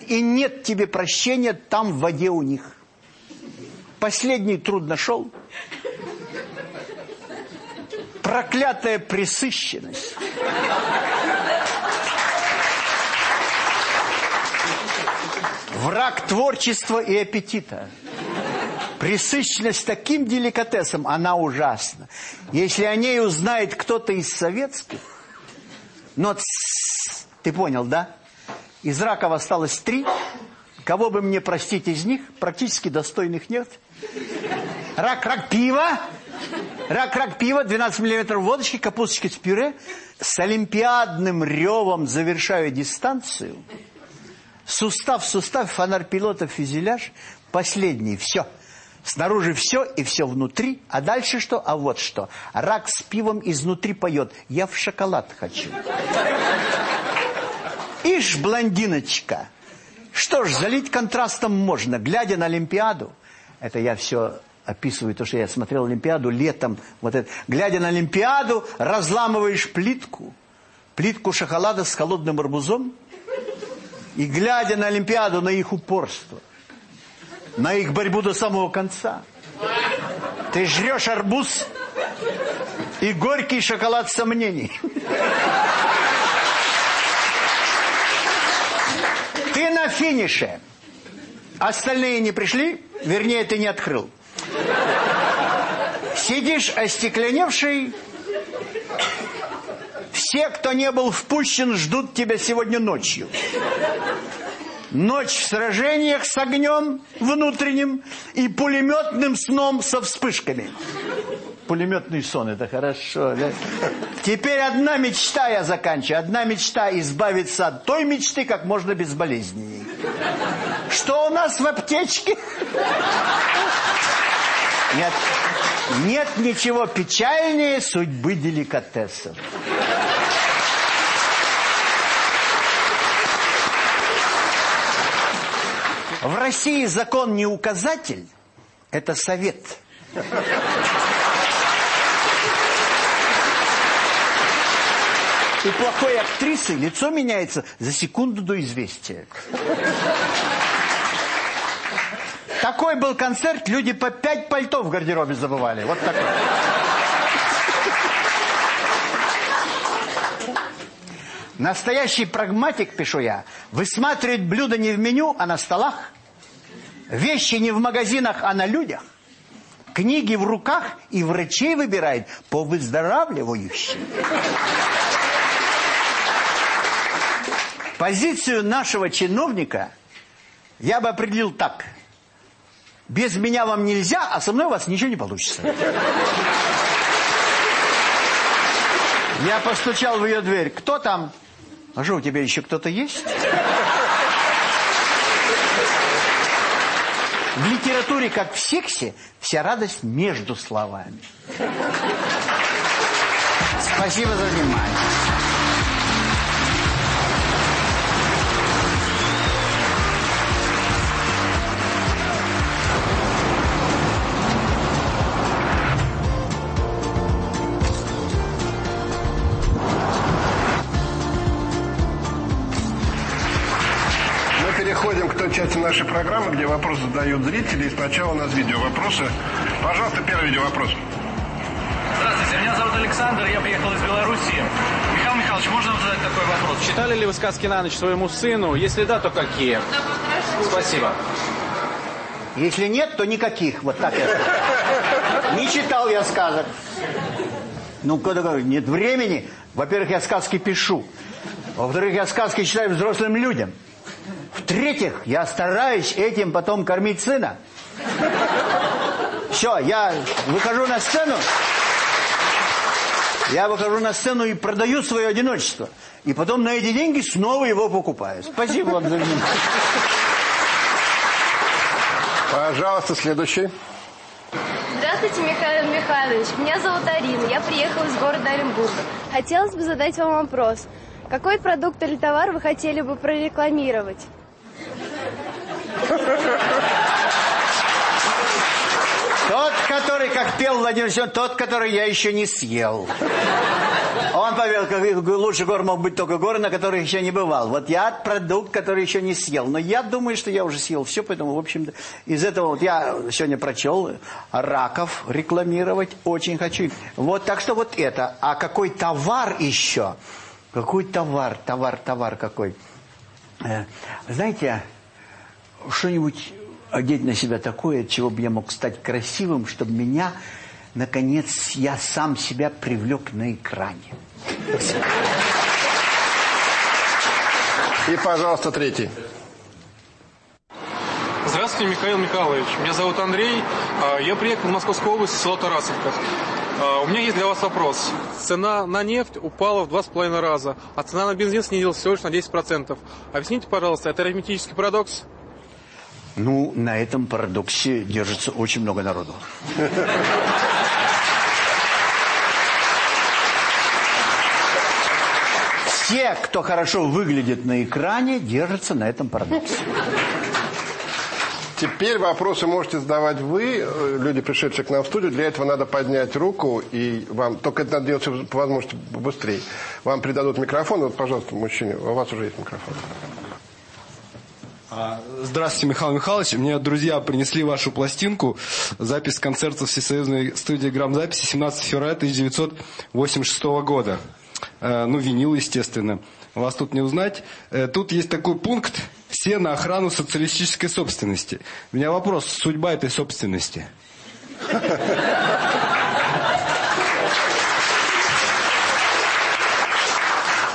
И нет тебе прощения там в воде у них. Последний труд нашел. Проклятая пресыщенность. Враг творчества и аппетита. Присыщенность таким деликатесом, она ужасна. Если о ней узнает кто-то из советских, но ты понял, да? Из раков осталось три. Кого бы мне простить из них, практически достойных нет. Рак, рак пива. Рак, рак пива, 12 миллиметров водочки, капусточки с пюре. С олимпиадным ревом завершаю дистанцию. Сустав, сустав, фонарь пилота, фюзеляж. Последний, все. Снаружи все и все внутри. А дальше что? А вот что. Рак с пивом изнутри поет. Я в шоколад хочу. Ишь, блондиночка. Что ж, залить контрастом можно. Глядя на Олимпиаду. Это я все описываю, то, что я смотрел Олимпиаду летом. Вот это. Глядя на Олимпиаду, разламываешь плитку. Плитку шоколада с холодным арбузом. И глядя на Олимпиаду, на их упорство на их борьбу до самого конца. Ты жрешь арбуз и горький шоколад сомнений. Ты на финише. Остальные не пришли, вернее, ты не открыл. Сидишь остекленевший. Все, кто не был впущен, ждут тебя сегодня ночью. Ночь в сражениях с огнем внутренним и пулеметным сном со вспышками. Пулеметный сон, это хорошо. Да? Теперь одна мечта я заканчиваю. Одна мечта избавиться от той мечты как можно безболезненней. Что у нас в аптечке? Нет, нет ничего печальнее судьбы деликатесов. В России закон не указатель, это совет. У плохой актрисы лицо меняется за секунду до известия. Такой был концерт, люди по пять пальтов в гардеробе забывали. Вот такой. Настоящий прагматик, пишу я, высматривает блюда не в меню, а на столах. Вещи не в магазинах, а на людях. Книги в руках и врачей выбирает по выздоравливающим. Позицию нашего чиновника я бы определил так. Без меня вам нельзя, а со мной у вас ничего не получится. Я постучал в ее дверь. Кто там? А что, у тебя еще кто-то есть? В литературе, как в сексе, вся радость между словами. Спасибо за внимание. Нашей программы, где вопросы задают зрители. И сначала у нас видео-вопросы. Пожалуйста, первый видео-вопрос. Здравствуйте, меня зовут Александр, я приехал из Белоруссии. Михаил Михайлович, можно вам задать такой вопрос? Читали ли вы сказки на ночь своему сыну? Если да, то какие? Спасибо. Если нет, то никаких. Вот так я. Не читал я сказок. Ну, когда нет времени. Во-первых, я сказки пишу. Во-вторых, я сказки читаю взрослым людям. В-третьих, я стараюсь этим потом кормить сына. Все, я выхожу на сцену. Я выхожу на сцену и продаю свое одиночество. И потом на эти деньги снова его покупаю. Спасибо вам за внимание. Пожалуйста, следующий. Здравствуйте, Михаил Михайлович. Меня зовут Арина. Я приехала из города Оренбурга. Хотелось бы задать вам вопрос. Какой продукт или товар вы хотели бы прорекламировать? Тот, который, как пел Владимир Семенович, тот, который я еще не съел. Он повел, как лучше гор мог быть только горы, на которых еще не бывал. Вот я продукт, который еще не съел. Но я думаю, что я уже съел все, поэтому, в общем из этого вот я сегодня прочел раков рекламировать очень хочу. Вот, так что вот это. А какой товар еще? Какой товар, товар, товар какой? Э, знаете, что-нибудь одеть на себя такое, от чего бы я мог стать красивым, чтобы меня, наконец, я сам себя привлек на экране. И, пожалуйста, третий. Здравствуйте, Михаил Михайлович. Меня зовут Андрей. А, Я приехал в Московскую область, село Тарасовка. А, У меня есть для вас вопрос. Цена на нефть упала в два с половиной раза, а цена на бензин снизилась всего лишь на 10%. Объясните, пожалуйста, это арифметический парадокс? Ну, на этом парадоксе держится очень много народу. Все, кто хорошо выглядит на экране, держатся на этом парадоксе. Теперь вопросы можете задавать вы, э, люди, пришедшие к нам в студию. Для этого надо поднять руку, и вам... Только это надо делать по возможности быстрее. Вам придадут микрофон. Вот, пожалуйста, мужчине, у вас уже есть микрофон. А, Здравствуйте, Михаил Михайлович. Мне друзья принесли вашу пластинку. Запись концерта Всесоюзной студии грамзаписи 17 февраля 1986 года. Э, Ну, винил, естественно. Вас тут не узнать. Э, Тут есть такой пункт «Все на охрану социалистической собственности». У меня вопрос, судьба этой собственности?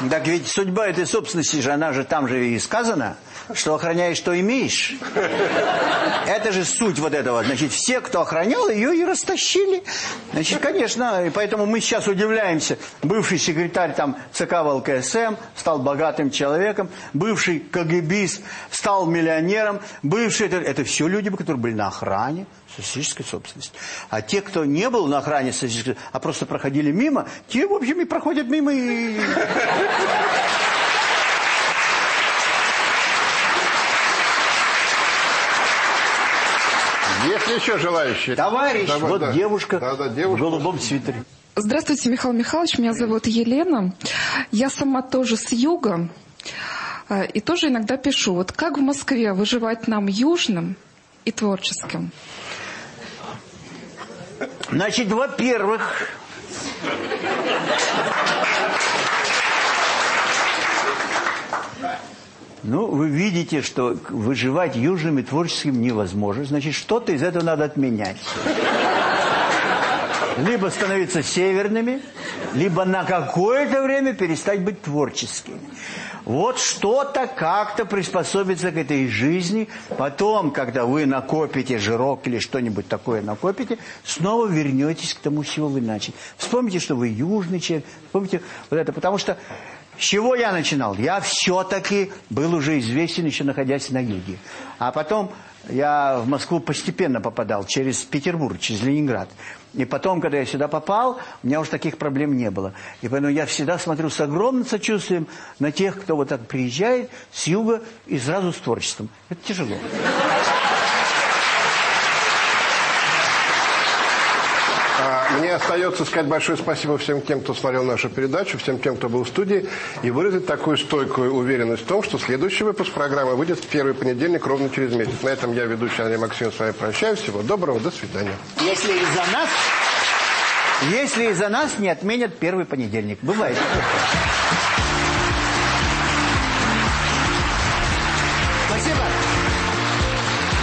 Так ведь судьба этой собственности же, она же там же и сказана, что охраняешь, что имеешь. Это же суть вот этого. Значит, все, кто охранял, ее и растащили. Значит, конечно, и поэтому мы сейчас удивляемся. Бывший секретарь там ЦК ВЛКСМ стал богатым человеком, бывший КГБист стал миллионером, бывший... Это, это все люди, которые были на охране социалистической собственности. А те, кто не был на охране социалистической, а просто проходили мимо, те, в общем, и проходят мимо и... Есть ли еще желающие? Товарищ, Давай, вот да. девушка, Да, да, девушка. в голубом свитере. Здравствуйте, Михаил Михайлович. Меня зовут Елена. Я сама тоже с юга. а, И тоже иногда пишу. Вот как в Москве выживать нам южным и творческим? Значит, во-первых, Ну, вы видите, что выживать южным и творческим невозможно. Значит, что-то из этого надо отменять. Либо становиться северными, либо на какое-то время перестать быть творческими. Вот что-то как-то приспособиться к этой жизни. Потом, когда вы накопите жирок или что-нибудь такое накопите, снова вернетесь к тому, с чего вы начали. Вспомните, что вы южный человек. Вспомните вот это. Потому что с чего я начинал? Я все-таки был уже известен, еще находясь на юге. А потом я в Москву постепенно попадал, через Петербург, через Ленинград. И потом, когда я сюда попал, у меня уже таких проблем не было. И поэтому я всегда смотрю с огромным сочувствием на тех, кто вот так приезжает с юга и сразу с творчеством. Это тяжело. А, Мне остается сказать большое спасибо всем тем, кто смотрел нашу передачу, всем тем, кто был в студии, и выразить такую стойкую уверенность в том, что следующий выпуск программы выйдет в первый понедельник ровно через месяц. На этом я, ведущий Андрей Максимов, с вами прощаюсь. Всего доброго, до свидания. Если из-за нас, если из-за нас не отменят первый понедельник. Бывает. Спасибо.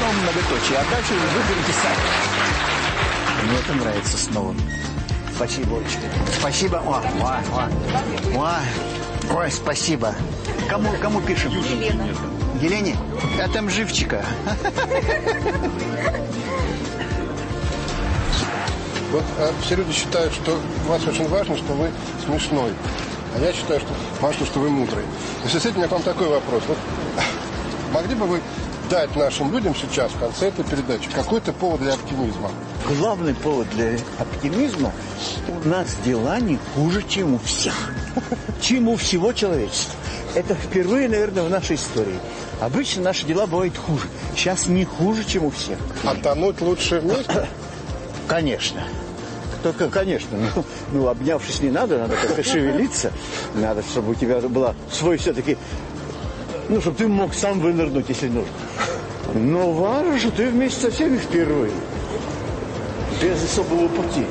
Ну, многоточие. А дальше вы выберете сами. Мне это нравится снова. Спасибо, Олечка. Спасибо. О, о, о. Ой, ой, спасибо. Кому, кому пишем? Елена. Елене? Это живчика. Вот а, все люди считают, что у вас очень важно, что вы смешной. А я считаю, что важно, что вы мудрый. В связи с этим у меня к вам такой вопрос. Вот, могли бы вы дать нашим людям сейчас, в конце этой передачи, какой-то повод для оптимизма? Главный повод для оптимизма у нас дела не хуже, чем у всех. Чем у всего человечества. Это впервые, наверное, в нашей истории. Обычно наши дела бывают хуже. Сейчас не хуже, чем у всех. А тонуть лучше вместе? Конечно. Только, конечно, ну, ну, обнявшись не надо, надо как-то шевелиться. Надо, чтобы у тебя была свой все-таки... Ну, чтобы ты мог сам вынырнуть, если нужно. Но важно, что ты вместе со всеми впервые. Без особого пути.